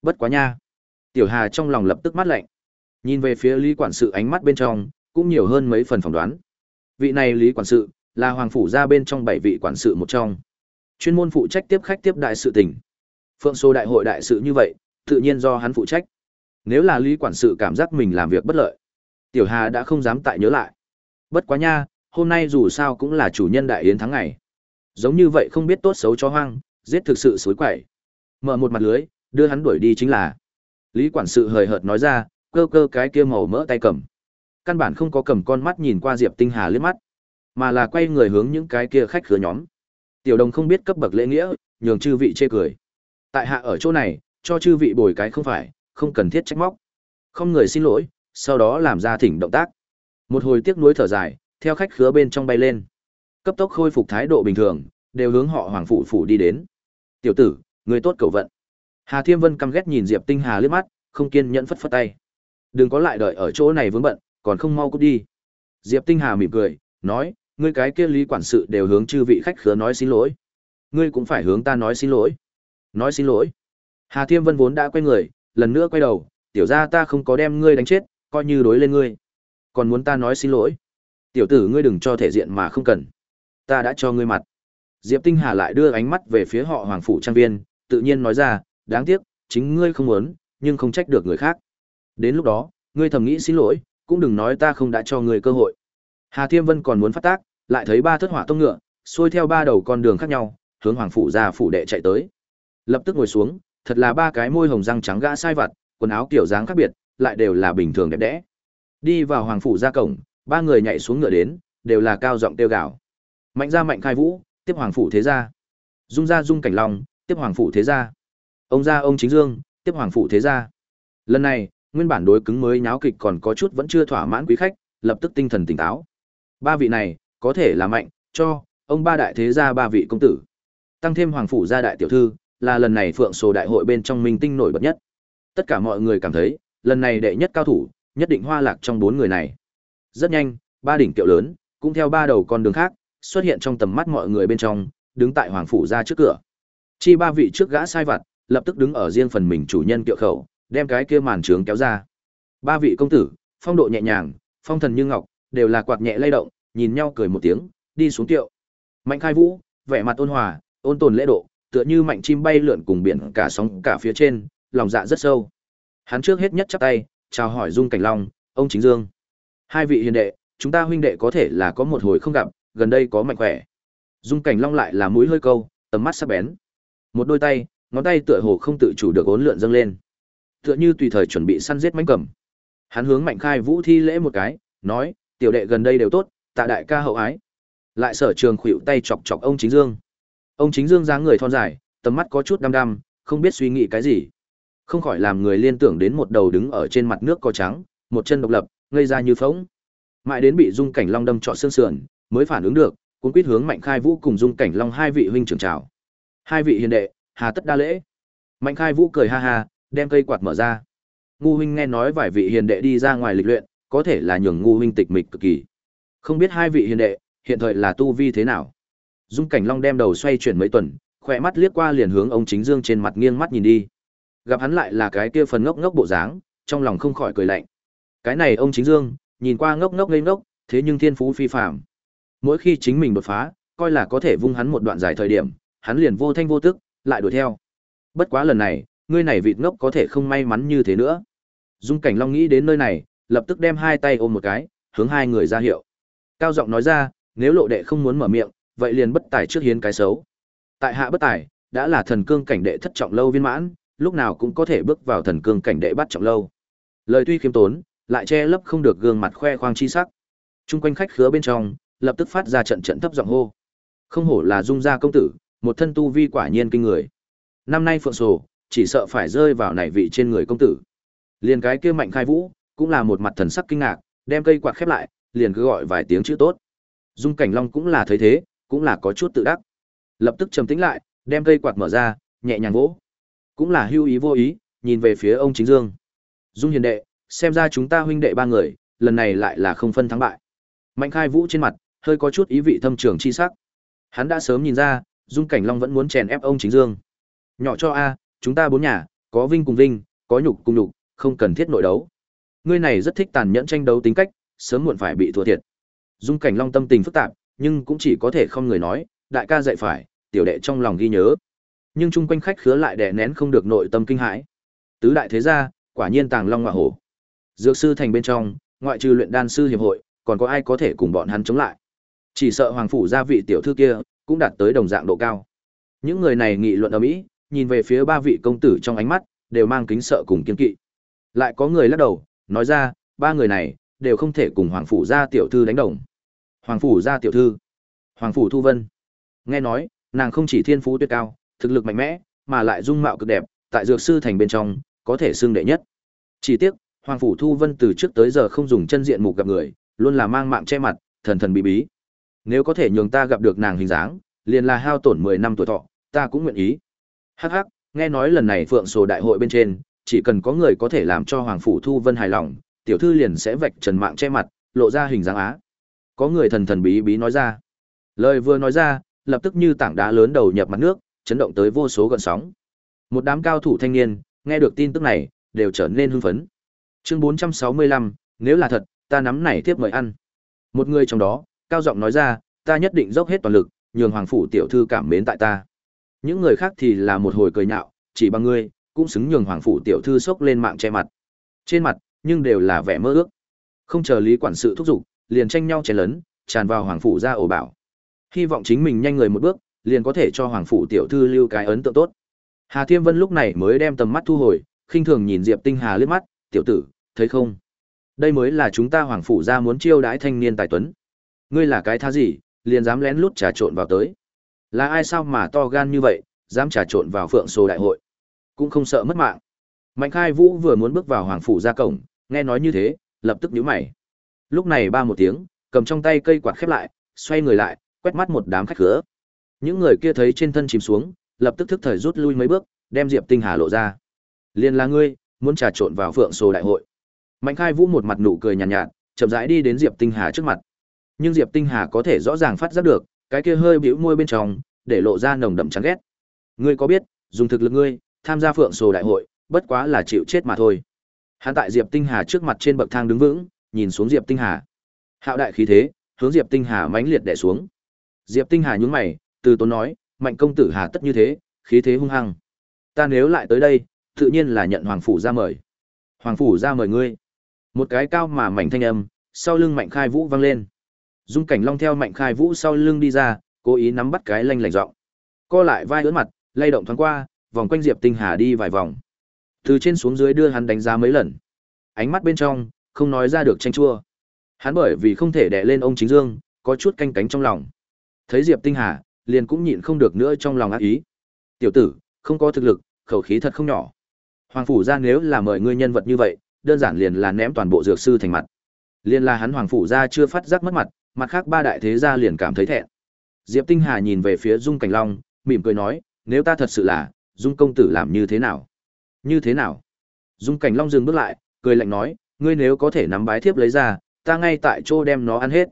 Bất quá nha. Tiểu Hà trong lòng lập tức mát lạnh. Nhìn về phía Lý quản sự ánh mắt bên trong, cũng nhiều hơn mấy phần phỏng đoán. Vị này Lý quản sự, là hoàng phủ gia bên trong bảy vị quản sự một trong. Chuyên môn phụ trách tiếp khách tiếp đại sự tình. Phượng sô đại hội đại sự như vậy, tự nhiên do hắn phụ trách. Nếu là Lý quản sự cảm giác mình làm việc bất lợi, Tiểu Hà đã không dám tại nhớ lại. Bất quá nha, hôm nay dù sao cũng là chủ nhân đại yến tháng ngày. Giống như vậy không biết tốt xấu cho hoang, giết thực sự xối quậy. Mở một mặt lưới, đưa hắn đuổi đi chính là. Lý quản sự hời hợt nói ra, cơ cơ cái kia màu mỡ tay cầm. Căn bản không có cầm con mắt nhìn qua Diệp Tinh Hà liếc mắt, mà là quay người hướng những cái kia khách khứa nhóm. Tiểu đồng không biết cấp bậc lễ nghĩa, nhường chư vị chê cười. Tại hạ ở chỗ này, cho chư vị bồi cái không phải, không cần thiết trách móc. Không người xin lỗi, sau đó làm ra thỉnh động tác. Một hồi tiếc nuối thở dài, theo khách khứa bên trong bay lên. Cấp tốc khôi phục thái độ bình thường, đều hướng họ hoàng phủ phủ đi đến. Tiểu tử, người tốt cầu vận. Hà Thiêm Vân căm ghét nhìn Diệp Tinh Hà liếc mắt, không kiên nhẫn phất phất tay. Đừng có lại đợi ở chỗ này vướng bận, còn không mau cút đi. Diệp Tinh Hà mỉm cười, nói, ngươi cái kia lý quản sự đều hướng chư vị khách khứa nói xin lỗi. Ngươi cũng phải hướng ta nói xin lỗi. Nói xin lỗi. Hà Thiêm Vân vốn đã quay người, lần nữa quay đầu, tiểu gia ta không có đem ngươi đánh chết, coi như đối lên ngươi. Còn muốn ta nói xin lỗi. Tiểu tử ngươi đừng cho thể diện mà không cần. Ta đã cho ngươi mặt. Diệp Tinh Hà lại đưa ánh mắt về phía họ Hoàng phủ trang viên, tự nhiên nói ra, đáng tiếc, chính ngươi không muốn, nhưng không trách được người khác. Đến lúc đó, ngươi thầm nghĩ xin lỗi, cũng đừng nói ta không đã cho ngươi cơ hội. Hà Thiêm Vân còn muốn phát tác, lại thấy ba thất hỏa tông ngựa, xuôi theo ba đầu con đường khác nhau, hướng hoàng phủ ra phủ đệ chạy tới. Lập tức ngồi xuống, thật là ba cái môi hồng răng trắng gã sai vặt, quần áo kiểu dáng khác biệt, lại đều là bình thường đẹp đẽ. Đi vào hoàng phủ ra cổng, ba người nhảy xuống ngựa đến, đều là cao giọng tiêu gạo. Mạnh gia mạnh khai vũ, tiếp hoàng phủ thế gia. Dung gia dung cảnh long, tiếp hoàng phủ thế gia. Ông gia ông chính dương, tiếp hoàng phủ thế gia. Lần này, nguyên bản đối cứng mới nháo kịch còn có chút vẫn chưa thỏa mãn quý khách, lập tức tinh thần tỉnh táo. Ba vị này, có thể là mạnh, cho, ông ba đại thế gia ba vị công tử. Tăng thêm hoàng phủ gia đại tiểu thư, là lần này phượng sổ đại hội bên trong minh tinh nổi bật nhất. Tất cả mọi người cảm thấy, lần này đệ nhất cao thủ, nhất định hoa lạc trong bốn người này. Rất nhanh, ba đỉnh kiệu lớn, cũng theo ba đầu con đường khác, xuất hiện trong tầm mắt mọi người bên trong, đứng tại hoàng phủ ra trước cửa. Chi ba vị trước gã sai vặt, lập tức đứng ở riêng phần mình chủ nhân kiệu khẩu, đem cái kia màn trướng kéo ra. Ba vị công tử, phong độ nhẹ nhàng, phong thần như ngọc, đều là quạt nhẹ lay động, nhìn nhau cười một tiếng, đi xuống tiệu. Mạnh Khai Vũ, vẻ mặt ôn hòa, ôn tồn lễ độ, tựa như mạnh chim bay lượn cùng biển cả sóng cả phía trên, lòng dạ rất sâu. Hắn trước hết nhất chắp tay, chào hỏi Dung Cảnh Long, ông Chính Dương. Hai vị hiền đệ, chúng ta huynh đệ có thể là có một hồi không gặp, gần đây có mạnh khỏe. Dung Cảnh Long lại là mũi hơi câu, tầm mắt sắc bén. Một đôi tay, ngón tay tựa hồ không tự chủ được uốn lượn dâng lên. Tựa như tùy thời chuẩn bị săn giết mãnh cầm. Hắn hướng Mạnh Khai Vũ thi lễ một cái, nói, tiểu đệ gần đây đều tốt, tạ đại ca hậu ái. Lại sở trường khuỵu tay chọc chọc ông Chính Dương. Ông Chính Dương dáng người thon dài, tầm mắt có chút đăm đăm, không biết suy nghĩ cái gì. Không khỏi làm người liên tưởng đến một đầu đứng ở trên mặt nước có trắng, một chân độc lập, ngây ra như phỗng. Mãi đến bị Dung Cảnh Long đâm trọ xương sườn, mới phản ứng được, cuốn quýt hướng Mạnh Khai Vũ cùng Dung Cảnh Long hai vị huynh trưởng chào. Hai vị hiền đệ, hà tất đa lễ. Mạnh Khai Vũ cười ha ha, đem cây quạt mở ra. Ngu huynh nghe nói vài vị hiền đệ đi ra ngoài lịch luyện, có thể là nhường ngu huynh tịch mịch cực kỳ. Không biết hai vị hiền đệ, hiện thời là tu vi thế nào? Dung Cảnh Long đem đầu xoay chuyển mấy tuần, khỏe mắt liếc qua liền hướng ông Chính Dương trên mặt nghiêng mắt nhìn đi. Gặp hắn lại là cái kia phần ngốc ngốc bộ dáng, trong lòng không khỏi cười lạnh. Cái này ông Chính Dương, nhìn qua ngốc ngốc ngây ngốc, thế nhưng thiên phú phi phàm. Mỗi khi chính mình đột phá, coi là có thể vung hắn một đoạn dài thời điểm, hắn liền vô thanh vô tức, lại đuổi theo. Bất quá lần này, ngươi này vịt ngốc có thể không may mắn như thế nữa. Dung Cảnh Long nghĩ đến nơi này, lập tức đem hai tay ôm một cái, hướng hai người ra hiệu. Cao giọng nói ra, nếu lộ đệ không muốn mở miệng, vậy liền bất tài trước hiến cái xấu. Tại hạ bất tài, đã là thần cương cảnh đệ thất trọng lâu viên mãn, lúc nào cũng có thể bước vào thần cương cảnh đệ bắt trọng lâu. Lời tuy khiêm tốn, lại che lấp không được gương mặt khoe khoang chi sắc. Trung quanh khách khứa bên trong, lập tức phát ra trận trận thấp giọng hô. Không hổ là dung gia công tử, một thân tu vi quả nhiên kinh người. Năm nay phượng sổ, chỉ sợ phải rơi vào nảy vị trên người công tử. Liền cái kia mạnh khai vũ, cũng là một mặt thần sắc kinh ngạc, đem cây quạt khép lại, liền cứ gọi vài tiếng chữ tốt. Dung Cảnh Long cũng là thấy thế, cũng là có chút tự đắc. Lập tức trầm tĩnh lại, đem cây quạt mở ra, nhẹ nhàng vỗ. Cũng là hưu ý vô ý, nhìn về phía ông Chính Dương. Dung hiền đệ, xem ra chúng ta huynh đệ ba người, lần này lại là không phân thắng bại. Mạnh Khai Vũ trên mặt, hơi có chút ý vị thâm trường chi sắc. Hắn đã sớm nhìn ra, Dung Cảnh Long vẫn muốn chèn ép ông Chính Dương. Nhỏ cho a, chúng ta bốn nhà, có vinh cùng vinh, có nhục cùng nhục, không cần thiết nội đấu. Ngươi này rất thích tàn nhẫn tranh đấu tính cách, sớm muộn phải bị thua thiệt. Dung Cảnh Long tâm tình phức tạp, nhưng cũng chỉ có thể không người nói, đại ca dạy phải, tiểu đệ trong lòng ghi nhớ. Nhưng chung quanh khách khứa lại đè nén không được nội tâm kinh hãi. Tứ đại thế gia, quả nhiên tàng long ngọa hổ. Dược sư thành bên trong, ngoại trừ luyện đan sư hiệp hội, còn có ai có thể cùng bọn hắn chống lại? Chỉ sợ hoàng phủ gia vị tiểu thư kia cũng đạt tới đồng dạng độ cao. Những người này nghị luận ở mỹ, nhìn về phía ba vị công tử trong ánh mắt đều mang kính sợ cùng kiên kỵ. Lại có người lắc đầu, nói ra, ba người này đều không thể cùng hoàng phủ gia tiểu thư đánh đồng. Hoàng phủ gia tiểu thư, Hoàng phủ Thu Vân. Nghe nói, nàng không chỉ thiên phú tuyệt cao, thực lực mạnh mẽ, mà lại dung mạo cực đẹp, tại dược sư thành bên trong, có thể xưng đệ nhất. Chỉ tiếc, Hoàng phủ Thu Vân từ trước tới giờ không dùng chân diện mục gặp người, luôn là mang mạng che mặt, thần thần bí bí. Nếu có thể nhường ta gặp được nàng hình dáng, liền là hao tổn 10 năm tuổi thọ, ta cũng nguyện ý. Hắc hắc, nghe nói lần này Phượng Sồ đại hội bên trên, chỉ cần có người có thể làm cho Hoàng Phủ Thu Vân hài lòng, tiểu thư liền sẽ vạch trần mạng che mặt, lộ ra hình dáng á. Có người thần thần bí bí nói ra. Lời vừa nói ra, lập tức như tảng đá lớn đầu nhập mặt nước, chấn động tới vô số gợn sóng. Một đám cao thủ thanh niên, nghe được tin tức này, đều trở nên hưng phấn. Chương 465, nếu là thật, ta nắm này tiếp mời ăn. Một người trong đó, cao giọng nói ra, ta nhất định dốc hết toàn lực, nhường hoàng phủ tiểu thư cảm mến tại ta. Những người khác thì là một hồi cười nhạo, chỉ bằng ngươi, cũng xứng nhường hoàng phủ tiểu thư sốc lên mạng che mặt. Trên mặt, nhưng đều là vẻ mơ ước. Không chờ lý quản sự thúc giục, liền tranh nhau chén lớn, tràn vào hoàng phủ ra ổ bảo. Hy vọng chính mình nhanh người một bước, liền có thể cho hoàng phủ tiểu thư lưu cái ấn tượng tốt. Hà Thiêm Vân lúc này mới đem tầm mắt thu hồi, khinh thường nhìn Diệp Tinh Hà liếc mắt, "Tiểu tử, thấy không? Đây mới là chúng ta hoàng phủ gia muốn chiêu đãi thanh niên tài tuấn. Ngươi là cái tha gì, liền dám lén lút trà trộn vào tới? Là ai sao mà to gan như vậy, dám trà trộn vào Phượng Sô đại hội? Cũng không sợ mất mạng." Mạnh Khai Vũ vừa muốn bước vào hoàng phủ ra cổng, nghe nói như thế, lập tức nhíu mày. Lúc này ba một tiếng, cầm trong tay cây quạt khép lại, xoay người lại, quét mắt một đám khách khứa. Những người kia thấy trên thân chìm xuống, lập tức thức thời rút lui mấy bước, đem Diệp Tinh Hà lộ ra. Liên là ngươi, muốn trà trộn vào Phượng Sô đại hội. Mạnh Khai Vũ một mặt nụ cười nhàn nhạt, nhạt, chậm rãi đi đến Diệp Tinh Hà trước mặt. Nhưng Diệp Tinh Hà có thể rõ ràng phát giác được, cái kia hơi bĩu môi bên trong, để lộ ra nồng đậm chán ghét. Ngươi có biết, dùng thực lực ngươi, tham gia Phượng sồ đại hội, bất quá là chịu chết mà thôi. Hắn tại Diệp Tinh Hà trước mặt trên bậc thang đứng vững, nhìn xuống Diệp Tinh Hà. Hạo đại khí thế, hướng Diệp Tinh Hà mãnh liệt đè xuống. Diệp Tinh Hà nhướng mày, từ tốn nói, mạnh công tử hà tất như thế, khí thế hung hăng. Ta nếu lại tới đây, tự nhiên là nhận hoàng phủ ra mời. Hoàng phủ ra mời ngươi. Một cái cao mà mảnh thanh âm, sau lưng mạnh khai vũ vang lên. Dung cảnh long theo mạnh khai vũ sau lưng đi ra, cố ý nắm bắt cái lanh lảnh giọng. Co lại vai ướn mặt, lay động thoáng qua, vòng quanh Diệp Tinh Hà đi vài vòng. Từ trên xuống dưới đưa hắn đánh giá mấy lần. Ánh mắt bên trong, không nói ra được tranh chua. Hắn bởi vì không thể đè lên ông chính dương, có chút canh cánh trong lòng. Thấy Diệp Tinh Hà, liền cũng nhịn không được nữa trong lòng ác ý. Tiểu tử, không có thực lực, khẩu khí thật không nhỏ. Hoàng phủ gia nếu là mời ngươi nhân vật như vậy, đơn giản liền là ném toàn bộ dược sư thành mặt. Liên là hắn hoàng phủ gia chưa phát giác mất mặt, mặt khác ba đại thế gia liền cảm thấy thẹn. Diệp Tinh Hà nhìn về phía Dung Cảnh Long, mỉm cười nói, nếu ta thật sự là, Dung công tử làm như thế nào? Như thế nào? Dung Cảnh Long dừng bước lại, cười lạnh nói, ngươi nếu có thể nắm bái thiếp lấy ra, ta ngay tại chỗ đem nó ăn hết.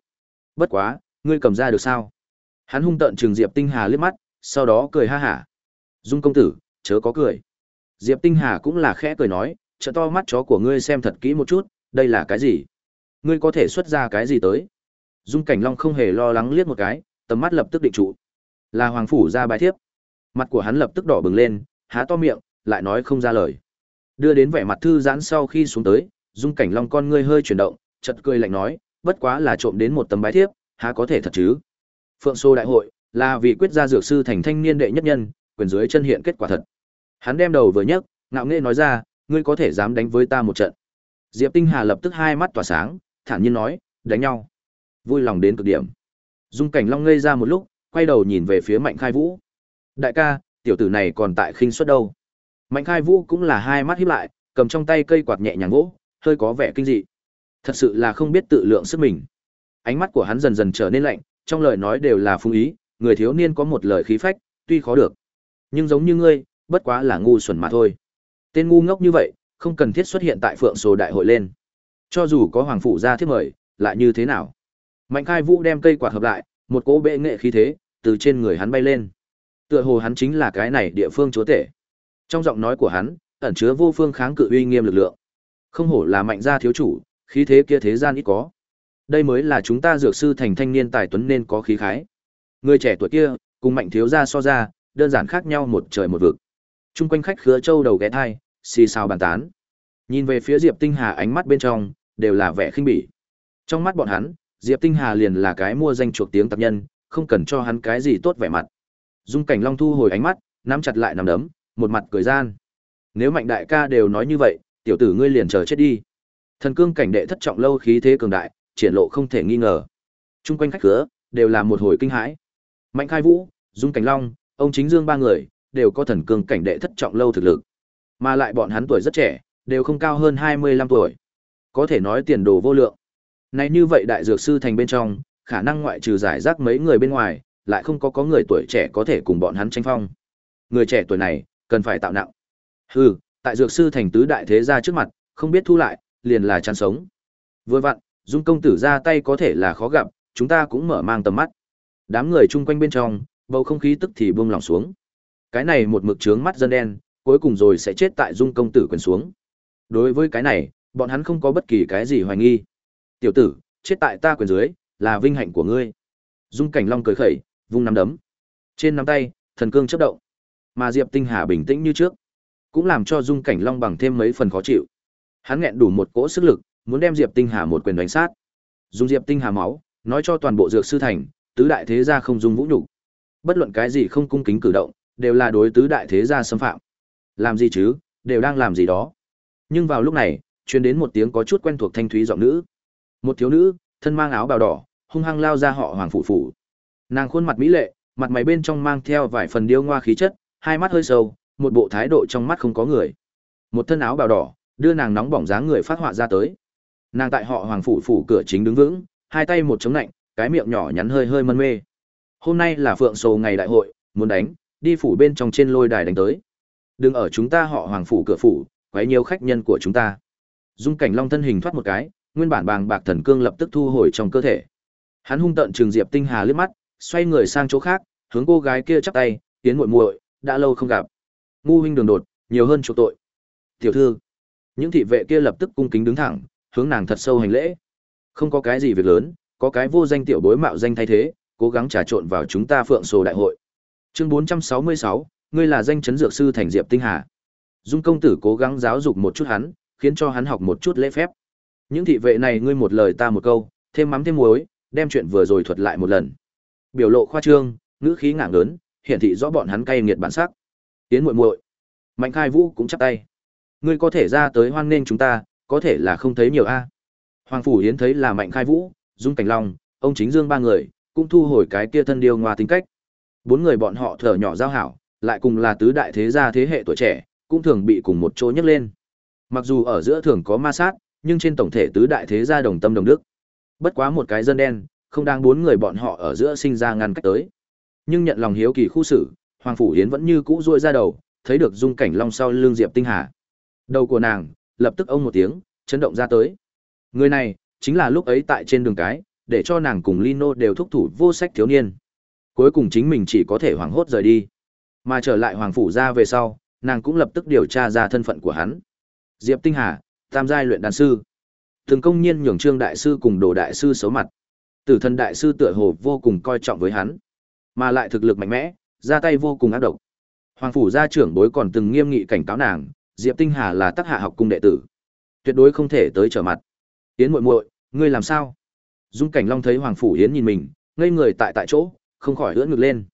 Bất quá, ngươi cầm ra được sao? Hắn hung tợn trừng Diệp Tinh Hà liếc mắt, sau đó cười ha hả. Dung công tử, chớ có cười. Diệp Tinh Hà cũng là khẽ cười nói, trợ to mắt chó của ngươi xem thật kỹ một chút, đây là cái gì? Ngươi có thể xuất ra cái gì tới? Dung Cảnh Long không hề lo lắng liếc một cái, tầm mắt lập tức định trụ. Là hoàng phủ ra bài thiếp. Mặt của hắn lập tức đỏ bừng lên, há to miệng, lại nói không ra lời. Đưa đến vẻ mặt thư giãn sau khi xuống tới, Dung Cảnh Long con ngươi hơi chuyển động, chợt cười lạnh nói, bất quá là trộm đến một tấm bài thiếp, há có thể thật chứ? Phượng Xô đại hội là vì quyết gia dược sư thành thanh niên đệ nhất nhân, quyền dưới chân hiện kết quả thật. Hắn đem đầu vừa nhấc, ngạo nghễ nói ra, ngươi có thể dám đánh với ta một trận. Diệp Tinh Hà lập tức hai mắt tỏa sáng, thản nhiên nói, đánh nhau. Vui lòng đến cực điểm. Dung Cảnh Long ngây ra một lúc, quay đầu nhìn về phía Mạnh Khai Vũ. Đại ca, tiểu tử này còn tại khinh suất đâu? Mạnh Khai Vũ cũng là hai mắt híp lại, cầm trong tay cây quạt nhẹ nhàng vỗ, hơi có vẻ kinh dị. Thật sự là không biết tự lượng sức mình. Ánh mắt của hắn dần dần trở nên lạnh, trong lời nói đều là phung ý, người thiếu niên có một lời khí phách, tuy khó được. Nhưng giống như ngươi, bất quá là ngu xuẩn mà thôi. Tên ngu ngốc như vậy, không cần thiết xuất hiện tại Phượng Sồ đại hội lên. Cho dù có hoàng phủ ra thiết mời, lại như thế nào? Mạnh Khai Vũ đem cây quạt hợp lại, một cỗ bệ nghệ khí thế từ trên người hắn bay lên. Tựa hồ hắn chính là cái này địa phương chúa tể. Trong giọng nói của hắn, ẩn chứa vô phương kháng cự uy nghiêm lực lượng. Không hổ là mạnh gia thiếu chủ, khí thế kia thế gian ít có. Đây mới là chúng ta dược sư thành thanh niên tài tuấn nên có khí khái. Người trẻ tuổi kia, cùng mạnh thiếu gia so ra, đơn giản khác nhau một trời một vực. Trung quanh khách khứa châu đầu ghé thai, xì xào bàn tán. Nhìn về phía Diệp Tinh Hà ánh mắt bên trong, đều là vẻ khinh bỉ. Trong mắt bọn hắn, Diệp Tinh Hà liền là cái mua danh chuộc tiếng tập nhân, không cần cho hắn cái gì tốt vẻ mặt. Dung Cảnh Long thu hồi ánh mắt, nắm chặt lại nắm đấm, một mặt cười gian. Nếu Mạnh đại ca đều nói như vậy, tiểu tử ngươi liền chờ chết đi. Thần cương cảnh đệ thất trọng lâu khí thế cường đại, triển lộ không thể nghi ngờ. Trung quanh khách cửa đều là một hồi kinh hãi. Mạnh Khai Vũ, Dung Cảnh Long, ông chính Dương ba người đều có thần cương cảnh đệ thất trọng lâu thực lực. Mà lại bọn hắn tuổi rất trẻ, đều không cao hơn 25 tuổi. Có thể nói tiền đồ vô lượng. Này như vậy đại dược sư thành bên trong, khả năng ngoại trừ giải rác mấy người bên ngoài, lại không có có người tuổi trẻ có thể cùng bọn hắn tranh phong. Người trẻ tuổi này, cần phải tạo nặng. Hừ, tại dược sư thành tứ đại thế gia trước mặt, không biết thu lại, liền là chăn sống. Vừa vặn, Dung công tử ra tay có thể là khó gặp, chúng ta cũng mở mang tầm mắt. Đám người chung quanh bên trong, bầu không khí tức thì buông lỏng xuống. Cái này một mực trướng mắt dân đen, cuối cùng rồi sẽ chết tại Dung công tử quyền xuống. Đối với cái này, bọn hắn không có bất kỳ cái gì hoài nghi. Tiểu tử, chết tại ta quyền dưới, là vinh hạnh của ngươi. Dung Cảnh Long cười khẩy, vung nắm đấm. Trên nắm tay, thần cương chớp động. Mà Diệp Tinh Hà bình tĩnh như trước, cũng làm cho Dung Cảnh Long bằng thêm mấy phần khó chịu. Hắn nghẹn đủ một cỗ sức lực, muốn đem Diệp Tinh Hà một quyền đánh sát. Dùng Diệp Tinh Hà máu, nói cho toàn bộ dược sư thành, tứ đại thế gia không dung vũ nhục. Bất luận cái gì không cung kính cử động, đều là đối tứ đại thế gia xâm phạm. Làm gì chứ, đều đang làm gì đó. Nhưng vào lúc này, truyền đến một tiếng có chút quen thuộc thanh thúy giọng nữ. Một thiếu nữ, thân mang áo bào đỏ, hung hăng lao ra họ Hoàng phủ phủ. Nàng khuôn mặt mỹ lệ, mặt mày bên trong mang theo vài phần điêu ngoa khí chất, hai mắt hơi sâu, một bộ thái độ trong mắt không có người. Một thân áo bào đỏ, đưa nàng nóng bỏng dáng người phát họa ra tới. Nàng tại họ Hoàng phủ phủ cửa chính đứng vững, hai tay một chống lạnh, cái miệng nhỏ nhắn hơi hơi mân mê. Hôm nay là Phượng sầu ngày đại hội, muốn đánh, đi phủ bên trong trên lôi đài đánh tới. Đừng ở chúng ta họ Hoàng phủ cửa phủ, quấy nhiều khách nhân của chúng ta. Dung Cảnh Long thân hình thoát một cái, nguyên bản bàng bạc thần cương lập tức thu hồi trong cơ thể. Hắn hung tợn trừng Diệp Tinh Hà liếc mắt, xoay người sang chỗ khác, hướng cô gái kia chắp tay, tiến muội muội, đã lâu không gặp. Ngu huynh đường đột, nhiều hơn chỗ tội. Tiểu thư. Những thị vệ kia lập tức cung kính đứng thẳng, hướng nàng thật sâu hành lễ. Không có cái gì việc lớn, có cái vô danh tiểu bối mạo danh thay thế, cố gắng trà trộn vào chúng ta Phượng Sồ đại hội. Chương 466, ngươi là danh chấn dược sư thành Diệp Tinh Hà. Dung công tử cố gắng giáo dục một chút hắn, khiến cho hắn học một chút lễ phép. Những thị vệ này ngươi một lời ta một câu, thêm mắm thêm muối, đem chuyện vừa rồi thuật lại một lần. Biểu lộ khoa trương, ngữ khí ngạo lớn, hiển thị rõ bọn hắn cay nghiệt bản sắc. Tiến muội muội. Mạnh Khai Vũ cũng chắp tay. Ngươi có thể ra tới hoan nghênh chúng ta, có thể là không thấy nhiều a. Hoàng phủ Yến thấy là Mạnh Khai Vũ, Dung Cảnh Long, ông chính Dương ba người, cũng thu hồi cái kia thân điều ngoa tính cách. Bốn người bọn họ thở nhỏ giao hảo, lại cùng là tứ đại thế gia thế hệ tuổi trẻ, cũng thường bị cùng một chỗ nhấc lên. Mặc dù ở giữa thường có ma sát, nhưng trên tổng thể tứ đại thế gia đồng tâm đồng đức. Bất quá một cái dân đen, không đang bốn người bọn họ ở giữa sinh ra ngăn cách tới. Nhưng nhận lòng hiếu kỳ khu xử, Hoàng phủ Yến vẫn như cũ ruôi ra đầu, thấy được dung cảnh long sau lưng Diệp Tinh Hà. Đầu của nàng lập tức ông một tiếng, chấn động ra tới. Người này chính là lúc ấy tại trên đường cái, để cho nàng cùng Lino đều thúc thủ vô sách thiếu niên. Cuối cùng chính mình chỉ có thể hoảng hốt rời đi. Mà trở lại hoàng phủ ra về sau, nàng cũng lập tức điều tra ra thân phận của hắn. Diệp Tinh Hà, tam giai luyện đan sư. Từng công nhiên nhường Trương đại sư cùng Đồ đại sư xấu mặt. Tử thần đại sư tựa hồ vô cùng coi trọng với hắn, mà lại thực lực mạnh mẽ, ra tay vô cùng ác độc. Hoàng phủ gia trưởng bối còn từng nghiêm nghị cảnh cáo nàng, Diệp Tinh Hà là tác hạ học cung đệ tử, tuyệt đối không thể tới trở mặt. Yến muội muội, ngươi làm sao? Dung Cảnh Long thấy Hoàng phủ Yến nhìn mình, ngây người tại tại chỗ, không khỏi ưỡn ngực lên.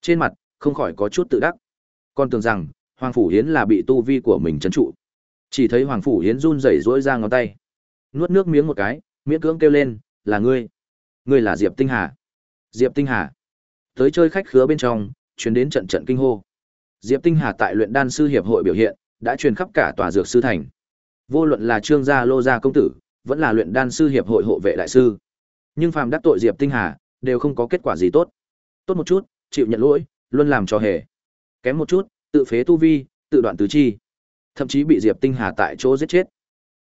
Trên mặt không khỏi có chút tự đắc. Con tưởng rằng Hoàng phủ Yến là bị tu vi của mình trấn trụ. Chỉ thấy Hoàng phủ Yến run rẩy rỗi ra ngón tay, nuốt nước miếng một cái, miễn cưỡng kêu lên, "Là ngươi? Ngươi là Diệp Tinh Hà?" Diệp Tinh Hà. Tới chơi khách khứa bên trong, truyền đến trận trận kinh hô. Diệp Tinh Hà tại luyện đan sư hiệp hội biểu hiện, đã truyền khắp cả tòa dược sư thành. Vô luận là Trương gia Lô gia công tử, vẫn là luyện đan sư hiệp hội hộ vệ đại sư. Nhưng phàm đắc tội Diệp Tinh Hà, đều không có kết quả gì tốt. Tốt một chút, chịu nhận lỗi, luôn làm cho hề. Kém một chút, tự phế tu vi, tự đoạn tứ chi. Thậm chí bị Diệp Tinh Hà tại chỗ giết chết.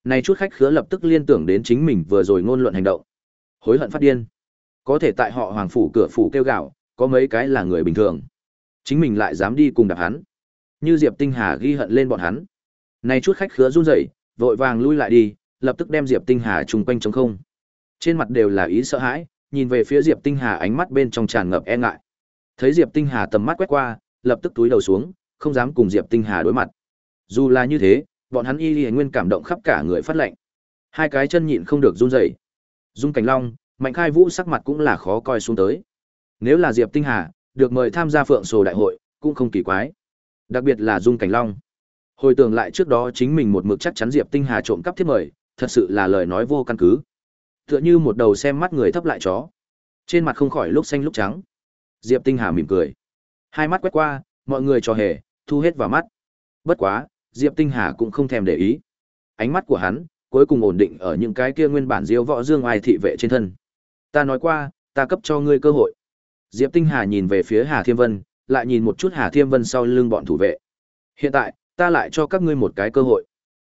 Này chút khách khứa lập tức liên tưởng đến chính mình vừa rồi ngôn luận hành động. Hối hận phát điên. Có thể tại họ hoàng phủ cửa phủ kêu gạo, có mấy cái là người bình thường. Chính mình lại dám đi cùng đạp hắn. Như Diệp Tinh Hà ghi hận lên bọn hắn. Này chút khách khứa run rẩy, vội vàng lui lại đi, lập tức đem Diệp Tinh Hà trùng quanh trống không. Trên mặt đều là ý sợ hãi, nhìn về phía Diệp Tinh Hà ánh mắt bên trong tràn ngập e ngại. Thấy Diệp Tinh Hà tầm mắt quét qua, lập tức túi đầu xuống, không dám cùng Diệp Tinh Hà đối mặt. Dù là như thế, bọn hắn y y nguyên cảm động khắp cả người phát lệnh. Hai cái chân nhịn không được run rẩy. Dung Cảnh Long, Mạnh Khai Vũ sắc mặt cũng là khó coi xuống tới. Nếu là Diệp Tinh Hà, được mời tham gia Phượng Sồ đại hội, cũng không kỳ quái. Đặc biệt là Dung Cảnh Long. Hồi tưởng lại trước đó chính mình một mực chắc chắn Diệp Tinh Hà trộm cắp thiết mời, thật sự là lời nói vô căn cứ. Tựa như một đầu xem mắt người thấp lại chó. Trên mặt không khỏi lúc xanh lúc trắng. Diệp Tinh Hà mỉm cười. Hai mắt quét qua, mọi người cho hề, thu hết vào mắt. Bất quá, Diệp Tinh Hà cũng không thèm để ý. Ánh mắt của hắn, cuối cùng ổn định ở những cái kia nguyên bản diêu võ dương ai thị vệ trên thân. Ta nói qua, ta cấp cho ngươi cơ hội. Diệp Tinh Hà nhìn về phía Hà Thiêm Vân, lại nhìn một chút Hà Thiêm Vân sau lưng bọn thủ vệ. Hiện tại, ta lại cho các ngươi một cái cơ hội.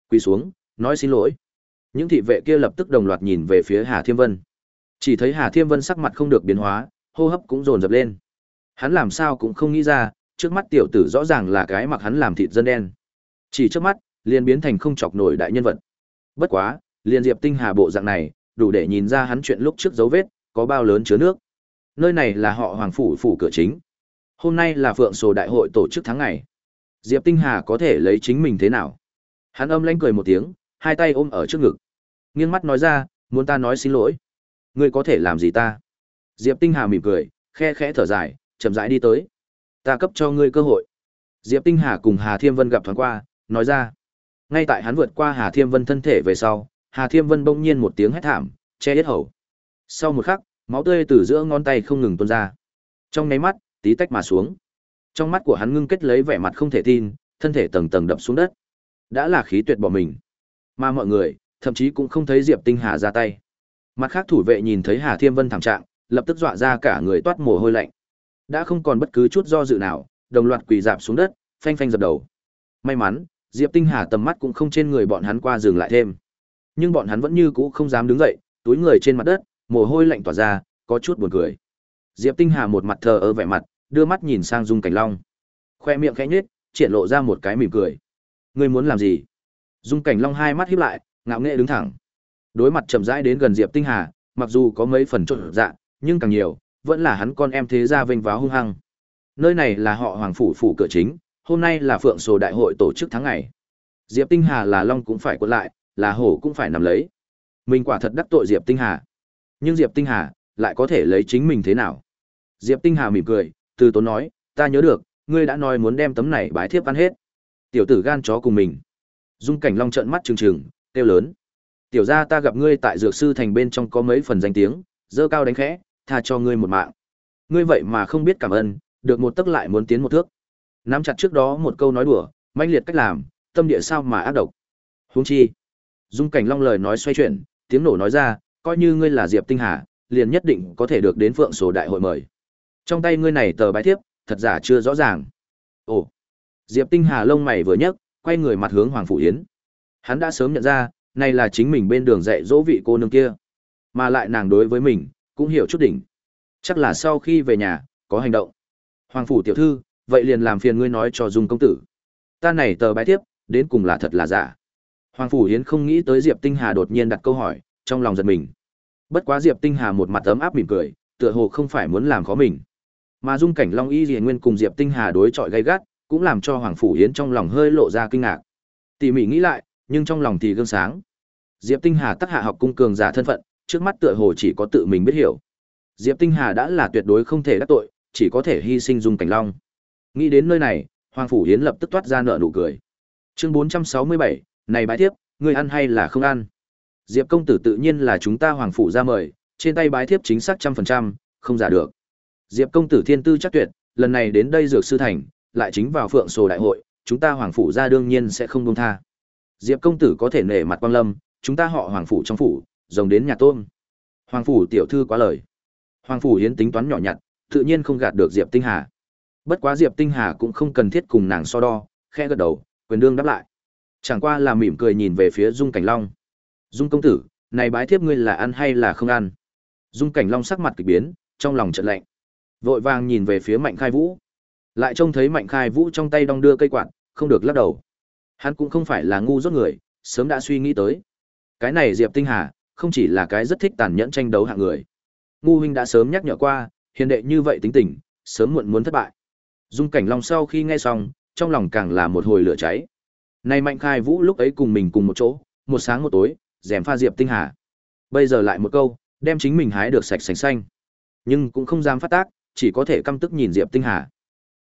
Quỳ xuống, nói xin lỗi. Những thị vệ kia lập tức đồng loạt nhìn về phía Hà Thiêm Vân. Chỉ thấy Hà Thiêm Vân sắc mặt không được biến hóa, hô hấp cũng dồn dập lên. Hắn làm sao cũng không nghĩ ra, trước mắt tiểu tử rõ ràng là cái mặc hắn làm thịt dân đen. Chỉ trước mắt, liền biến thành không chọc nổi đại nhân vật. Bất quá, liền Diệp Tinh Hà bộ dạng này, đủ để nhìn ra hắn chuyện lúc trước dấu vết, có bao lớn chứa nước. Nơi này là họ Hoàng phủ phủ cửa chính. Hôm nay là Phượng Sồ đại hội tổ chức tháng ngày. Diệp Tinh Hà có thể lấy chính mình thế nào? Hắn âm lãnh cười một tiếng, hai tay ôm ở trước ngực. Nghiêng mắt nói ra, muốn ta nói xin lỗi. Ngươi có thể làm gì ta? Diệp Tinh Hà mỉm cười, khe khẽ thở dài, chậm rãi đi tới. Ta cấp cho ngươi cơ hội. Diệp Tinh Hà cùng Hà Thiêm Vân gặp thoáng qua, nói ra. Ngay tại hắn vượt qua Hà Thiêm Vân thân thể về sau, Hà Thiêm Vân bỗng nhiên một tiếng hét thảm, che hết hầu. Sau một khắc, máu tươi từ giữa ngón tay không ngừng tuôn ra. Trong nháy mắt, tí tách mà xuống. Trong mắt của hắn ngưng kết lấy vẻ mặt không thể tin, thân thể tầng tầng đập xuống đất. Đã là khí tuyệt bỏ mình. Mà mọi người, thậm chí cũng không thấy Diệp Tinh Hà ra tay. Mặt khác thủ vệ nhìn thấy Hà Thiêm Vân thảm trạng, lập tức dọa ra cả người toát mồ hôi lạnh. Đã không còn bất cứ chút do dự nào, đồng loạt quỳ dạp xuống đất, phanh phanh dập đầu. May mắn, Diệp Tinh Hà tầm mắt cũng không trên người bọn hắn qua dừng lại thêm. Nhưng bọn hắn vẫn như cũ không dám đứng dậy, túi người trên mặt đất, mồ hôi lạnh tỏa ra, có chút buồn cười. Diệp Tinh Hà một mặt thờ ơ vẻ mặt, đưa mắt nhìn sang Dung Cảnh Long. Khoe miệng khẽ nhếch, triển lộ ra một cái mỉm cười. Ngươi muốn làm gì? Dung Cảnh Long hai mắt híp lại, ngạo nghễ đứng thẳng. Đối mặt chậm rãi đến gần Diệp Tinh Hà, mặc dù có mấy phần trộn dạ, nhưng càng nhiều, vẫn là hắn con em thế gia vênh váo hung hăng. Nơi này là họ Hoàng phủ phủ cửa chính, hôm nay là Phượng Sồ đại hội tổ chức tháng ngày. Diệp Tinh Hà là long cũng phải quật lại, là hổ cũng phải nằm lấy. Mình quả thật đắc tội Diệp Tinh Hà. Nhưng Diệp Tinh Hà lại có thể lấy chính mình thế nào? Diệp Tinh Hà mỉm cười, từ tốn nói, ta nhớ được, ngươi đã nói muốn đem tấm này bái thiếp ăn hết. Tiểu tử gan chó cùng mình. Dung Cảnh Long trợn mắt trừng trừng, kêu lớn. Tiểu gia ta gặp ngươi tại dược sư thành bên trong có mấy phần danh tiếng, dơ cao đánh khẽ, tha cho ngươi một mạng. Ngươi vậy mà không biết cảm ơn, được một tức lại muốn tiến một thước. Nắm chặt trước đó một câu nói đùa, manh liệt cách làm, tâm địa sao mà ác độc. Huống chi, Dung Cảnh Long lời nói xoay chuyển, tiếng nổ nói ra, coi như ngươi là Diệp Tinh Hà, liền nhất định có thể được đến Phượng Sổ đại hội mời. Trong tay ngươi này tờ bái thiếp, thật giả chưa rõ ràng. Ồ. Diệp Tinh Hà lông mày vừa nhấc, quay người mặt hướng Hoàng phủ Yến. Hắn đã sớm nhận ra, này là chính mình bên đường dạy dỗ vị cô nương kia, mà lại nàng đối với mình cũng hiểu chút đỉnh. Chắc là sau khi về nhà, có hành động. Hoàng phủ tiểu thư, vậy liền làm phiền ngươi nói cho Dung công tử. Ta này tờ bái tiếp, đến cùng là thật là giả. Hoàng phủ Hiến không nghĩ tới Diệp Tinh Hà đột nhiên đặt câu hỏi, trong lòng giật mình. Bất quá Diệp Tinh Hà một mặt ấm áp mỉm cười, tựa hồ không phải muốn làm khó mình. Mà dung cảnh Long Y Liễu Nguyên cùng Diệp Tinh Hà đối chọi gay gắt, cũng làm cho Hoàng phủ Hiến trong lòng hơi lộ ra kinh ngạc. Tỉ mỉ nghĩ lại, nhưng trong lòng thì gương sáng. Diệp Tinh Hà tác hạ học cung cường giả thân phận, trước mắt tựa hồ chỉ có tự mình biết hiểu. Diệp Tinh Hà đã là tuyệt đối không thể đắc tội, chỉ có thể hy sinh dung cảnh long. Nghĩ đến nơi này, Hoàng phủ Hiến lập tức toát ra nợ nụ cười. Chương 467, này bái tiếp, ngươi ăn hay là không ăn? Diệp công tử tự nhiên là chúng ta hoàng phủ ra mời, trên tay bái thiếp chính xác trăm phần trăm, không giả được. Diệp công tử thiên tư chắc tuyệt, lần này đến đây dược sư thành, lại chính vào phượng sổ đại hội, chúng ta hoàng phủ ra đương nhiên sẽ không buông tha. Diệp công tử có thể nể mặt quang lâm, chúng ta họ hoàng phủ trong phủ, rồng đến nhà tôm. Hoàng phủ tiểu thư quá lời. Hoàng phủ hiến tính toán nhỏ nhặt, tự nhiên không gạt được Diệp Tinh Hà. Bất quá Diệp Tinh Hà cũng không cần thiết cùng nàng so đo, khẽ gật đầu, quyền đương đáp lại. Chẳng qua là mỉm cười nhìn về phía Dung Cảnh Long. Dung công tử, này bái thiếp ngươi là ăn hay là không ăn? Dung Cảnh Long sắc mặt kỳ biến, trong lòng chợt lạnh. Vội vàng nhìn về phía Mạnh Khai Vũ. Lại trông thấy Mạnh Khai Vũ trong tay đong đưa cây quạt, không được lắc đầu. Hắn cũng không phải là ngu dốt người, sớm đã suy nghĩ tới. Cái này Diệp Tinh Hà, không chỉ là cái rất thích tàn nhẫn tranh đấu hạng người. Ngu huynh đã sớm nhắc nhở qua, hiền đệ như vậy tính tình, sớm muộn muốn thất bại. Dung Cảnh Long sau khi nghe xong, trong lòng càng là một hồi lửa cháy. Này Mạnh Khai Vũ lúc ấy cùng mình cùng một chỗ, một sáng một tối, rèm pha Diệp Tinh Hà. Bây giờ lại một câu, đem chính mình hái được sạch sành xanh. Nhưng cũng không dám phát tác, chỉ có thể căm tức nhìn Diệp Tinh Hà.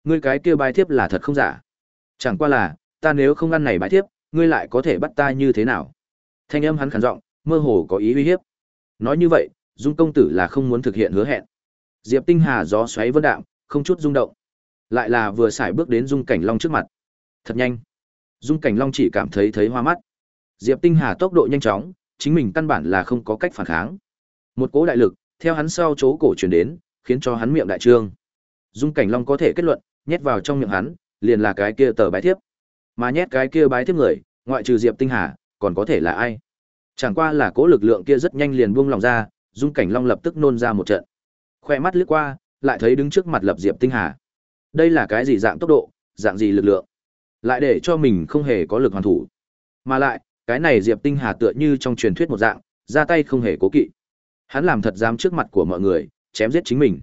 Ngươi cái kia bài thiếp là thật không giả. Chẳng qua là, ta nếu không ăn này bài thiếp, ngươi lại có thể bắt ta như thế nào? Thanh âm hắn khàn giọng, mơ hồ có ý uy hiếp. Nói như vậy, Dung công tử là không muốn thực hiện hứa hẹn. Diệp Tinh Hà gió xoáy vân đạm, không chút rung động. Lại là vừa xài bước đến Dung Cảnh Long trước mặt. Thật nhanh. Dung Cảnh Long chỉ cảm thấy thấy hoa mắt. Diệp Tinh Hà tốc độ nhanh chóng, chính mình căn bản là không có cách phản kháng. Một cỗ đại lực, theo hắn sau chỗ cổ truyền đến, khiến cho hắn miệng đại trương. Dung Cảnh Long có thể kết luận, nhét vào trong miệng hắn, liền là cái kia tờ bái thiếp. Mà nhét cái kia bái thiếp người, ngoại trừ Diệp Tinh Hà, còn có thể là ai? Chẳng qua là cố lực lượng kia rất nhanh liền buông lòng ra, Dung Cảnh Long lập tức nôn ra một trận. Khoe mắt lướt qua, lại thấy đứng trước mặt Lập Diệp Tinh Hà. Đây là cái gì dạng tốc độ, dạng gì lực lượng? Lại để cho mình không hề có lực hoàn thủ. Mà lại, cái này Diệp Tinh Hà tựa như trong truyền thuyết một dạng, ra tay không hề cố kỵ. Hắn làm thật dám trước mặt của mọi người, chém giết chính mình.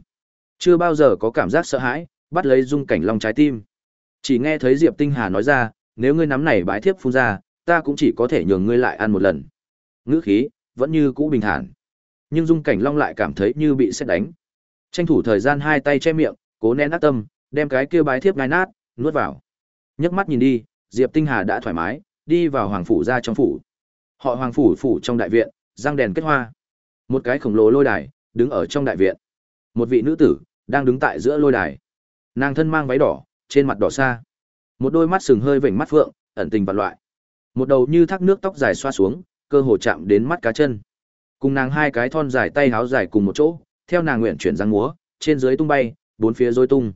Chưa bao giờ có cảm giác sợ hãi, bắt lấy Dung Cảnh Long trái tim. Chỉ nghe thấy Diệp Tinh Hà nói ra, nếu ngươi nắm này bái thiếp phun ra, ta cũng chỉ có thể nhường ngươi lại ăn một lần. Ngữ khí vẫn như cũ bình thản. Nhưng Dung Cảnh Long lại cảm thấy như bị sét đánh. Tranh thủ thời gian hai tay che miệng, cố nén ác tâm, đem cái kia bái thiếp ngai nát, nuốt vào. Nhấc mắt nhìn đi, Diệp Tinh Hà đã thoải mái, đi vào hoàng phủ ra trong phủ. Họ hoàng phủ phủ trong đại viện, răng đèn kết hoa. Một cái khổng lồ lôi đài, đứng ở trong đại viện. Một vị nữ tử, đang đứng tại giữa lôi đài. Nàng thân mang váy đỏ, trên mặt đỏ xa. Một đôi mắt sừng hơi vểnh mắt phượng, ẩn tình vật loại. Một đầu như thác nước tóc dài xoa xuống, cơ hồ chạm đến mắt cá chân. Cùng nàng hai cái thon dài tay háo dài cùng một chỗ, theo nàng nguyện chuyển răng múa, trên dưới tung bay, bốn phía rối tung.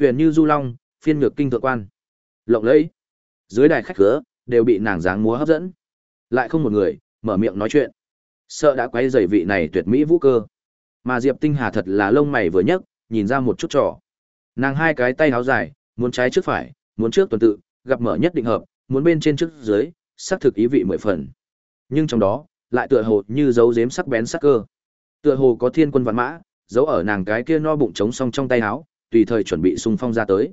Huyền như du long, phiên ngược kinh thượng quan. Lộng lẫy. Dưới đài khách khứa đều bị nàng dáng múa hấp dẫn. Lại không một người mở miệng nói chuyện. Sợ đã quay dày vị này tuyệt mỹ vũ cơ. Mà Diệp Tinh Hà thật là lông mày vừa nhấc, nhìn ra một chút trò. Nàng hai cái tay háo dài, muốn trái trước phải, muốn trước tuần tự, gặp mở nhất định hợp, muốn bên trên trước dưới, xác thực ý vị mười phần. Nhưng trong đó, lại tựa hồ như dấu giếm sắc bén sắc cơ. Tựa hồ có thiên quân văn mã, giấu ở nàng cái kia no bụng trống song trong tay háo tùy thời chuẩn bị xung phong ra tới.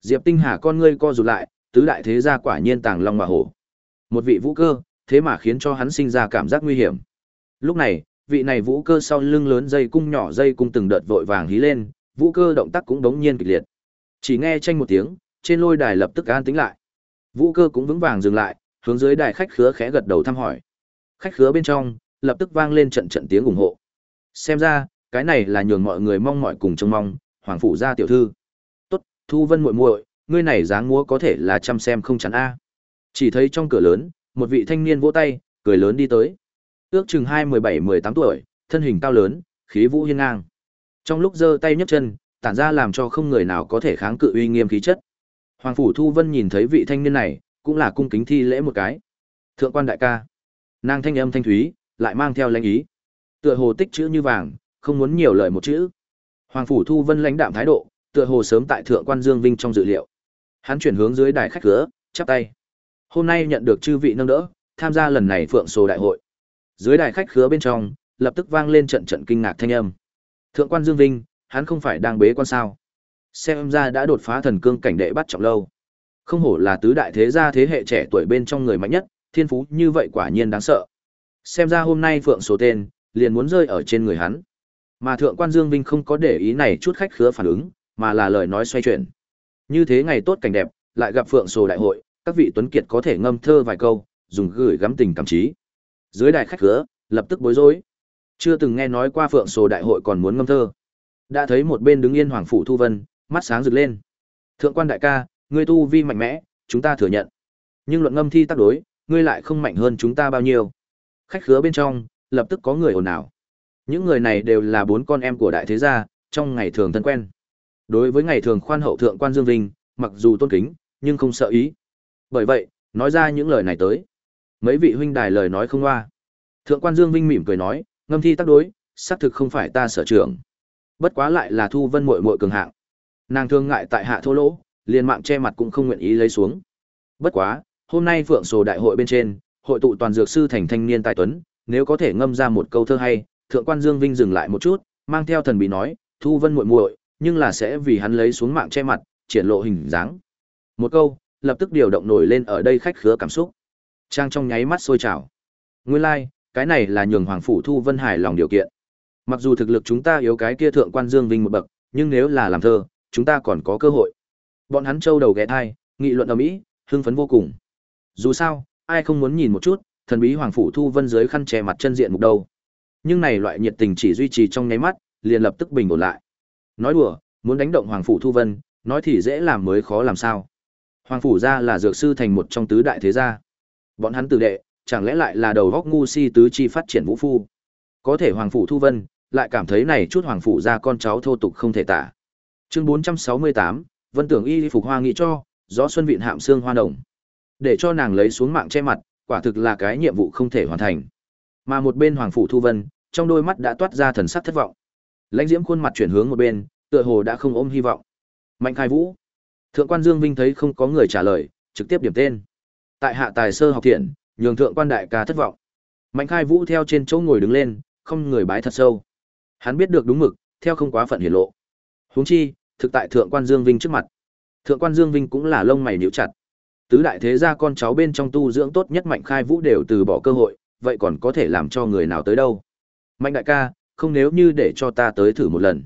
Diệp Tinh Hà con ngươi co rụt lại, tứ đại thế gia quả nhiên tàng long mà hổ. Một vị vũ cơ, thế mà khiến cho hắn sinh ra cảm giác nguy hiểm. Lúc này, vị này vũ cơ sau lưng lớn dây cung nhỏ dây cung từng đợt vội vàng hí lên, vũ cơ động tác cũng đống nhiên kịch liệt. Chỉ nghe tranh một tiếng, trên lôi đài lập tức an tĩnh lại. Vũ cơ cũng vững vàng dừng lại, hướng dưới đài khách khứa khẽ gật đầu thăm hỏi. Khách khứa bên trong, lập tức vang lên trận trận tiếng ủng hộ. Xem ra, cái này là nhường mọi người mong mỏi cùng trông mong, hoàng phủ gia tiểu thư. Tốt, Thu Vân muội muội, ngươi này dáng múa có thể là chăm xem không chắn a. Chỉ thấy trong cửa lớn, một vị thanh niên vỗ tay, cười lớn đi tới. Ước chừng hai mười bảy mười tám tuổi, thân hình cao lớn, khí vũ hiên ngang. Trong lúc giơ tay nhấc chân, tản ra làm cho không người nào có thể kháng cự uy nghiêm khí chất. Hoàng phủ Thu Vân nhìn thấy vị thanh niên này, cũng là cung kính thi lễ một cái. Thượng quan đại ca. Nàng thanh âm thanh thúy, lại mang theo lãnh ý. Tựa hồ tích chữ như vàng, không muốn nhiều lời một chữ. Hoàng phủ Thu Vân lãnh đạm thái độ, tựa hồ sớm tại thượng quan Dương Vinh trong dự liệu. Hắn chuyển hướng dưới đài khách cửa, chắp tay. Hôm nay nhận được chư vị nâng đỡ, tham gia lần này phượng Sồ đại hội. Dưới đài khách khứa bên trong, lập tức vang lên trận trận kinh ngạc thanh âm. Thượng quan Dương Vinh, hắn không phải đang bế quan sao? Xem ra đã đột phá thần cương cảnh đệ bắt trọng lâu. Không hổ là tứ đại thế gia thế hệ trẻ tuổi bên trong người mạnh nhất, thiên phú như vậy quả nhiên đáng sợ. Xem ra hôm nay phượng số tên, liền muốn rơi ở trên người hắn. Mà thượng quan Dương Vinh không có để ý này chút khách khứa phản ứng, mà là lời nói xoay chuyển. Như thế ngày tốt cảnh đẹp, lại gặp phượng sổ đại hội, các vị tuấn kiệt có thể ngâm thơ vài câu, dùng gửi gắm tình cảm trí. Dưới đại khách khứa, lập tức bối rối. Chưa từng nghe nói qua phượng sổ đại hội còn muốn ngâm thơ. Đã thấy một bên đứng yên Hoàng phủ Thu Vân, mắt sáng rực lên. Thượng quan đại ca, ngươi tu vi mạnh mẽ, chúng ta thừa nhận. Nhưng luận ngâm thi tác đối, ngươi lại không mạnh hơn chúng ta bao nhiêu. Khách khứa bên trong, lập tức có người ồn ào. Những người này đều là bốn con em của đại thế gia, trong ngày thường thân quen. Đối với ngày thường khoan hậu thượng quan Dương Vinh, mặc dù tôn kính, nhưng không sợ ý. Bởi vậy, nói ra những lời này tới. Mấy vị huynh đài lời nói không hoa. Thượng quan Dương Vinh mỉm cười nói, ngâm thi tác đối, xác thực không phải ta sở trưởng. Bất quá lại là Thu Vân muội muội cường hạng. Nàng thương ngại tại hạ thô lỗ, liền mạng che mặt cũng không nguyện ý lấy xuống. Bất quá, hôm nay Phượng Sồ đại hội bên trên, hội tụ toàn dược sư thành thanh niên tài tuấn, nếu có thể ngâm ra một câu thơ hay, Thượng quan Dương Vinh dừng lại một chút, mang theo thần bí nói, Thu Vân muội muội, nhưng là sẽ vì hắn lấy xuống mạng che mặt, triển lộ hình dáng. Một câu, lập tức điều động nổi lên ở đây khách khứa cảm xúc. Trang trong nháy mắt sôi trào. Nguyên lai, like, cái này là nhường Hoàng phủ Thu Vân hài lòng điều kiện. Mặc dù thực lực chúng ta yếu cái kia thượng quan Dương Vinh một bậc, nhưng nếu là làm thơ, chúng ta còn có cơ hội. Bọn hắn trâu đầu ghé thai, nghị luận ở mỹ, hưng phấn vô cùng. Dù sao, ai không muốn nhìn một chút, thần bí hoàng phủ thu vân dưới khăn che mặt chân diện mục đâu. Nhưng này loại nhiệt tình chỉ duy trì trong nháy mắt, liền lập tức bình ổn lại. Nói đùa, muốn đánh động hoàng phủ thu vân, nói thì dễ làm mới khó làm sao. Hoàng phủ gia là dược sư thành một trong tứ đại thế gia. Bọn hắn tử đệ, chẳng lẽ lại là đầu góc ngu si tứ chi phát triển vũ phu. Có thể hoàng phủ thu vân, lại cảm thấy này chút hoàng phủ ra con cháu thô tục không thể tả. Chương 468, Vân Tưởng Y phục hoa nghị cho, gió xuân vịn hạm xương hoa đồng. Để cho nàng lấy xuống mạng che mặt, quả thực là cái nhiệm vụ không thể hoàn thành. Mà một bên Hoàng phủ Thu Vân, trong đôi mắt đã toát ra thần sắc thất vọng. Lãnh Diễm khuôn mặt chuyển hướng một bên, tựa hồ đã không ôm hy vọng. Mạnh Khai Vũ. Thượng quan Dương Vinh thấy không có người trả lời, trực tiếp điểm tên. Tại hạ tài sơ học thiện, nhường thượng quan đại ca thất vọng. Mạnh Khai Vũ theo trên chỗ ngồi đứng lên, không người bái thật sâu. Hắn biết được đúng mực, theo không quá phận hiển lộ. Huống chi, thực tại thượng quan Dương Vinh trước mặt. Thượng quan Dương Vinh cũng là lông mày nhíu chặt. Tứ đại thế gia con cháu bên trong tu dưỡng tốt nhất Mạnh Khai Vũ đều từ bỏ cơ hội, vậy còn có thể làm cho người nào tới đâu? Mạnh đại ca, không nếu như để cho ta tới thử một lần.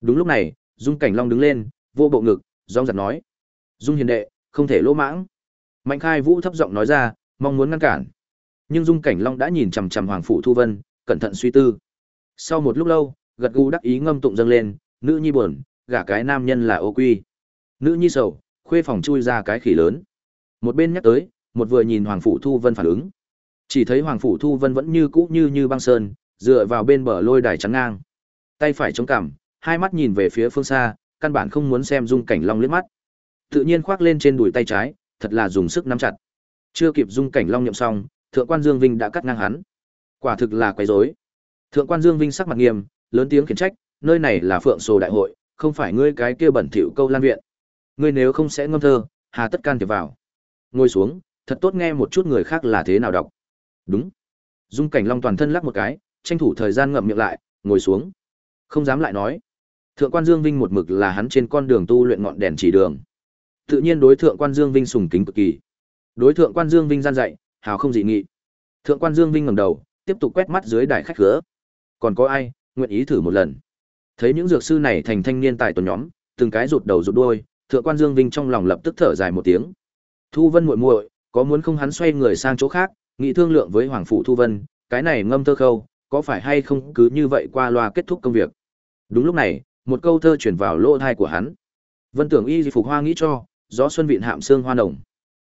Đúng lúc này, Dung Cảnh Long đứng lên, vô bộ ngực, rong giật nói: "Dung hiền đệ, không thể lỗ mãng." Mạnh Khai Vũ thấp giọng nói ra, mong muốn ngăn cản. Nhưng Dung Cảnh Long đã nhìn chằm chằm Hoàng phủ Thu Vân, cẩn thận suy tư. Sau một lúc lâu, gật gù đắc ý ngâm tụng dâng lên, nữ nhi buồn, gả cái nam nhân là ô quy. Nữ nhi sầu, khuê phòng chui ra cái khỉ lớn. Một bên nhắc tới, một vừa nhìn Hoàng phủ Thu Vân phản ứng. Chỉ thấy Hoàng phủ Thu Vân vẫn như cũ như như băng sơn, dựa vào bên bờ lôi đài trắng ngang. Tay phải chống cằm, hai mắt nhìn về phía phương xa, căn bản không muốn xem Dung Cảnh Long liếc mắt. Tự nhiên khoác lên trên đùi tay trái, thật là dùng sức nắm chặt. Chưa kịp Dung Cảnh Long nhậm xong, Thượng quan Dương Vinh đã cắt ngang hắn. Quả thực là quấy rối. Thượng quan Dương Vinh sắc mặt nghiêm, lớn tiếng khiển trách, nơi này là Phượng Sồ đại hội, không phải ngươi cái kia bẩn thỉu câu lan viện. Ngươi nếu không sẽ ngâm thơ, hà tất can thiệp vào. Ngồi xuống, thật tốt nghe một chút người khác là thế nào đọc. Đúng. Dung Cảnh Long toàn thân lắc một cái, tranh thủ thời gian ngậm miệng lại, ngồi xuống. Không dám lại nói. Thượng quan Dương Vinh một mực là hắn trên con đường tu luyện ngọn đèn chỉ đường. Tự nhiên đối thượng quan Dương Vinh sùng kính cực kỳ. Đối thượng quan Dương Vinh gian dạy, hào không dị nghị. Thượng quan Dương Vinh ngẩng đầu, tiếp tục quét mắt dưới đài khách cửa. Còn có ai nguyện ý thử một lần? Thấy những dược sư này thành thanh niên tài tuần nhóm, từng cái rụt đầu rụt đuôi, Thượng quan Dương Vinh trong lòng lập tức thở dài một tiếng. Thu Vân muội muội, có muốn không hắn xoay người sang chỗ khác, nghị thương lượng với hoàng phủ Thu Vân, cái này ngâm thơ khâu, có phải hay không cứ như vậy qua loa kết thúc công việc. Đúng lúc này, một câu thơ chuyển vào lỗ thai của hắn. Vân tưởng y phục hoa nghĩ cho, gió xuân vịn hạm xương hoa nồng.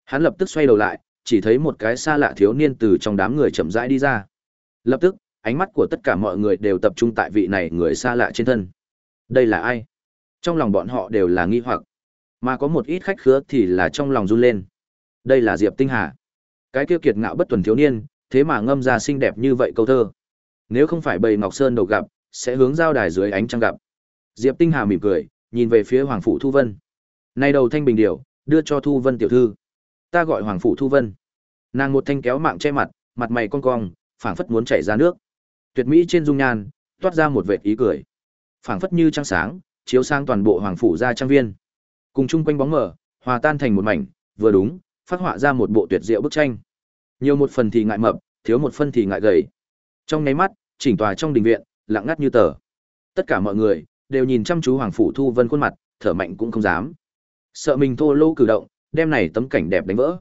Hắn lập tức xoay đầu lại, chỉ thấy một cái xa lạ thiếu niên từ trong đám người chậm rãi đi ra. Lập tức, ánh mắt của tất cả mọi người đều tập trung tại vị này người xa lạ trên thân. Đây là ai? Trong lòng bọn họ đều là nghi hoặc, mà có một ít khách khứa thì là trong lòng run lên. Đây là Diệp Tinh Hà. Cái kia kiệt ngạo bất tuần thiếu niên, thế mà ngâm ra xinh đẹp như vậy câu thơ. Nếu không phải bầy Ngọc Sơn đầu gặp, sẽ hướng giao đài dưới ánh trăng gặp. Diệp Tinh Hà mỉm cười, nhìn về phía Hoàng phủ Thu Vân. nay đầu thanh bình điệu, đưa cho Thu Vân tiểu thư. Ta gọi Hoàng phủ Thu Vân. Nàng một thanh kéo mạng che mặt, mặt mày cong cong, phảng phất muốn chảy ra nước. Tuyệt mỹ trên dung nhan, toát ra một vệt ý cười. Phảng phất như trăng sáng, chiếu sang toàn bộ hoàng phủ ra trang viên. Cùng chung quanh bóng mờ, hòa tan thành một mảnh, vừa đúng, phát họa ra một bộ tuyệt diệu bức tranh. Nhiều một phần thì ngại mập, thiếu một phần thì ngại gầy. Trong nháy mắt, chỉnh tòa trong đình viện, lặng ngắt như tờ. Tất cả mọi người đều nhìn chăm chú Hoàng phủ Thu Vân khuôn mặt, thở mạnh cũng không dám. Sợ mình thô lỗ cử động, đem này tấm cảnh đẹp đánh vỡ.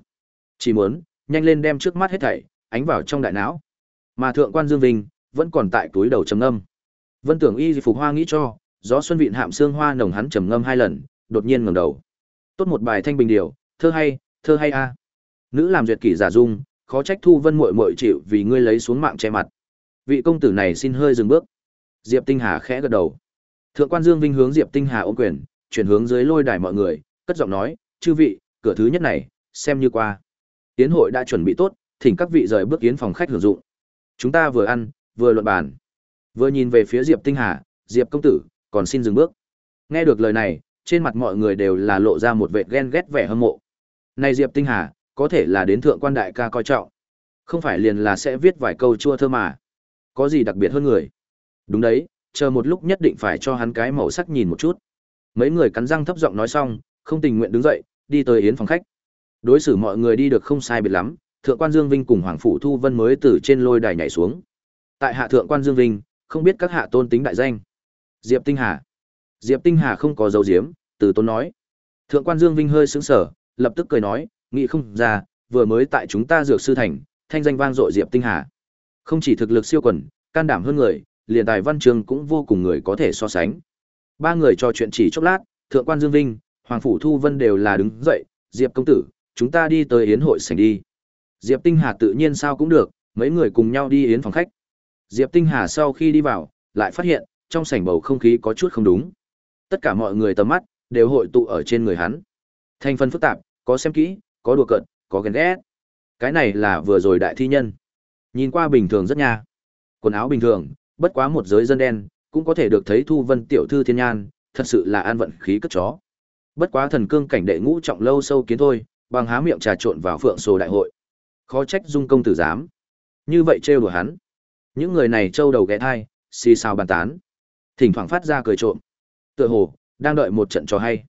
Chỉ muốn nhanh lên đem trước mắt hết thảy ánh vào trong đại não. Mà thượng quan Dương Vinh vẫn còn tại túi đầu trầm ngâm. Vân Tưởng Y phục hoa nghĩ cho, gió xuân vịn hạm xương hoa nồng hắn trầm ngâm hai lần, đột nhiên ngẩng đầu. Tốt một bài thanh bình điều, thơ hay, thơ hay a. Nữ làm duyệt kỷ giả dung, khó trách Thu Vân muội muội chịu vì ngươi lấy xuống mạng che mặt. Vị công tử này xin hơi dừng bước. Diệp Tinh Hà khẽ gật đầu. Thượng quan Dương Vinh hướng Diệp Tinh Hà ôm quyền, chuyển hướng dưới lôi đài mọi người, cất giọng nói, "Chư vị, cửa thứ nhất này, xem như qua." tiến hội đã chuẩn bị tốt, thỉnh các vị rời bước yến phòng khách hưởng dụng. Chúng ta vừa ăn, vừa luận bàn. Vừa nhìn về phía Diệp Tinh Hà, Diệp công tử, còn xin dừng bước. Nghe được lời này, trên mặt mọi người đều là lộ ra một vệt ghen ghét vẻ hâm mộ. Này Diệp Tinh Hà, có thể là đến thượng quan đại ca coi trọng. Không phải liền là sẽ viết vài câu chua thơ mà. Có gì đặc biệt hơn người. Đúng đấy, chờ một lúc nhất định phải cho hắn cái màu sắc nhìn một chút. Mấy người cắn răng thấp giọng nói xong, không tình nguyện đứng dậy, đi tới yến phòng khách. Đối xử mọi người đi được không sai biệt lắm, Thượng quan Dương Vinh cùng Hoàng phủ Thu Vân mới từ trên lôi đài nhảy xuống. Tại hạ Thượng quan Dương Vinh, không biết các hạ tôn tính đại danh. Diệp Tinh Hà. Diệp Tinh Hà không có dấu diếm, từ tôn nói. Thượng quan Dương Vinh hơi sững sờ, lập tức cười nói, nghĩ không ra, vừa mới tại chúng ta dược sư thành, thanh danh vang dội Diệp Tinh Hà. Không chỉ thực lực siêu quần, can đảm hơn người, liền tài văn chương cũng vô cùng người có thể so sánh. Ba người trò chuyện chỉ chốc lát, Thượng quan Dương Vinh, Hoàng phủ Thu Vân đều là đứng dậy, Diệp công tử, chúng ta đi tới yến hội sảnh đi. Diệp Tinh Hà tự nhiên sao cũng được, mấy người cùng nhau đi yến phòng khách. Diệp Tinh Hà sau khi đi vào, lại phát hiện, trong sảnh bầu không khí có chút không đúng. Tất cả mọi người tầm mắt, đều hội tụ ở trên người hắn. Thành phần phức tạp, có xem kỹ, có đùa cợt, có ghen ghét. Cái này là vừa rồi đại thi nhân. Nhìn qua bình thường rất nha. Quần áo bình thường, bất quá một giới dân đen, cũng có thể được thấy Thu Vân tiểu thư thiên nhan, thật sự là an vận khí cất chó. Bất quá thần cương cảnh đệ ngũ trọng lâu sâu kiến thôi, bằng há miệng trà trộn vào phượng sồ đại hội. Khó trách dung công tử dám. Như vậy trêu đùa hắn. Những người này trâu đầu ghé thai, xì xào bàn tán. Thỉnh thoảng phát ra cười trộm. Tựa hồ, đang đợi một trận trò hay.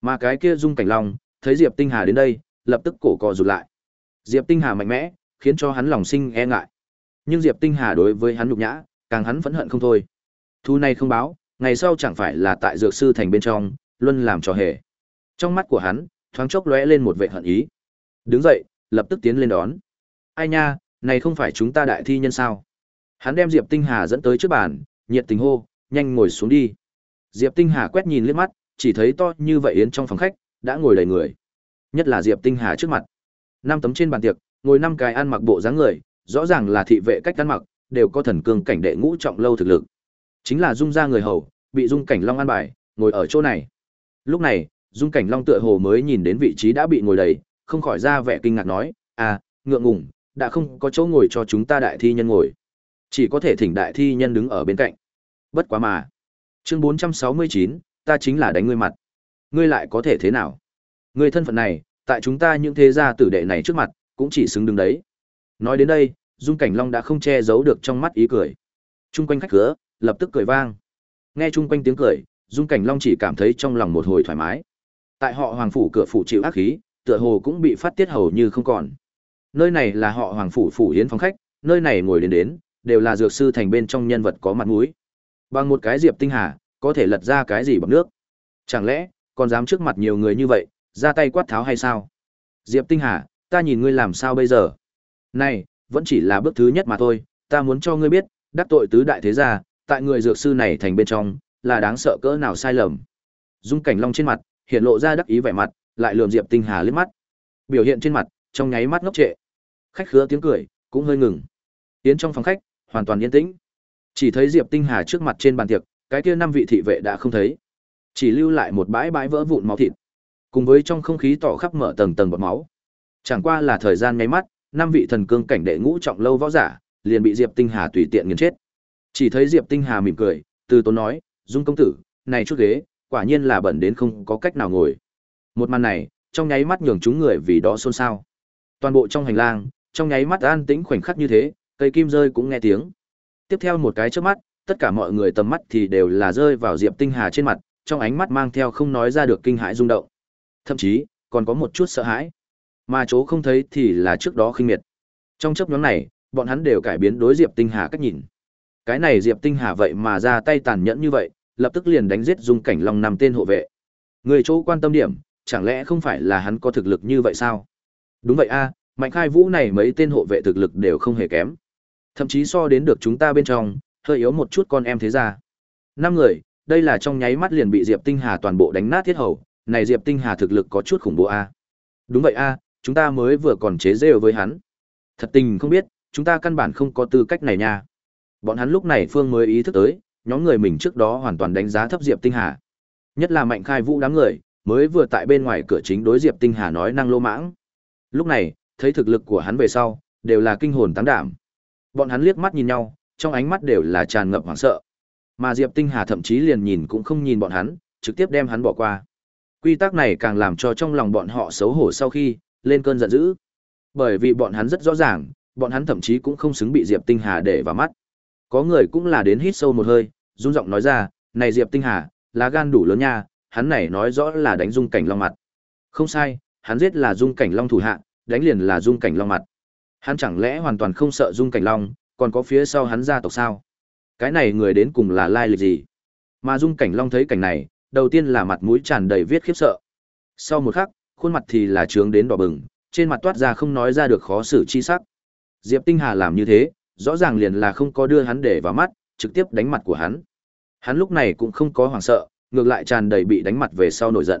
Mà cái kia dung cảnh long, thấy Diệp Tinh Hà đến đây, lập tức cổ cò rụt lại. Diệp Tinh Hà mạnh mẽ, khiến cho hắn lòng sinh e ngại. Nhưng Diệp Tinh Hà đối với hắn nhục nhã, càng hắn phẫn hận không thôi. Thu này không báo, ngày sau chẳng phải là tại dược sư thành bên trong, luôn làm trò hề. Trong mắt của hắn, thoáng chốc lóe lên một vẻ hận ý. Đứng dậy, lập tức tiến lên đón. Ai nha, này không phải chúng ta đại thi nhân sao? Hắn đem Diệp Tinh Hà dẫn tới trước bàn, nhiệt tình hô, nhanh ngồi xuống đi. Diệp Tinh Hà quét nhìn liếc mắt, chỉ thấy to như vậy yến trong phòng khách, đã ngồi đầy người. Nhất là Diệp Tinh Hà trước mặt. Năm tấm trên bàn tiệc, ngồi năm cái ăn mặc bộ dáng người, rõ ràng là thị vệ cách ăn mặc, đều có thần cương cảnh đệ ngũ trọng lâu thực lực. Chính là dung ra người hầu, bị dung cảnh long an bài, ngồi ở chỗ này. Lúc này, dung cảnh long tựa hồ mới nhìn đến vị trí đã bị ngồi đầy, không khỏi ra vẻ kinh ngạc nói, à, ngượng ngùng, đã không có chỗ ngồi cho chúng ta đại thi nhân ngồi. Chỉ có thể thỉnh đại thi nhân đứng ở bên cạnh. Bất quá mà. Chương 469, ta chính là đánh ngươi mặt. Ngươi lại có thể thế nào? Ngươi thân phận này, tại chúng ta những thế gia tử đệ này trước mặt, cũng chỉ xứng đứng đấy. Nói đến đây, Dung Cảnh Long đã không che giấu được trong mắt ý cười. Trung quanh khách cửa, lập tức cười vang. Nghe chung quanh tiếng cười, Dung Cảnh Long chỉ cảm thấy trong lòng một hồi thoải mái. Tại họ Hoàng phủ cửa phủ chịu ác khí, tựa hồ cũng bị phát tiết hầu như không còn. Nơi này là họ Hoàng phủ phủ yến phòng khách, nơi này ngồi đến đến, đều là dược sư thành bên trong nhân vật có mặt mũi. Bằng một cái diệp tinh hà, có thể lật ra cái gì bằng nước? Chẳng lẽ còn dám trước mặt nhiều người như vậy, ra tay quát tháo hay sao? Diệp Tinh Hà, ta nhìn ngươi làm sao bây giờ? Này, vẫn chỉ là bước thứ nhất mà thôi, ta muốn cho ngươi biết, đắc tội tứ đại thế gia, tại người dược sư này thành bên trong, là đáng sợ cỡ nào sai lầm. Dung Cảnh Long trên mặt, hiện lộ ra đắc ý vẻ mặt, lại lườm Diệp Tinh Hà liếc mắt. Biểu hiện trên mặt, trong nháy mắt ngốc trệ. Khách khứa tiếng cười, cũng hơi ngừng. Tiến trong phòng khách, hoàn toàn yên tĩnh. Chỉ thấy Diệp Tinh Hà trước mặt trên bàn tiệc, cái kia năm vị thị vệ đã không thấy. Chỉ lưu lại một bãi bãi vỡ vụn máu thịt. Cùng với trong không khí tỏ khắp mở tầng tầng bọt máu. Chẳng qua là thời gian nháy mắt, năm vị thần cương cảnh đệ ngũ trọng lâu võ giả, liền bị Diệp Tinh Hà tùy tiện nghiền chết. Chỉ thấy Diệp Tinh Hà mỉm cười, từ tốn nói, "Dung công tử, này chút ghế, quả nhiên là bẩn đến không có cách nào ngồi." Một màn này, trong nháy mắt nhường chúng người vì đó xôn xao. Toàn bộ trong hành lang, trong nháy mắt an tĩnh khoảnh khắc như thế, cây kim rơi cũng nghe tiếng. Tiếp theo một cái chớp mắt, tất cả mọi người tầm mắt thì đều là rơi vào Diệp Tinh Hà trên mặt, trong ánh mắt mang theo không nói ra được kinh hãi rung động. Thậm chí, còn có một chút sợ hãi. Mà chỗ không thấy thì là trước đó khinh miệt. Trong chớp nhóm này, bọn hắn đều cải biến đối Diệp Tinh Hà cách nhìn. Cái này Diệp Tinh Hà vậy mà ra tay tàn nhẫn như vậy, lập tức liền đánh giết Dung Cảnh Long năm tên hộ vệ. Người chỗ quan tâm điểm, chẳng lẽ không phải là hắn có thực lực như vậy sao? Đúng vậy a, Mạnh Khai Vũ này mấy tên hộ vệ thực lực đều không hề kém. Thậm chí so đến được chúng ta bên trong, hơi yếu một chút con em thế ra. Năm người, đây là trong nháy mắt liền bị Diệp Tinh Hà toàn bộ đánh nát thiết hầu, này Diệp Tinh Hà thực lực có chút khủng bố a. Đúng vậy a, chúng ta mới vừa còn chế giễu với hắn. Thật tình không biết, chúng ta căn bản không có tư cách này nha. Bọn hắn lúc này Phương mới ý thức tới, nhóm người mình trước đó hoàn toàn đánh giá thấp Diệp Tinh Hà. Nhất là Mạnh Khai Vũ đám người, mới vừa tại bên ngoài cửa chính đối Diệp Tinh Hà nói năng lô mãng. Lúc này, thấy thực lực của hắn về sau, đều là kinh hồn tán đảm. Bọn hắn liếc mắt nhìn nhau, trong ánh mắt đều là tràn ngập hoảng sợ. Mà Diệp Tinh Hà thậm chí liền nhìn cũng không nhìn bọn hắn, trực tiếp đem hắn bỏ qua. Quy tắc này càng làm cho trong lòng bọn họ xấu hổ sau khi lên cơn giận dữ. Bởi vì bọn hắn rất rõ ràng, bọn hắn thậm chí cũng không xứng bị Diệp Tinh Hà để vào mắt. Có người cũng là đến hít sâu một hơi, run giọng nói ra, "Này Diệp Tinh Hà, lá gan đủ lớn nha, hắn này nói rõ là đánh dung cảnh long mặt." Không sai, hắn giết là dung cảnh long thủ hạ, đánh liền là dung cảnh long mặt. Hắn chẳng lẽ hoàn toàn không sợ dung cảnh long, còn có phía sau hắn gia tộc sao? Cái này người đến cùng là lai lịch gì? Mà dung cảnh long thấy cảnh này, đầu tiên là mặt mũi tràn đầy viết khiếp sợ. Sau một khắc, khuôn mặt thì là trướng đến đỏ bừng, trên mặt toát ra không nói ra được khó xử chi sắc. Diệp Tinh Hà làm như thế, rõ ràng liền là không có đưa hắn để vào mắt, trực tiếp đánh mặt của hắn. Hắn lúc này cũng không có hoảng sợ, ngược lại tràn đầy bị đánh mặt về sau nổi giận.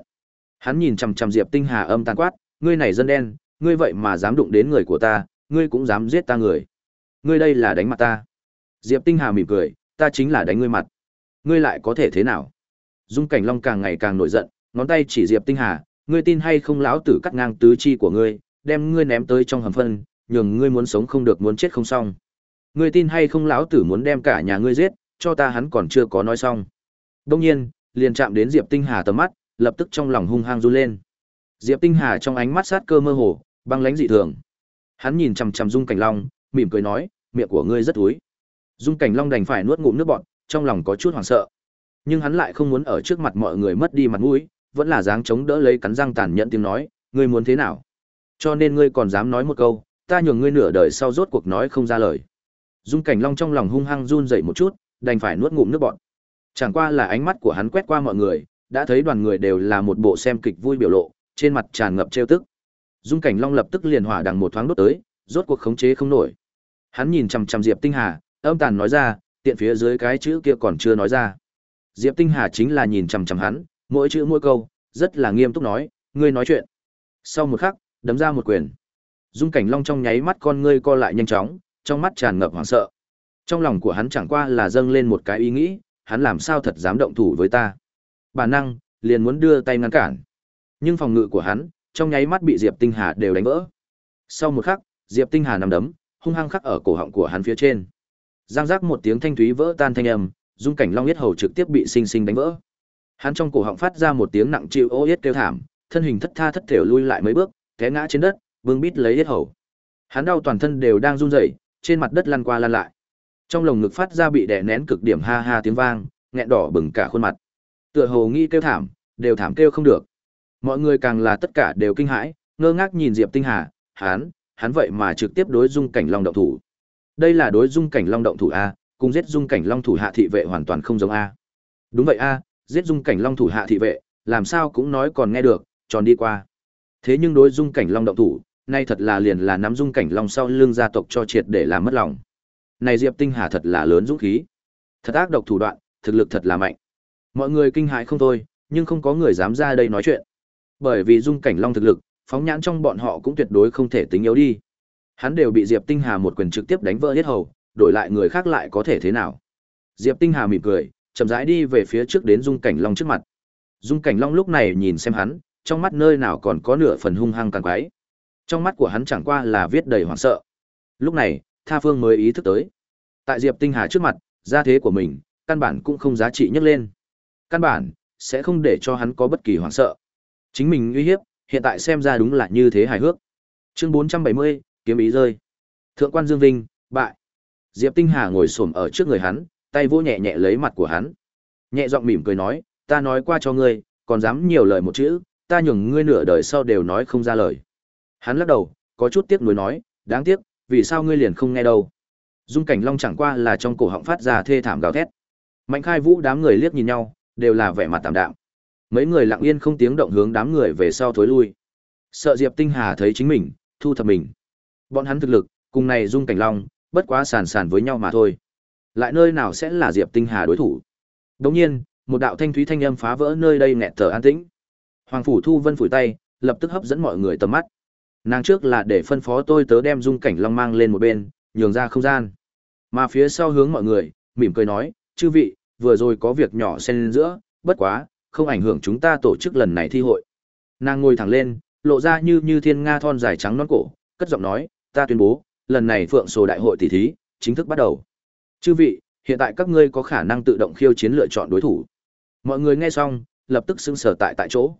Hắn nhìn chằm chằm Diệp Tinh Hà âm tàn quát, ngươi này dân đen, ngươi vậy mà dám đụng đến người của ta, ngươi cũng dám giết ta người. Ngươi đây là đánh mặt ta. Diệp Tinh Hà mỉm cười, ta chính là đánh ngươi mặt. Ngươi lại có thể thế nào? Dung Cảnh Long càng ngày càng nổi giận, ngón tay chỉ Diệp Tinh Hà, ngươi tin hay không lão tử cắt ngang tứ chi của ngươi, đem ngươi ném tới trong hầm phân, nhường ngươi muốn sống không được muốn chết không xong. Ngươi tin hay không lão tử muốn đem cả nhà ngươi giết, cho ta hắn còn chưa có nói xong. Đông nhiên, liền chạm đến Diệp Tinh Hà tầm mắt, lập tức trong lòng hung hăng run lên. Diệp Tinh Hà trong ánh mắt sát cơ mơ hồ, băng lãnh dị thường. Hắn nhìn chằm chằm Dung Cảnh Long, mỉm cười nói, miệng của ngươi rất túi. Dung Cảnh Long đành phải nuốt ngụm nước bọt, trong lòng có chút hoảng sợ. Nhưng hắn lại không muốn ở trước mặt mọi người mất đi mặt mũi, vẫn là dáng chống đỡ lấy cắn răng tàn nhẫn tiếng nói, ngươi muốn thế nào? Cho nên ngươi còn dám nói một câu, ta nhường ngươi nửa đời sau rốt cuộc nói không ra lời. Dung Cảnh Long trong lòng hung hăng run dậy một chút, đành phải nuốt ngụm nước bọt. Chẳng qua là ánh mắt của hắn quét qua mọi người, đã thấy đoàn người đều là một bộ xem kịch vui biểu lộ, trên mặt tràn ngập trêu tức. Dung Cảnh Long lập tức liền hỏa đằng một thoáng đốt tới, rốt cuộc khống chế không nổi. Hắn nhìn chằm chằm Diệp Tinh Hà, âm tàn nói ra, tiện phía dưới cái chữ kia còn chưa nói ra. Diệp Tinh Hà chính là nhìn chằm chằm hắn, mỗi chữ mỗi câu, rất là nghiêm túc nói, ngươi nói chuyện. Sau một khắc, đấm ra một quyền. Dung Cảnh Long trong nháy mắt con ngươi co lại nhanh chóng, trong mắt tràn ngập hoảng sợ. Trong lòng của hắn chẳng qua là dâng lên một cái ý nghĩ, hắn làm sao thật dám động thủ với ta. Bản năng, liền muốn đưa tay ngăn cản. Nhưng phòng ngự của hắn, trong nháy mắt bị Diệp Tinh Hà đều đánh vỡ. Sau một khắc, Diệp Tinh Hà nằm đấm, hung hăng khắc ở cổ họng của hắn phía trên. Giang giác một tiếng thanh thúy vỡ tan thanh âm, dung cảnh long yết hầu trực tiếp bị sinh sinh đánh vỡ. Hắn trong cổ họng phát ra một tiếng nặng chịu ô yết kêu thảm, thân hình thất tha thất thểu lui lại mấy bước, té ngã trên đất, vương bít lấy yết hầu. Hắn đau toàn thân đều đang run rẩy, trên mặt đất lăn qua lăn lại. Trong lồng ngực phát ra bị đè nén cực điểm ha ha tiếng vang, nghẹn đỏ bừng cả khuôn mặt. Tựa hồ nghi kêu thảm, đều thảm kêu không được. Mọi người càng là tất cả đều kinh hãi, ngơ ngác nhìn Diệp Tinh Hà, hắn, hắn vậy mà trực tiếp đối dung cảnh long động thủ. Đây là đối dung cảnh long động thủ a, cùng giết dung cảnh long thủ hạ thị vệ hoàn toàn không giống a. Đúng vậy a, giết dung cảnh long thủ hạ thị vệ, làm sao cũng nói còn nghe được, tròn đi qua. Thế nhưng đối dung cảnh long động thủ, nay thật là liền là nắm dung cảnh long sau lưng gia tộc cho triệt để làm mất lòng. Này Diệp Tinh Hà thật là lớn dũng khí. Thật ác độc thủ đoạn, thực lực thật là mạnh. Mọi người kinh hãi không thôi, nhưng không có người dám ra đây nói chuyện. Bởi vì dung cảnh long thực lực, phóng nhãn trong bọn họ cũng tuyệt đối không thể tính yếu đi. Hắn đều bị Diệp Tinh Hà một quyền trực tiếp đánh vỡ hết hầu, đổi lại người khác lại có thể thế nào? Diệp Tinh Hà mỉm cười, chậm rãi đi về phía trước đến Dung Cảnh Long trước mặt. Dung Cảnh Long lúc này nhìn xem hắn, trong mắt nơi nào còn có nửa phần hung hăng càng quái. Trong mắt của hắn chẳng qua là viết đầy hoảng sợ. Lúc này, Tha Phương mới ý thức tới. Tại Diệp Tinh Hà trước mặt, gia thế của mình, căn bản cũng không giá trị nhất lên. Căn bản, sẽ không để cho hắn có bất kỳ hoảng sợ. Chính mình uy hiếp, hiện tại xem ra đúng là như thế hài hước. Chương 470, kiếm ý rơi. Thượng quan Dương Vinh, bại. Diệp Tinh Hà ngồi xổm ở trước người hắn, tay vỗ nhẹ nhẹ lấy mặt của hắn. Nhẹ giọng mỉm cười nói, ta nói qua cho ngươi, còn dám nhiều lời một chữ, ta nhường ngươi nửa đời sau đều nói không ra lời. Hắn lắc đầu, có chút tiếc nuối nói, đáng tiếc, vì sao ngươi liền không nghe đâu. Dung cảnh long chẳng qua là trong cổ họng phát ra thê thảm gào thét. Mạnh khai vũ đám người liếc nhìn nhau, đều là vẻ mặt tạm đạm. Mấy người lặng yên không tiếng động hướng đám người về sau thối lui. Sợ Diệp Tinh Hà thấy chính mình, thu thập mình. Bọn hắn thực lực, cùng này Dung Cảnh Long, bất quá sàn sàn với nhau mà thôi. Lại nơi nào sẽ là Diệp Tinh Hà đối thủ? Đồng nhiên, một đạo thanh thúy thanh âm phá vỡ nơi đây nghẹt thở an tĩnh. Hoàng phủ Thu Vân phủi tay, lập tức hấp dẫn mọi người tầm mắt. Nàng trước là để phân phó tôi tớ đem Dung Cảnh Long mang lên một bên, nhường ra không gian. Mà phía sau hướng mọi người, mỉm cười nói, chư vị, vừa rồi có việc nhỏ xen giữa, bất quá, không ảnh hưởng chúng ta tổ chức lần này thi hội. Nàng ngồi thẳng lên, lộ ra như như thiên nga thon dài trắng nõn cổ, cất giọng nói, ta tuyên bố, lần này Phượng Sồ Đại hội tỷ thí chính thức bắt đầu. Chư vị, hiện tại các ngươi có khả năng tự động khiêu chiến lựa chọn đối thủ. Mọi người nghe xong, lập tức sững sờ tại tại chỗ.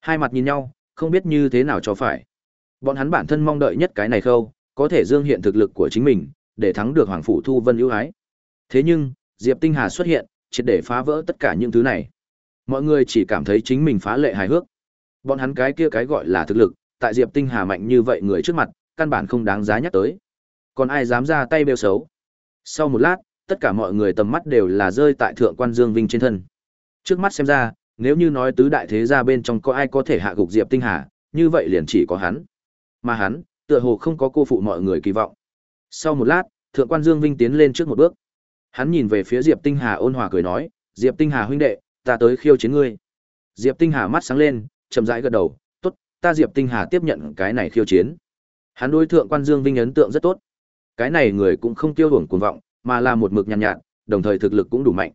Hai mặt nhìn nhau, không biết như thế nào cho phải. Bọn hắn bản thân mong đợi nhất cái này khâu, có thể dương hiện thực lực của chính mình, để thắng được Hoàng phủ Thu Vân ưu ái. Thế nhưng, Diệp Tinh Hà xuất hiện, triệt để phá vỡ tất cả những thứ này. Mọi người chỉ cảm thấy chính mình phá lệ hài hước. Bọn hắn cái kia cái gọi là thực lực, tại Diệp Tinh Hà mạnh như vậy người trước mặt, căn bản không đáng giá nhắc tới. Còn ai dám ra tay bêu xấu? Sau một lát, tất cả mọi người tầm mắt đều là rơi tại thượng quan Dương Vinh trên thân. Trước mắt xem ra, nếu như nói tứ đại thế gia bên trong có ai có thể hạ gục Diệp Tinh Hà, như vậy liền chỉ có hắn. Mà hắn, tựa hồ không có cô phụ mọi người kỳ vọng. Sau một lát, thượng quan Dương Vinh tiến lên trước một bước. Hắn nhìn về phía Diệp Tinh Hà ôn hòa cười nói, "Diệp Tinh Hà huynh đệ, ta tới khiêu chiến ngươi." Diệp Tinh Hà mắt sáng lên, chậm rãi gật đầu, "Tốt, ta Diệp Tinh Hà tiếp nhận cái này khiêu chiến." Hắn đối thượng quan Dương Vinh ấn tượng rất tốt. Cái này người cũng không tiêu hưởng cuồng vọng, mà là một mực nhàn nhạt, nhạt, đồng thời thực lực cũng đủ mạnh.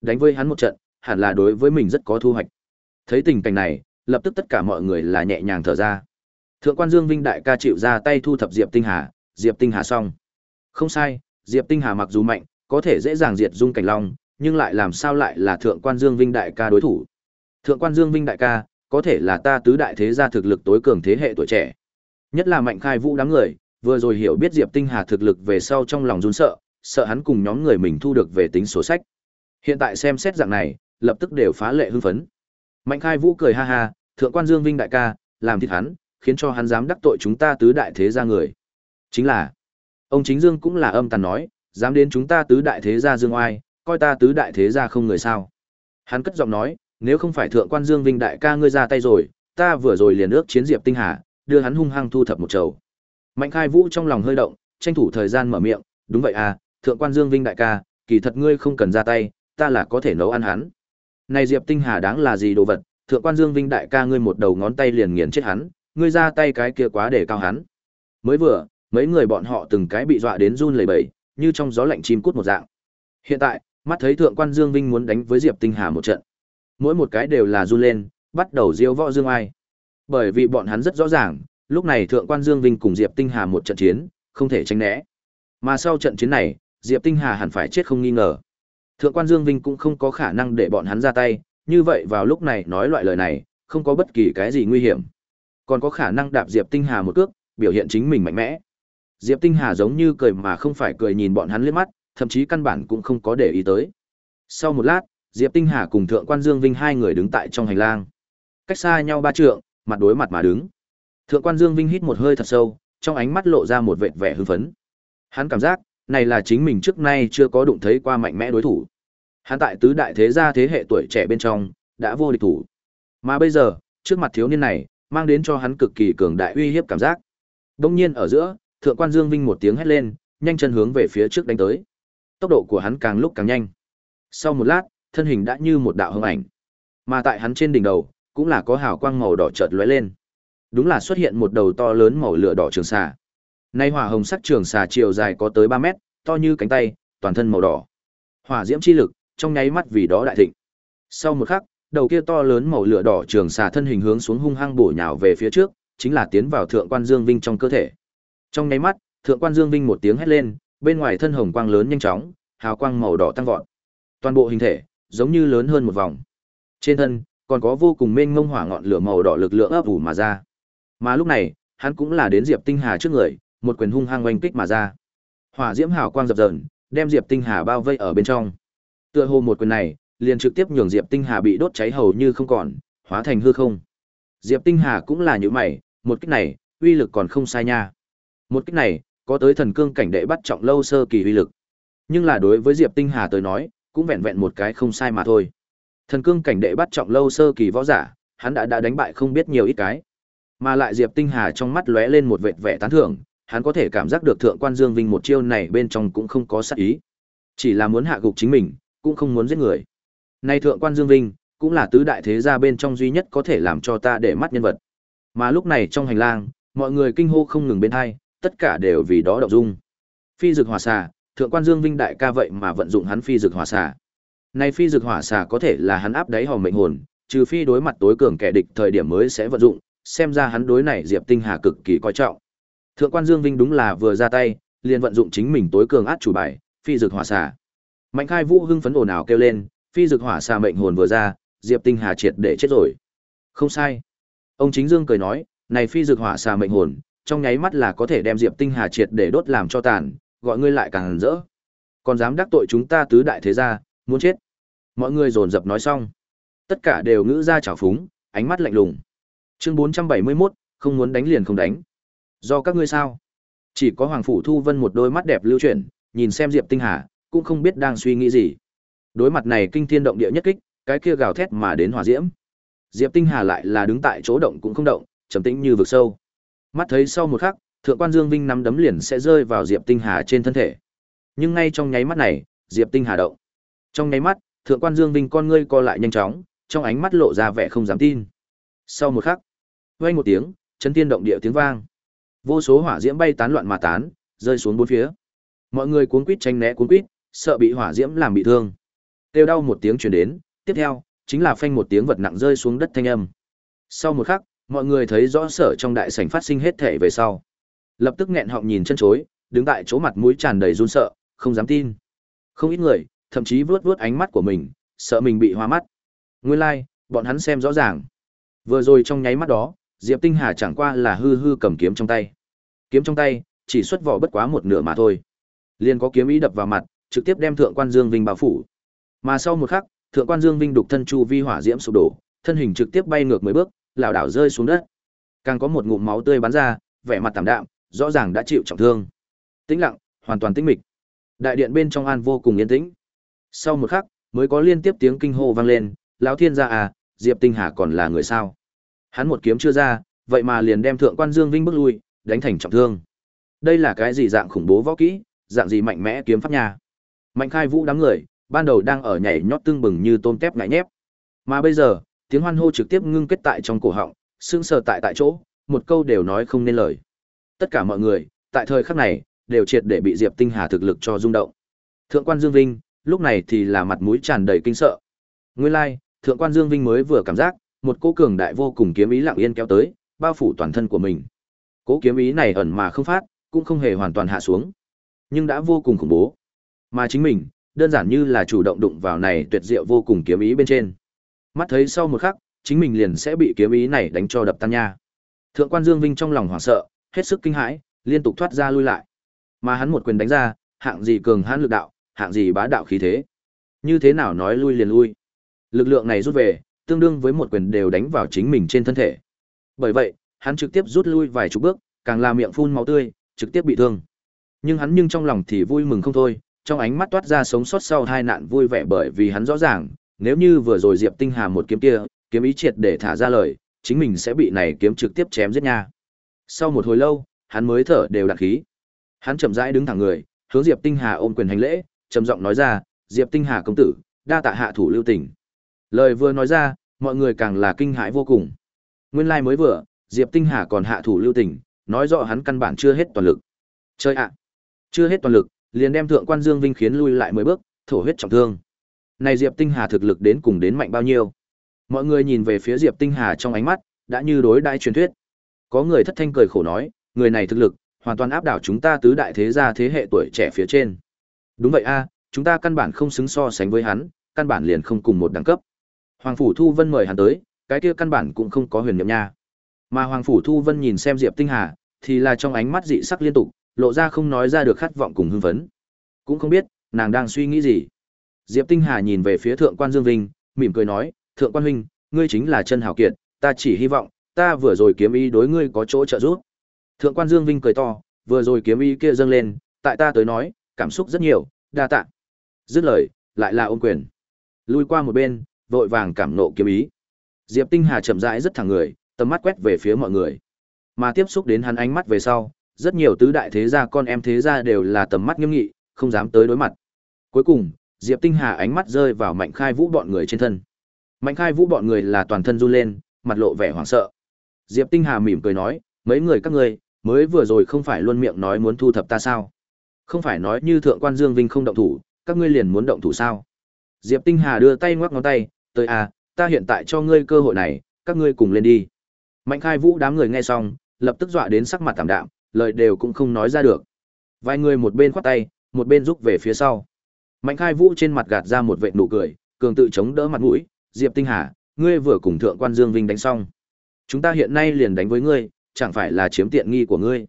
Đánh với hắn một trận, hẳn là đối với mình rất có thu hoạch. Thấy tình cảnh này, lập tức tất cả mọi người là nhẹ nhàng thở ra. Thượng quan Dương Vinh đại ca chịu ra tay thu thập Diệp Tinh Hà, Diệp Tinh Hà xong. Không sai, Diệp Tinh Hà mặc dù mạnh, có thể dễ dàng diệt dung cảnh long, nhưng lại làm sao lại là thượng quan Dương Vinh đại ca đối thủ. Thượng quan Dương Vinh đại ca, có thể là ta tứ đại thế gia thực lực tối cường thế hệ tuổi trẻ. Nhất là mạnh khai vũ đám người, vừa rồi hiểu biết Diệp Tinh Hà thực lực về sau trong lòng run sợ, sợ hắn cùng nhóm người mình thu được về tính sổ sách. Hiện tại xem xét dạng này, lập tức đều phá lệ hưng phấn. Mạnh khai vũ cười ha ha, thượng quan Dương Vinh đại ca, làm thịt hắn, khiến cho hắn dám đắc tội chúng ta tứ đại thế gia người. Chính là, ông chính Dương cũng là âm tàn nói, dám đến chúng ta tứ đại thế gia dương oai, coi ta tứ đại thế gia không người sao. Hắn cất giọng nói, nếu không phải thượng quan Dương Vinh đại ca ngươi ra tay rồi, ta vừa rồi liền ước chiến diệp tinh hà, đưa hắn hung hăng thu thập một chầu. Mạnh Khai Vũ trong lòng hơi động, tranh thủ thời gian mở miệng, đúng vậy à, thượng quan Dương Vinh đại ca, kỳ thật ngươi không cần ra tay, ta là có thể nấu ăn hắn. Này Diệp Tinh Hà đáng là gì đồ vật, thượng quan Dương Vinh đại ca ngươi một đầu ngón tay liền nghiền chết hắn, ngươi ra tay cái kia quá để cao hắn. Mới vừa, mấy người bọn họ từng cái bị dọa đến run lẩy bẩy, như trong gió lạnh chim cút một dạng. Hiện tại, mắt thấy thượng quan Dương Vinh muốn đánh với Diệp Tinh Hà một trận. Mỗi một cái đều là run lên, bắt đầu diêu võ dương ai. Bởi vì bọn hắn rất rõ ràng, lúc này thượng quan Dương Vinh cùng Diệp Tinh Hà một trận chiến, không thể tránh né. Mà sau trận chiến này, Diệp Tinh Hà hẳn phải chết không nghi ngờ. Thượng quan Dương Vinh cũng không có khả năng để bọn hắn ra tay, như vậy vào lúc này nói loại lời này, không có bất kỳ cái gì nguy hiểm. Còn có khả năng đạp Diệp Tinh Hà một cước, biểu hiện chính mình mạnh mẽ. Diệp Tinh Hà giống như cười mà không phải cười nhìn bọn hắn liếc mắt, thậm chí căn bản cũng không có để ý tới. Sau một lát, Diệp Tinh Hà cùng Thượng quan Dương Vinh hai người đứng tại trong hành lang. Cách xa nhau ba trượng, mặt đối mặt mà đứng. Thượng quan Dương Vinh hít một hơi thật sâu, trong ánh mắt lộ ra một vệt vẻ hưng phấn. Hắn cảm giác, này là chính mình trước nay chưa có đụng thấy qua mạnh mẽ đối thủ. Hắn tại tứ đại thế gia thế hệ tuổi trẻ bên trong, đã vô địch thủ. Mà bây giờ, trước mặt thiếu niên này, mang đến cho hắn cực kỳ cường đại uy hiếp cảm giác. Đông nhiên ở giữa, thượng quan Dương Vinh một tiếng hét lên, nhanh chân hướng về phía trước đánh tới. Tốc độ của hắn càng lúc càng nhanh. Sau một lát, thân hình đã như một đạo hồng ảnh. Mà tại hắn trên đỉnh đầu, cũng là có hào quang màu đỏ chợt lóe lên. Đúng là xuất hiện một đầu to lớn màu lửa đỏ trường xà. Nay hỏa hồng sắc trường xà chiều dài có tới 3 mét, to như cánh tay, toàn thân màu đỏ. Hỏa diễm chi lực, trong nháy mắt vì đó đại thịnh. Sau một khắc, đầu kia to lớn màu lửa đỏ trường xà thân hình hướng xuống hung hăng bổ nhào về phía trước, chính là tiến vào thượng quan Dương Vinh trong cơ thể. Trong nháy mắt, thượng quan Dương Vinh một tiếng hét lên, bên ngoài thân hồng quang lớn nhanh chóng, hào quang màu đỏ tăng vọt. Toàn bộ hình thể giống như lớn hơn một vòng. Trên thân còn có vô cùng mênh mông hỏa ngọn lửa màu đỏ lực lượng ấp ủ mà ra. Mà lúc này, hắn cũng là đến Diệp Tinh Hà trước người, một quyền hung hăng oanh kích mà ra. Hỏa diễm hào quang dập dờn, đem Diệp Tinh Hà bao vây ở bên trong. Tựa hồ một quyền này, liền trực tiếp nhường Diệp Tinh Hà bị đốt cháy hầu như không còn, hóa thành hư không. Diệp Tinh Hà cũng là như mày, một kích này, uy lực còn không sai nha. Một kích này, có tới thần cương cảnh đệ bắt trọng lâu sơ kỳ uy lực. Nhưng là đối với Diệp Tinh Hà tới nói, cũng vẹn vẹn một cái không sai mà thôi. Thần cương cảnh đệ bắt trọng lâu sơ kỳ võ giả, hắn đã đã đánh bại không biết nhiều ít cái. Mà lại Diệp Tinh Hà trong mắt lóe lên một vệt vẻ tán thưởng, hắn có thể cảm giác được thượng quan Dương Vinh một chiêu này bên trong cũng không có sát ý. Chỉ là muốn hạ gục chính mình, cũng không muốn giết người. Nay thượng quan Dương Vinh, cũng là tứ đại thế gia bên trong duy nhất có thể làm cho ta để mắt nhân vật. Mà lúc này trong hành lang, mọi người kinh hô không ngừng bên hai, tất cả đều vì đó động dung. Phi dược hỏa xà, thượng quan Dương Vinh đại ca vậy mà vận dụng hắn phi dược hỏa xà. Nay phi dược hỏa xà có thể là hắn áp đáy hòm mệnh hồn, trừ phi đối mặt tối cường kẻ địch thời điểm mới sẽ vận dụng, xem ra hắn đối này Diệp Tinh Hà cực kỳ coi trọng. Thượng quan Dương Vinh đúng là vừa ra tay, liền vận dụng chính mình tối cường át chủ bài, phi dược hỏa xà. Mạnh Khai Vũ hưng phấn ồn ào kêu lên, phi dược hỏa xà mệnh hồn vừa ra, Diệp Tinh Hà triệt để chết rồi. Không sai. Ông chính Dương cười nói, này phi dược hỏa xà mệnh hồn, trong nháy mắt là có thể đem Diệp Tinh Hà triệt để đốt làm cho tàn, gọi ngươi lại càng rỡ. Còn dám đắc tội chúng ta tứ đại thế gia, muốn chết. Mọi người dồn dập nói xong, tất cả đều ngữ ra chảo phúng, ánh mắt lạnh lùng. Chương 471, không muốn đánh liền không đánh. Do các ngươi sao? Chỉ có Hoàng phủ Thu Vân một đôi mắt đẹp lưu chuyển, nhìn xem Diệp Tinh Hà, cũng không biết đang suy nghĩ gì. Đối mặt này kinh thiên động địa nhất kích, cái kia gào thét mà đến hỏa diễm. Diệp Tinh Hà lại là đứng tại chỗ động cũng không động, trầm tĩnh như vực sâu. Mắt thấy sau một khắc, Thượng quan Dương Vinh nắm đấm liền sẽ rơi vào Diệp Tinh Hà trên thân thể. Nhưng ngay trong nháy mắt này, Diệp Tinh Hà động. Trong nháy mắt, Thượng quan Dương Vinh con ngươi co lại nhanh chóng, trong ánh mắt lộ ra vẻ không dám tin. Sau một khắc, vang một tiếng, chấn thiên động địa tiếng vang. Vô số hỏa diễm bay tán loạn mà tán, rơi xuống bốn phía. Mọi người cuống quýt tránh né cuống quýt, sợ bị hỏa diễm làm bị thương. tiêu đau một tiếng truyền đến, tiếp theo, chính là phanh một tiếng vật nặng rơi xuống đất thanh âm. Sau một khắc, Mọi người thấy rõ sở trong đại sảnh phát sinh hết thể về sau. Lập tức nghẹn họng nhìn chân chối, đứng tại chỗ mặt mũi tràn đầy run sợ, không dám tin. Không ít người, thậm chí vướt vướt ánh mắt của mình, sợ mình bị hoa mắt. Nguyên lai, like, bọn hắn xem rõ ràng. Vừa rồi trong nháy mắt đó, Diệp Tinh Hà chẳng qua là hư hư cầm kiếm trong tay. Kiếm trong tay, chỉ xuất vỏ bất quá một nửa mà thôi. Liền có kiếm ý đập vào mặt, trực tiếp đem thượng quan Dương Vinh bao phủ. Mà sau một khắc, thượng quan Dương Vinh đục thân chu vi hỏa diễm sụp đổ, thân hình trực tiếp bay ngược mấy bước, lảo đảo rơi xuống đất. Càng có một ngụm máu tươi bắn ra, vẻ mặt tạm đạm, rõ ràng đã chịu trọng thương. Tĩnh lặng, hoàn toàn tĩnh mịch. Đại điện bên trong an vô cùng yên tĩnh. Sau một khắc, mới có liên tiếp tiếng kinh hô vang lên, "Lão thiên gia à, Diệp Tinh Hà còn là người sao?" Hắn một kiếm chưa ra, vậy mà liền đem thượng quan Dương Vinh bước lui, đánh thành trọng thương. Đây là cái gì dạng khủng bố võ kỹ, dạng gì mạnh mẽ kiếm pháp nhà? Mạnh Khai Vũ đám người, ban đầu đang ở nhảy nhót tương bừng như tôm tép ngại nhép. Mà bây giờ, tiếng hoan hô trực tiếp ngưng kết tại trong cổ họng, sững sờ tại tại chỗ, một câu đều nói không nên lời. Tất cả mọi người, tại thời khắc này, đều triệt để bị Diệp Tinh Hà thực lực cho rung động. Thượng quan Dương Vinh, lúc này thì là mặt mũi tràn đầy kinh sợ. Nguyên lai, like, thượng quan Dương Vinh mới vừa cảm giác, một cỗ cường đại vô cùng kiếm ý lặng yên kéo tới, bao phủ toàn thân của mình. Cỗ kiếm ý này ẩn mà không phát, cũng không hề hoàn toàn hạ xuống, nhưng đã vô cùng khủng bố. Mà chính mình, đơn giản như là chủ động đụng vào này tuyệt diệu vô cùng kiếm ý bên trên. Mắt thấy sau một khắc, chính mình liền sẽ bị kiếm ý này đánh cho đập tan nha. Thượng quan Dương Vinh trong lòng hoảng sợ, hết sức kinh hãi, liên tục thoát ra lui lại. Mà hắn một quyền đánh ra, hạng gì cường hãn lực đạo, hạng gì bá đạo khí thế. Như thế nào nói lui liền lui. Lực lượng này rút về, tương đương với một quyền đều đánh vào chính mình trên thân thể. Bởi vậy, hắn trực tiếp rút lui vài chục bước, càng là miệng phun máu tươi, trực tiếp bị thương. Nhưng hắn nhưng trong lòng thì vui mừng không thôi, trong ánh mắt toát ra sống sót sau hai nạn vui vẻ bởi vì hắn rõ ràng, nếu như vừa rồi Diệp Tinh Hà một kiếm kia, kiếm ý triệt để thả ra lời, chính mình sẽ bị này kiếm trực tiếp chém giết nha. Sau một hồi lâu, hắn mới thở đều đặn khí. Hắn chậm rãi đứng thẳng người, hướng Diệp Tinh Hà ôm quyền hành lễ, trầm giọng nói ra, "Diệp Tinh Hà công tử, đa tạ hạ thủ lưu tình." Lời vừa nói ra, mọi người càng là kinh hãi vô cùng. Nguyên lai like mới vừa, Diệp Tinh Hà còn hạ thủ lưu tình, nói rõ hắn căn bản chưa hết toàn lực. Chơi ạ, chưa hết toàn lực, liền đem thượng quan Dương Vinh khiến lui lại mười bước, thổ huyết trọng thương. Này Diệp Tinh Hà thực lực đến cùng đến mạnh bao nhiêu? Mọi người nhìn về phía Diệp Tinh Hà trong ánh mắt, đã như đối đại truyền thuyết. Có người thất thanh cười khổ nói, người này thực lực, hoàn toàn áp đảo chúng ta tứ đại thế gia thế hệ tuổi trẻ phía trên. Đúng vậy a, chúng ta căn bản không xứng so sánh với hắn, căn bản liền không cùng một đẳng cấp. Hoàng phủ Thu Vân mời hắn tới, cái kia căn bản cũng không có huyền niệm nha. Mà Hoàng phủ Thu Vân nhìn xem Diệp Tinh Hà, thì là trong ánh mắt dị sắc liên tục, lộ ra không nói ra được khát vọng cùng hưng phấn. Cũng không biết, nàng đang suy nghĩ gì. Diệp Tinh Hà nhìn về phía Thượng quan Dương Vinh, mỉm cười nói, "Thượng quan huynh, ngươi chính là chân hảo kiệt, ta chỉ hy vọng, ta vừa rồi kiếm ý đối ngươi có chỗ trợ giúp." Thượng quan Dương Vinh cười to, vừa rồi kiếm ý kia dâng lên, tại ta tới nói, cảm xúc rất nhiều, đa tạ. Dứt lời, lại là ôm quyền. Lui qua một bên, vội vàng cảm nộ kiếm ý. Diệp Tinh Hà chậm rãi rất thẳng người, tầm mắt quét về phía mọi người. Mà tiếp xúc đến hắn ánh mắt về sau, rất nhiều tứ đại thế gia con em thế gia đều là tầm mắt nghiêm nghị, không dám tới đối mặt. Cuối cùng, Diệp Tinh Hà ánh mắt rơi vào Mạnh Khai Vũ bọn người trên thân. Mạnh Khai Vũ bọn người là toàn thân run lên, mặt lộ vẻ hoảng sợ. Diệp Tinh Hà mỉm cười nói, mấy người các ngươi, mới vừa rồi không phải luôn miệng nói muốn thu thập ta sao? Không phải nói như thượng quan Dương Vinh không động thủ, các ngươi liền muốn động thủ sao? Diệp Tinh Hà đưa tay ngoắc ngón tay, tới à, ta hiện tại cho ngươi cơ hội này, các ngươi cùng lên đi. Mạnh khai vũ đám người nghe xong, lập tức dọa đến sắc mặt tạm đạm, lời đều cũng không nói ra được. Vài người một bên khoát tay, một bên rúc về phía sau. Mạnh khai vũ trên mặt gạt ra một vệt nụ cười, cường tự chống đỡ mặt mũi, Diệp Tinh Hà, ngươi vừa cùng thượng quan Dương Vinh đánh xong. Chúng ta hiện nay liền đánh với ngươi, chẳng phải là chiếm tiện nghi của ngươi.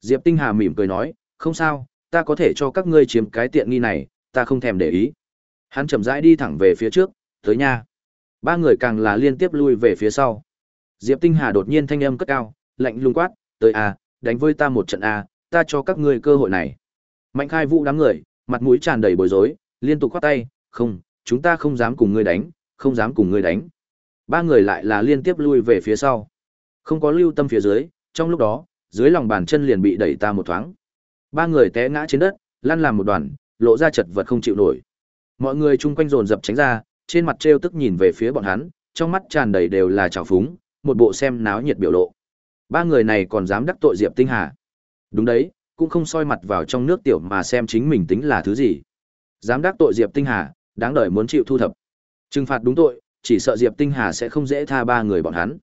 Diệp Tinh Hà mỉm cười nói, không sao, ta có thể cho các ngươi chiếm cái tiện nghi này, ta không thèm để ý. Hắn chậm rãi đi thẳng về phía trước, tới nha. Ba người càng là liên tiếp lui về phía sau. Diệp Tinh Hà đột nhiên thanh âm cất cao, lạnh lùng quát, tới a, đánh với ta một trận a, ta cho các ngươi cơ hội này. Mạnh Khai Vũ đám người, mặt mũi tràn đầy bối rối, liên tục quát tay, không, chúng ta không dám cùng ngươi đánh, không dám cùng ngươi đánh. Ba người lại là liên tiếp lui về phía sau. Không có lưu tâm phía dưới, trong lúc đó, dưới lòng bàn chân liền bị đẩy ta một thoáng. Ba người té ngã trên đất, lăn làm một đoàn, lộ ra chật vật không chịu nổi. Mọi người chung quanh dồn dập tránh ra, trên mặt trêu tức nhìn về phía bọn hắn, trong mắt tràn đầy đều là trào phúng, một bộ xem náo nhiệt biểu lộ. Ba người này còn dám đắc tội Diệp Tinh Hà. Đúng đấy, cũng không soi mặt vào trong nước tiểu mà xem chính mình tính là thứ gì. Dám đắc tội Diệp Tinh Hà, đáng đời muốn chịu thu thập. Trừng phạt đúng tội, chỉ sợ Diệp Tinh Hà sẽ không dễ tha ba người bọn hắn.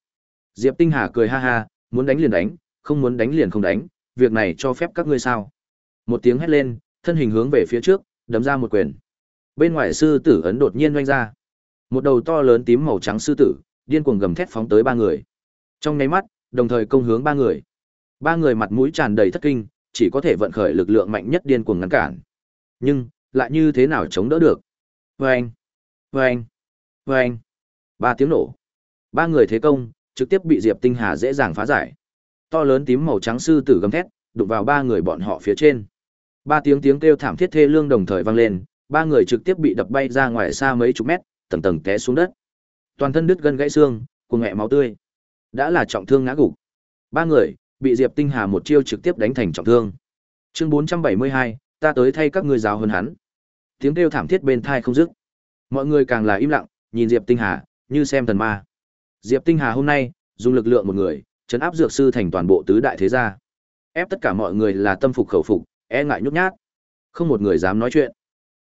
Diệp Tinh Hà cười ha ha, muốn đánh liền đánh, không muốn đánh liền không đánh, việc này cho phép các ngươi sao? Một tiếng hét lên, thân hình hướng về phía trước, đấm ra một quyền. Bên ngoài sư tử ấn đột nhiên vung ra. Một đầu to lớn tím màu trắng sư tử, điên cuồng gầm thét phóng tới ba người. Trong nháy mắt, đồng thời công hướng ba người. Ba người mặt mũi tràn đầy thất kinh, chỉ có thể vận khởi lực lượng mạnh nhất điên cuồng ngăn cản. Nhưng, lại như thế nào chống đỡ được? Vâng! Vâng! Vâng! Ba tiếng nổ. Ba người thế công, trực tiếp bị Diệp Tinh Hà dễ dàng phá giải. To lớn tím màu trắng sư tử gầm thét, đụng vào ba người bọn họ phía trên. Ba tiếng tiếng kêu thảm thiết thê lương đồng thời vang lên, ba người trực tiếp bị đập bay ra ngoài xa mấy chục mét, tầng tầng té xuống đất. Toàn thân đứt gân gãy xương, cuồng mẹ máu tươi. Đã là trọng thương ngã gục. Ba người bị Diệp Tinh Hà một chiêu trực tiếp đánh thành trọng thương. Chương 472, ta tới thay các ngươi giáo hơn hắn. Tiếng kêu thảm thiết bên thai không dứt. Mọi người càng là im lặng, nhìn Diệp Tinh Hà, như xem thần ma. Diệp Tinh Hà hôm nay, dùng lực lượng một người, chấn áp dược sư thành toàn bộ tứ đại thế gia. Ép tất cả mọi người là tâm phục khẩu phục, e ngại nhút nhát. Không một người dám nói chuyện.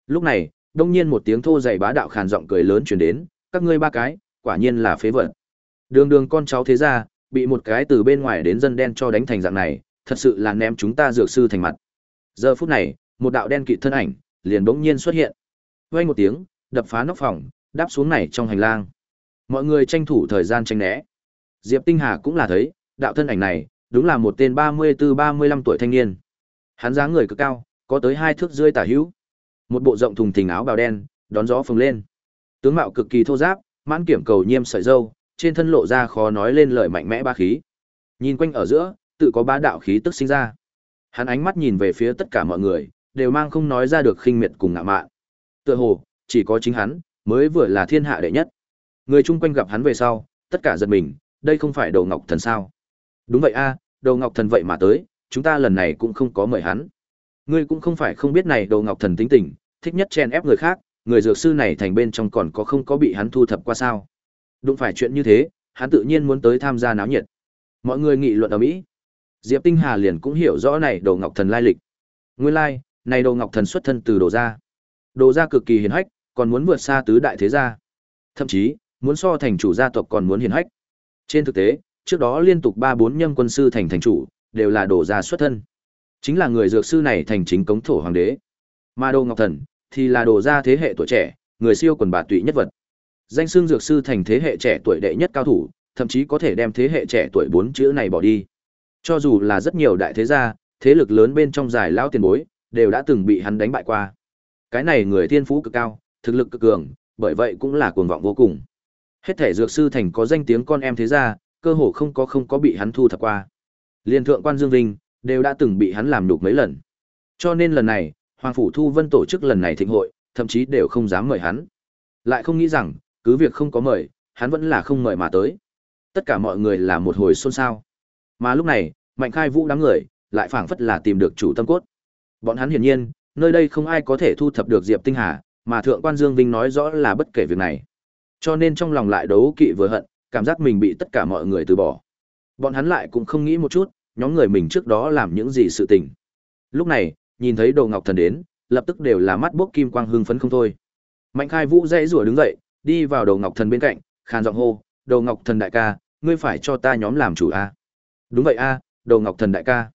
Lúc này, đông nhiên một tiếng thô dày bá đạo khàn giọng cười lớn truyền đến, các ngươi ba cái, quả nhiên là phế vật. Đường đường con cháu thế gia, bị một cái từ bên ngoài đến dân đen cho đánh thành dạng này, thật sự là ném chúng ta dược sư thành mặt. Giờ phút này, một đạo đen kịt thân ảnh, liền bỗng nhiên xuất hiện. Vang một tiếng, đập phá nóc phòng, đáp xuống này trong hành lang. Mọi người tranh thủ thời gian tranh né. Diệp Tinh Hà cũng là thấy, đạo thân ảnh này, đúng là một tên 34-35 tuổi thanh niên. Hắn dáng người cực cao, có tới hai thước rưỡi tả hữu. Một bộ rộng thùng thình áo bào đen, đón gió phồng lên. Tướng mạo cực kỳ thô ráp, mãn kiểm cầu nhiêm sợi râu, trên thân lộ ra khó nói lên lời mạnh mẽ ba khí. Nhìn quanh ở giữa, tự có ba đạo khí tức sinh ra. Hắn ánh mắt nhìn về phía tất cả mọi người, đều mang không nói ra được khinh miệt cùng ngạ mạn. Tựa hồ, chỉ có chính hắn mới vừa là thiên hạ đệ nhất. Người chung quanh gặp hắn về sau, tất cả giật mình, đây không phải Đồ Ngọc Thần sao? Đúng vậy a, à, Đồ Ngọc Thần vậy mà tới, chúng ta lần này cũng không có mời hắn. Ngươi cũng không phải không biết này Đồ Ngọc Thần tính tình, thích nhất chen ép người khác, người dược sư này thành bên trong còn có không có bị hắn thu thập qua sao? Đúng phải chuyện như thế, hắn tự nhiên muốn tới tham gia náo nhiệt. Mọi người nghị luận ở mỹ. Diệp Tinh Hà liền cũng hiểu rõ này Đồ Ngọc Thần lai lịch. Nguyên lai, like, này Đồ Ngọc Thần xuất thân từ Đồ gia. Đồ gia cực kỳ hiền hách, còn muốn vượt xa tứ đại thế gia. Thậm chí, muốn so thành chủ gia tộc còn muốn hiền hách. Trên thực tế, trước đó liên tục ba bốn nhâm quân sư thành thành chủ, đều là đồ gia xuất thân. Chính là người dược sư này thành chính cống thổ hoàng đế. Mà Đồ Ngọc Thần thì là đồ gia thế hệ tuổi trẻ, người siêu quần bà tụy nhất vật. Danh xương dược sư thành thế hệ trẻ tuổi đệ nhất cao thủ, thậm chí có thể đem thế hệ trẻ tuổi bốn chữ này bỏ đi. Cho dù là rất nhiều đại thế gia, thế lực lớn bên trong giải lao tiền bối, đều đã từng bị hắn đánh bại qua. Cái này người thiên phú cực cao, thực lực cực cường, bởi vậy cũng là cuồng vọng vô cùng. Hết thể dược sư thành có danh tiếng con em thế gia, cơ hồ không có không có bị hắn thu thập qua. Liên thượng quan Dương Vinh đều đã từng bị hắn làm nhục mấy lần. Cho nên lần này, Hoàng phủ Thu Vân tổ chức lần này thịnh hội, thậm chí đều không dám mời hắn. Lại không nghĩ rằng, cứ việc không có mời, hắn vẫn là không mời mà tới. Tất cả mọi người là một hồi xôn xao. Mà lúc này, Mạnh Khai Vũ đám người, lại phảng phất là tìm được chủ tâm cốt. Bọn hắn hiển nhiên, nơi đây không ai có thể thu thập được Diệp Tinh Hà, mà thượng quan Dương Vinh nói rõ là bất kể việc này. Cho nên trong lòng lại đấu kỵ vừa hận, cảm giác mình bị tất cả mọi người từ bỏ. Bọn hắn lại cũng không nghĩ một chút, nhóm người mình trước đó làm những gì sự tình. Lúc này, nhìn thấy Đồ Ngọc Thần đến, lập tức đều là mắt bốc kim quang hưng phấn không thôi. Mạnh Khai Vũ dãy rủa đứng dậy, đi vào đầu Ngọc Thần bên cạnh, khàn giọng hô, đầu Ngọc Thần đại ca, ngươi phải cho ta nhóm làm chủ a?" "Đúng vậy a, đầu Ngọc Thần đại ca."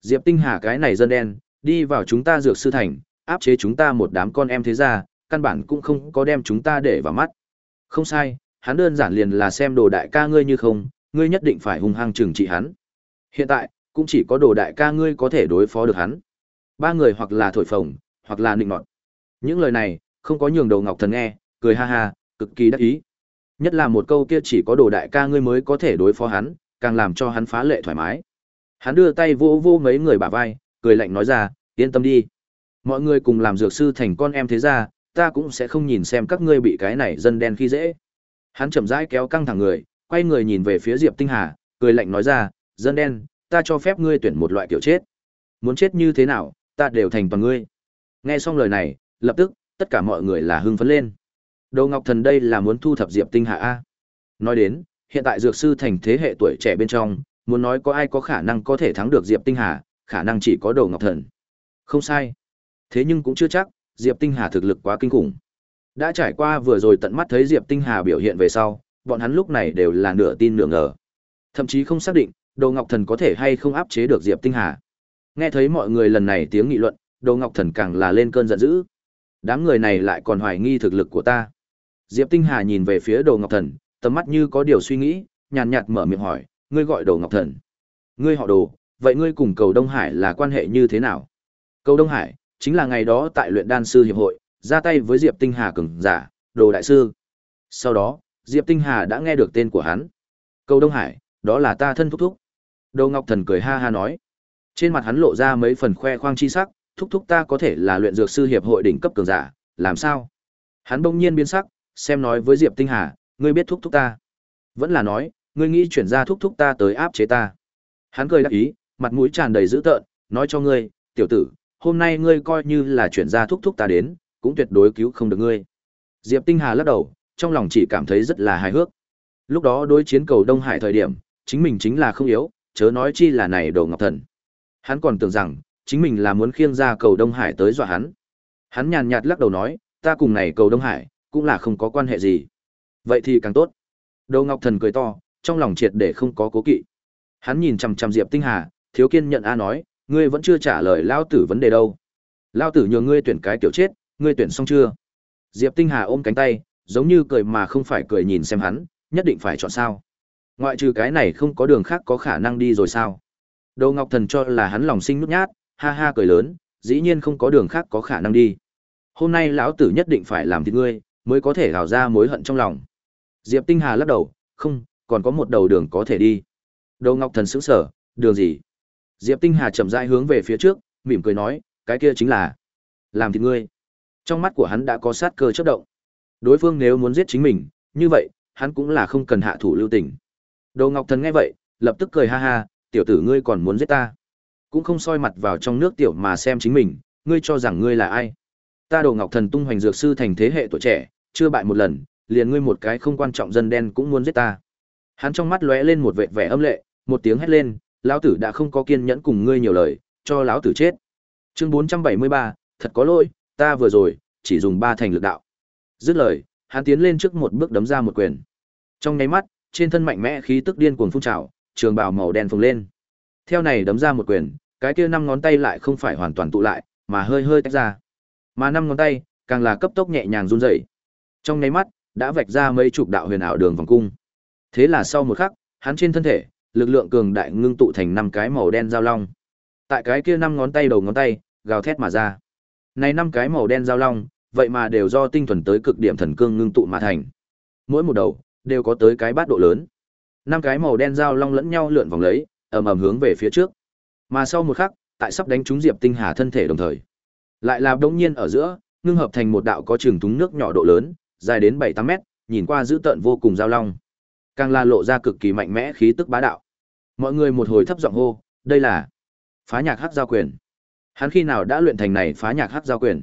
Diệp Tinh Hà cái này dân đen, đi vào chúng ta dược sư thành, áp chế chúng ta một đám con em thế gia, căn bản cũng không có đem chúng ta để vào mắt. Không sai, hắn đơn giản liền là xem đồ đại ca ngươi như không, ngươi nhất định phải hung hăng trừng trị hắn. Hiện tại, cũng chỉ có đồ đại ca ngươi có thể đối phó được hắn. Ba người hoặc là thổi phồng, hoặc là nịnh nọt. Những lời này, không có nhường đầu ngọc thần nghe, cười ha ha, cực kỳ đắc ý. Nhất là một câu kia chỉ có đồ đại ca ngươi mới có thể đối phó hắn, càng làm cho hắn phá lệ thoải mái. Hắn đưa tay vỗ vỗ mấy người bả vai, cười lạnh nói ra, yên tâm đi. Mọi người cùng làm dược sư thành con em thế ra, ta cũng sẽ không nhìn xem các ngươi bị cái này dân đen khi dễ. Hắn chậm rãi kéo căng thẳng người, quay người nhìn về phía Diệp Tinh Hà, cười lạnh nói ra, dân đen, ta cho phép ngươi tuyển một loại kiểu chết. Muốn chết như thế nào, ta đều thành toàn ngươi. Nghe xong lời này, lập tức, tất cả mọi người là hưng phấn lên. Đầu Ngọc Thần đây là muốn thu thập Diệp Tinh Hà A. Nói đến, hiện tại dược sư thành thế hệ tuổi trẻ bên trong, muốn nói có ai có khả năng có thể thắng được Diệp Tinh Hà, khả năng chỉ có Đầu Ngọc Thần. Không sai. Thế nhưng cũng chưa chắc, Diệp Tinh Hà thực lực quá kinh khủng. Đã trải qua vừa rồi tận mắt thấy Diệp Tinh Hà biểu hiện về sau, bọn hắn lúc này đều là nửa tin nửa ngờ. Thậm chí không xác định, Đồ Ngọc Thần có thể hay không áp chế được Diệp Tinh Hà. Nghe thấy mọi người lần này tiếng nghị luận, Đồ Ngọc Thần càng là lên cơn giận dữ. Đám người này lại còn hoài nghi thực lực của ta. Diệp Tinh Hà nhìn về phía Đồ Ngọc Thần, tầm mắt như có điều suy nghĩ, nhàn nhạt mở miệng hỏi, ngươi gọi Đồ Ngọc Thần. Ngươi họ Đồ, vậy ngươi cùng Cầu Đông Hải là quan hệ như thế nào? Cầu Đông Hải, chính là ngày đó tại luyện đan sư hiệp hội, ra tay với Diệp Tinh Hà cường giả, Đồ đại sư. Sau đó, Diệp Tinh Hà đã nghe được tên của hắn. Cầu Đông Hải, đó là ta thân thúc thúc. Đồ Ngọc Thần cười ha ha nói. Trên mặt hắn lộ ra mấy phần khoe khoang chi sắc, thúc thúc ta có thể là luyện dược sư hiệp hội đỉnh cấp cường giả, làm sao? Hắn bỗng nhiên biến sắc, xem nói với Diệp Tinh Hà, ngươi biết thúc thúc ta? Vẫn là nói, ngươi nghĩ chuyển ra thúc thúc ta tới áp chế ta. Hắn cười đắc ý, mặt mũi tràn đầy dữ tợn, nói cho ngươi, tiểu tử, hôm nay ngươi coi như là chuyển ra thúc thúc ta đến, cũng tuyệt đối cứu không được ngươi. Diệp Tinh Hà lắc đầu, trong lòng chỉ cảm thấy rất là hài hước. Lúc đó đối chiến cầu Đông Hải thời điểm, chính mình chính là không yếu, chớ nói chi là này đồ ngọc thần. Hắn còn tưởng rằng, chính mình là muốn khiêng ra cầu Đông Hải tới dọa hắn. Hắn nhàn nhạt lắc đầu nói, ta cùng này cầu Đông Hải, cũng là không có quan hệ gì. Vậy thì càng tốt. Đầu Ngọc Thần cười to, trong lòng triệt để không có cố kỵ. Hắn nhìn chằm chằm Diệp Tinh Hà, thiếu kiên nhận a nói, ngươi vẫn chưa trả lời lao tử vấn đề đâu. Lao tử nhờ ngươi tuyển cái tiểu chết, ngươi tuyển xong chưa? Diệp Tinh Hà ôm cánh tay, giống như cười mà không phải cười nhìn xem hắn, nhất định phải chọn sao? Ngoại trừ cái này không có đường khác có khả năng đi rồi sao? Đồ Ngọc Thần cho là hắn lòng sinh nút nhát, ha ha cười lớn, dĩ nhiên không có đường khác có khả năng đi. Hôm nay lão tử nhất định phải làm thịt ngươi, mới có thể gào ra mối hận trong lòng. Diệp Tinh Hà lắc đầu, không, còn có một đầu đường có thể đi. Đô Ngọc Thần sững sờ, đường gì? Diệp Tinh Hà chậm rãi hướng về phía trước, mỉm cười nói, cái kia chính là làm thịt ngươi. Trong mắt của hắn đã có sát cơ chớp động. Đối phương nếu muốn giết chính mình, như vậy, hắn cũng là không cần hạ thủ lưu tình. Đô Ngọc Thần nghe vậy, lập tức cười ha ha, tiểu tử ngươi còn muốn giết ta. Cũng không soi mặt vào trong nước tiểu mà xem chính mình, ngươi cho rằng ngươi là ai. Ta Đồ Ngọc Thần tung hoành dược sư thành thế hệ tuổi trẻ, chưa bại một lần, liền ngươi một cái không quan trọng dân đen cũng muốn giết ta. Hắn trong mắt lóe lên một vẻ vẻ âm lệ, một tiếng hét lên, lão tử đã không có kiên nhẫn cùng ngươi nhiều lời, cho lão tử chết. Chương 473, thật có lỗi, ta vừa rồi chỉ dùng ba thành lực đạo. Dứt lời, hắn tiến lên trước một bước đấm ra một quyền. Trong nháy mắt, trên thân mạnh mẽ khí tức điên cuồng phun trào, trường bào màu đen phồng lên. Theo này đấm ra một quyền, cái kia năm ngón tay lại không phải hoàn toàn tụ lại, mà hơi hơi tách ra. Mà năm ngón tay, càng là cấp tốc nhẹ nhàng run rẩy. Trong nháy mắt, đã vạch ra mấy chục đạo huyền ảo đường vòng cung. Thế là sau một khắc, hắn trên thân thể, lực lượng cường đại ngưng tụ thành năm cái màu đen giao long. Tại cái kia năm ngón tay đầu ngón tay, gào thét mà ra. Này năm cái màu đen giao long, vậy mà đều do tinh thuần tới cực điểm thần cương ngưng tụ mà thành. Mỗi một đầu đều có tới cái bát độ lớn. Năm cái màu đen giao long lẫn nhau lượn vòng lấy, ầm ầm hướng về phía trước. Mà sau một khắc, tại sắp đánh trúng Diệp Tinh Hà thân thể đồng thời, lại là đống nhiên ở giữa, ngưng hợp thành một đạo có trường túng nước nhỏ độ lớn, dài đến 7-8 mét, nhìn qua dữ tợn vô cùng giao long. Càng là lộ ra cực kỳ mạnh mẽ khí tức bá đạo. Mọi người một hồi thấp giọng hô, đây là phá nhạc hắc giao quyền. Hắn khi nào đã luyện thành này phá nhạc hắc giao quyền?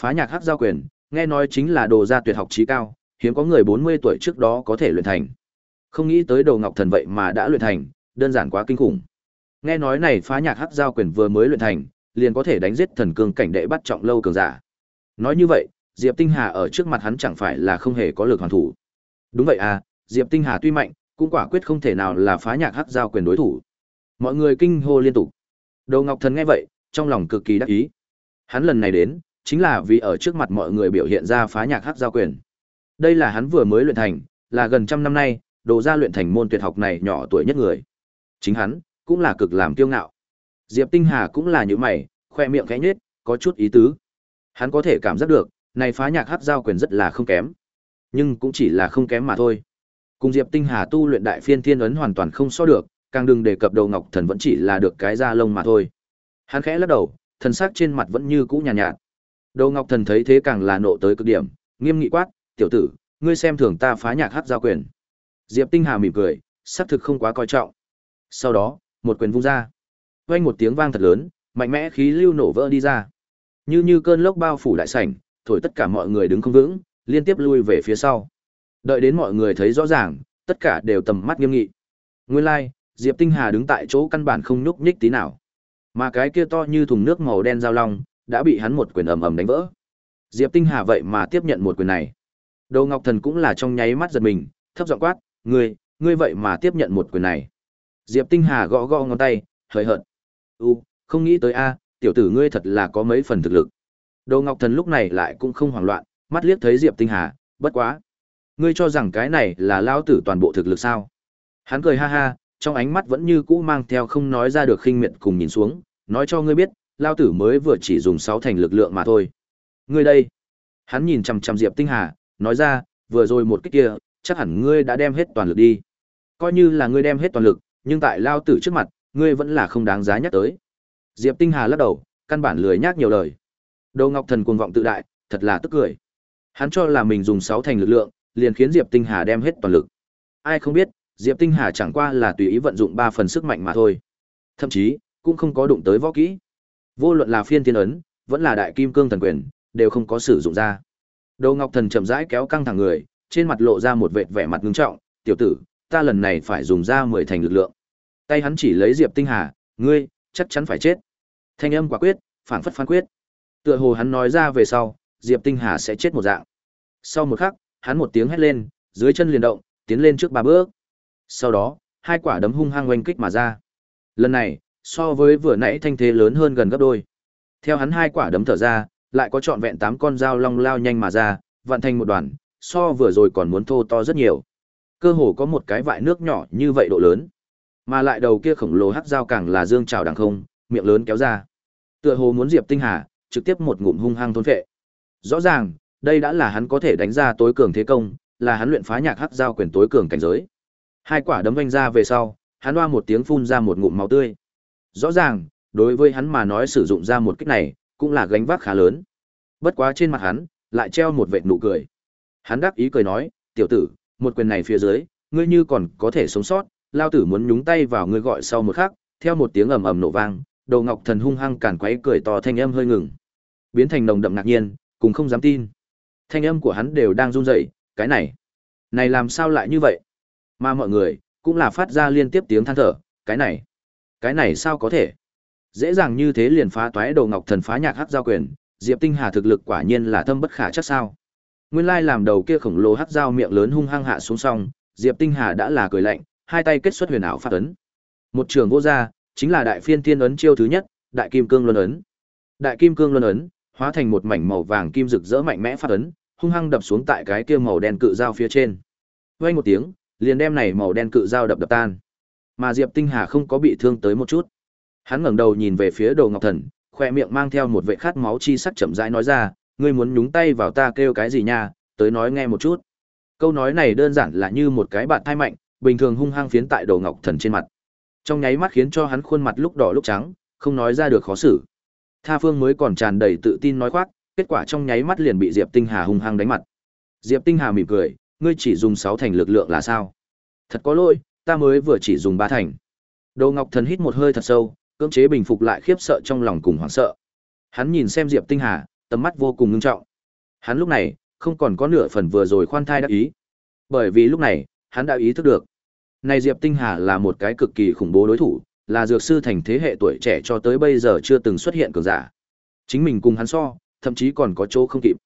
Phá nhạc hắc giao quyền, nghe nói chính là đồ gia tuyệt học trí cao, hiếm có người 40 tuổi trước đó có thể luyện thành. Không nghĩ tới Đồ Ngọc Thần vậy mà đã luyện thành, đơn giản quá kinh khủng. Nghe nói này phá nhạc hắc giao quyền vừa mới luyện thành, liền có thể đánh giết thần cương cảnh đệ bắt trọng lâu cường giả. Nói như vậy, Diệp Tinh Hà ở trước mặt hắn chẳng phải là không hề có lực hoàn thủ. Đúng vậy à, Diệp Tinh Hà tuy mạnh, cũng quả quyết không thể nào là phá nhạc hắc giao quyền đối thủ. Mọi người kinh hô liên tục. Đồ Ngọc Thần nghe vậy, trong lòng cực kỳ đắc ý. Hắn lần này đến, chính là vì ở trước mặt mọi người biểu hiện ra phá nhạc hắc giao quyền. Đây là hắn vừa mới luyện thành, là gần trăm năm nay, đồ ra luyện thành môn tuyệt học này nhỏ tuổi nhất người. Chính hắn, cũng là cực làm kiêu ngạo. Diệp Tinh Hà cũng là như mày, khoe miệng khẽ nhếch, có chút ý tứ. Hắn có thể cảm giác được, này phá nhạc hát giao quyền rất là không kém. Nhưng cũng chỉ là không kém mà thôi. Cùng Diệp Tinh Hà tu luyện đại phiên thiên ấn hoàn toàn không so được, càng đừng đề cập đầu ngọc thần vẫn chỉ là được cái da lông mà thôi. Hắn khẽ lắc đầu, thần sắc trên mặt vẫn như cũ nhàn nhạt, nhạt. Đầu ngọc thần thấy thế càng là nộ tới cực điểm, nghiêm nghị quát, "Tiểu tử, ngươi xem thường ta phá nhạc hát giao quyền." Diệp Tinh Hà mỉm cười, sắc thực không quá coi trọng. Sau đó, một quyền vung ra. Vang một tiếng vang thật lớn, mạnh mẽ khí lưu nổ vỡ đi ra. Như như cơn lốc bao phủ đại sảnh, thổi tất cả mọi người đứng không vững, liên tiếp lui về phía sau. Đợi đến mọi người thấy rõ ràng, tất cả đều tầm mắt nghiêm nghị. Nguyên lai, like, Diệp Tinh Hà đứng tại chỗ căn bản không nhúc nhích tí nào. Mà cái kia to như thùng nước màu đen giao long, đã bị hắn một quyền ầm ầm đánh vỡ. Diệp Tinh Hà vậy mà tiếp nhận một quyền này. Đồ Ngọc Thần cũng là trong nháy mắt giật mình, thấp giọng quát, "Ngươi, ngươi vậy mà tiếp nhận một quyền này?" Diệp Tinh Hà gõ gõ ngón tay, hời hợt. U, không nghĩ tới a, tiểu tử ngươi thật là có mấy phần thực lực. Đồ Ngọc Thần lúc này lại cũng không hoảng loạn, mắt liếc thấy Diệp Tinh Hà, bất quá. Ngươi cho rằng cái này là lao tử toàn bộ thực lực sao? Hắn cười ha ha, trong ánh mắt vẫn như cũ mang theo không nói ra được khinh miệt cùng nhìn xuống, nói cho ngươi biết, lao tử mới vừa chỉ dùng sáu thành lực lượng mà thôi. Ngươi đây. Hắn nhìn chằm chằm Diệp Tinh Hà, nói ra, vừa rồi một cái kia, chắc hẳn ngươi đã đem hết toàn lực đi. Coi như là ngươi đem hết toàn lực, nhưng tại lao tử trước mặt, ngươi vẫn là không đáng giá nhắc tới. Diệp Tinh Hà lắc đầu, căn bản lười nhắc nhiều lời. Đồ Ngọc Thần cuồng vọng tự đại, thật là tức cười. Hắn cho là mình dùng sáu thành lực lượng, liền khiến Diệp Tinh Hà đem hết toàn lực. Ai không biết, Diệp Tinh Hà chẳng qua là tùy ý vận dụng ba phần sức mạnh mà thôi. Thậm chí, cũng không có đụng tới võ kỹ. Vô luận là phiên tiên ấn, vẫn là đại kim cương thần quyền, đều không có sử dụng ra. Đồ Ngọc Thần chậm rãi kéo căng thẳng người, trên mặt lộ ra một vệt vẻ mặt ngưng trọng, "Tiểu tử, ta lần này phải dùng ra mười thành lực lượng." Tay hắn chỉ lấy Diệp Tinh Hà, "Ngươi, chắc chắn phải chết." Thanh âm quả quyết, phảng phất phán quyết. Tựa hồ hắn nói ra về sau, Diệp Tinh Hà sẽ chết một dạng. Sau một khắc, hắn một tiếng hét lên, dưới chân liền động, tiến lên trước ba bước. Sau đó, hai quả đấm hung hăng oanh kích mà ra. Lần này, so với vừa nãy thanh thế lớn hơn gần gấp đôi. Theo hắn hai quả đấm thở ra, lại có trọn vẹn tám con dao long lao nhanh mà ra, vặn thành một đoàn, so vừa rồi còn muốn thô to rất nhiều. Cơ hồ có một cái vại nước nhỏ như vậy độ lớn. Mà lại đầu kia khổng lồ hắc dao càng là dương trào đằng không, miệng lớn kéo ra. Tựa hồ muốn Diệp Tinh Hà trực tiếp một ngụm hung hăng thôn phệ. Rõ ràng, đây đã là hắn có thể đánh ra tối cường thế công, là hắn luyện phá nhạc hắc giao quyền tối cường cảnh giới. Hai quả đấm vanh ra về sau, hắn oa một tiếng phun ra một ngụm máu tươi. Rõ ràng, đối với hắn mà nói sử dụng ra một kích này, cũng là gánh vác khá lớn. Bất quá trên mặt hắn, lại treo một vệt nụ cười. Hắn đáp ý cười nói, tiểu tử, một quyền này phía dưới, ngươi như còn có thể sống sót, lao tử muốn nhúng tay vào ngươi gọi sau một khắc, theo một tiếng ầm ầm nổ vang, đầu ngọc thần hung hăng càn quấy cười to thanh âm hơi ngừng. Biến thành nồng đậm ngạc nhiên, cùng không dám tin. Thanh âm của hắn đều đang run rẩy, cái này, này làm sao lại như vậy? Mà mọi người, cũng là phát ra liên tiếp tiếng than thở, cái này, cái này sao có thể? Dễ dàng như thế liền phá toái đầu ngọc thần phá nhạc hắc giao quyền, Diệp Tinh Hà thực lực quả nhiên là thâm bất khả chắc sao. Nguyên lai làm đầu kia khổng lồ hắc giao miệng lớn hung hăng hạ xuống song, Diệp Tinh Hà đã là cười lạnh, hai tay kết xuất huyền ảo phát ấn. Một trường vô gia, chính là đại phiên tiên ấn chiêu thứ nhất, đại kim cương luân ấn. Đại kim cương luân ấn, hóa thành một mảnh màu vàng kim rực rỡ mạnh mẽ phát ấn, hung hăng đập xuống tại cái kia màu đen cự dao phía trên. Vang một tiếng, liền đem này màu đen cự dao đập đập tan. Mà Diệp Tinh Hà không có bị thương tới một chút. Hắn ngẩng đầu nhìn về phía Đồ Ngọc Thần, khoe miệng mang theo một vệ khát máu chi sắc chậm rãi nói ra, ngươi muốn nhúng tay vào ta kêu cái gì nha, tới nói nghe một chút. Câu nói này đơn giản là như một cái bạn thai mạnh, bình thường hung hăng phiến tại Đồ Ngọc Thần trên mặt. Trong nháy mắt khiến cho hắn khuôn mặt lúc đỏ lúc trắng, không nói ra được khó xử. Tha Phương mới còn tràn đầy tự tin nói khoác, kết quả trong nháy mắt liền bị Diệp Tinh Hà hung hăng đánh mặt. Diệp Tinh Hà mỉm cười, ngươi chỉ dùng 6 thành lực lượng là sao? Thật có lỗi, ta mới vừa chỉ dùng 3 thành. Đồ Ngọc Thần hít một hơi thật sâu, cưỡng chế bình phục lại khiếp sợ trong lòng cùng hoảng sợ. Hắn nhìn xem Diệp Tinh Hà, tầm mắt vô cùng ngưng trọng. Hắn lúc này, không còn có nửa phần vừa rồi khoan thai đắc ý. Bởi vì lúc này, hắn đã ý thức được. Này Diệp Tinh Hà là một cái cực kỳ khủng bố đối thủ, là dược sư thành thế hệ tuổi trẻ cho tới bây giờ chưa từng xuất hiện cường giả. Chính mình cùng hắn so, thậm chí còn có chỗ không kịp.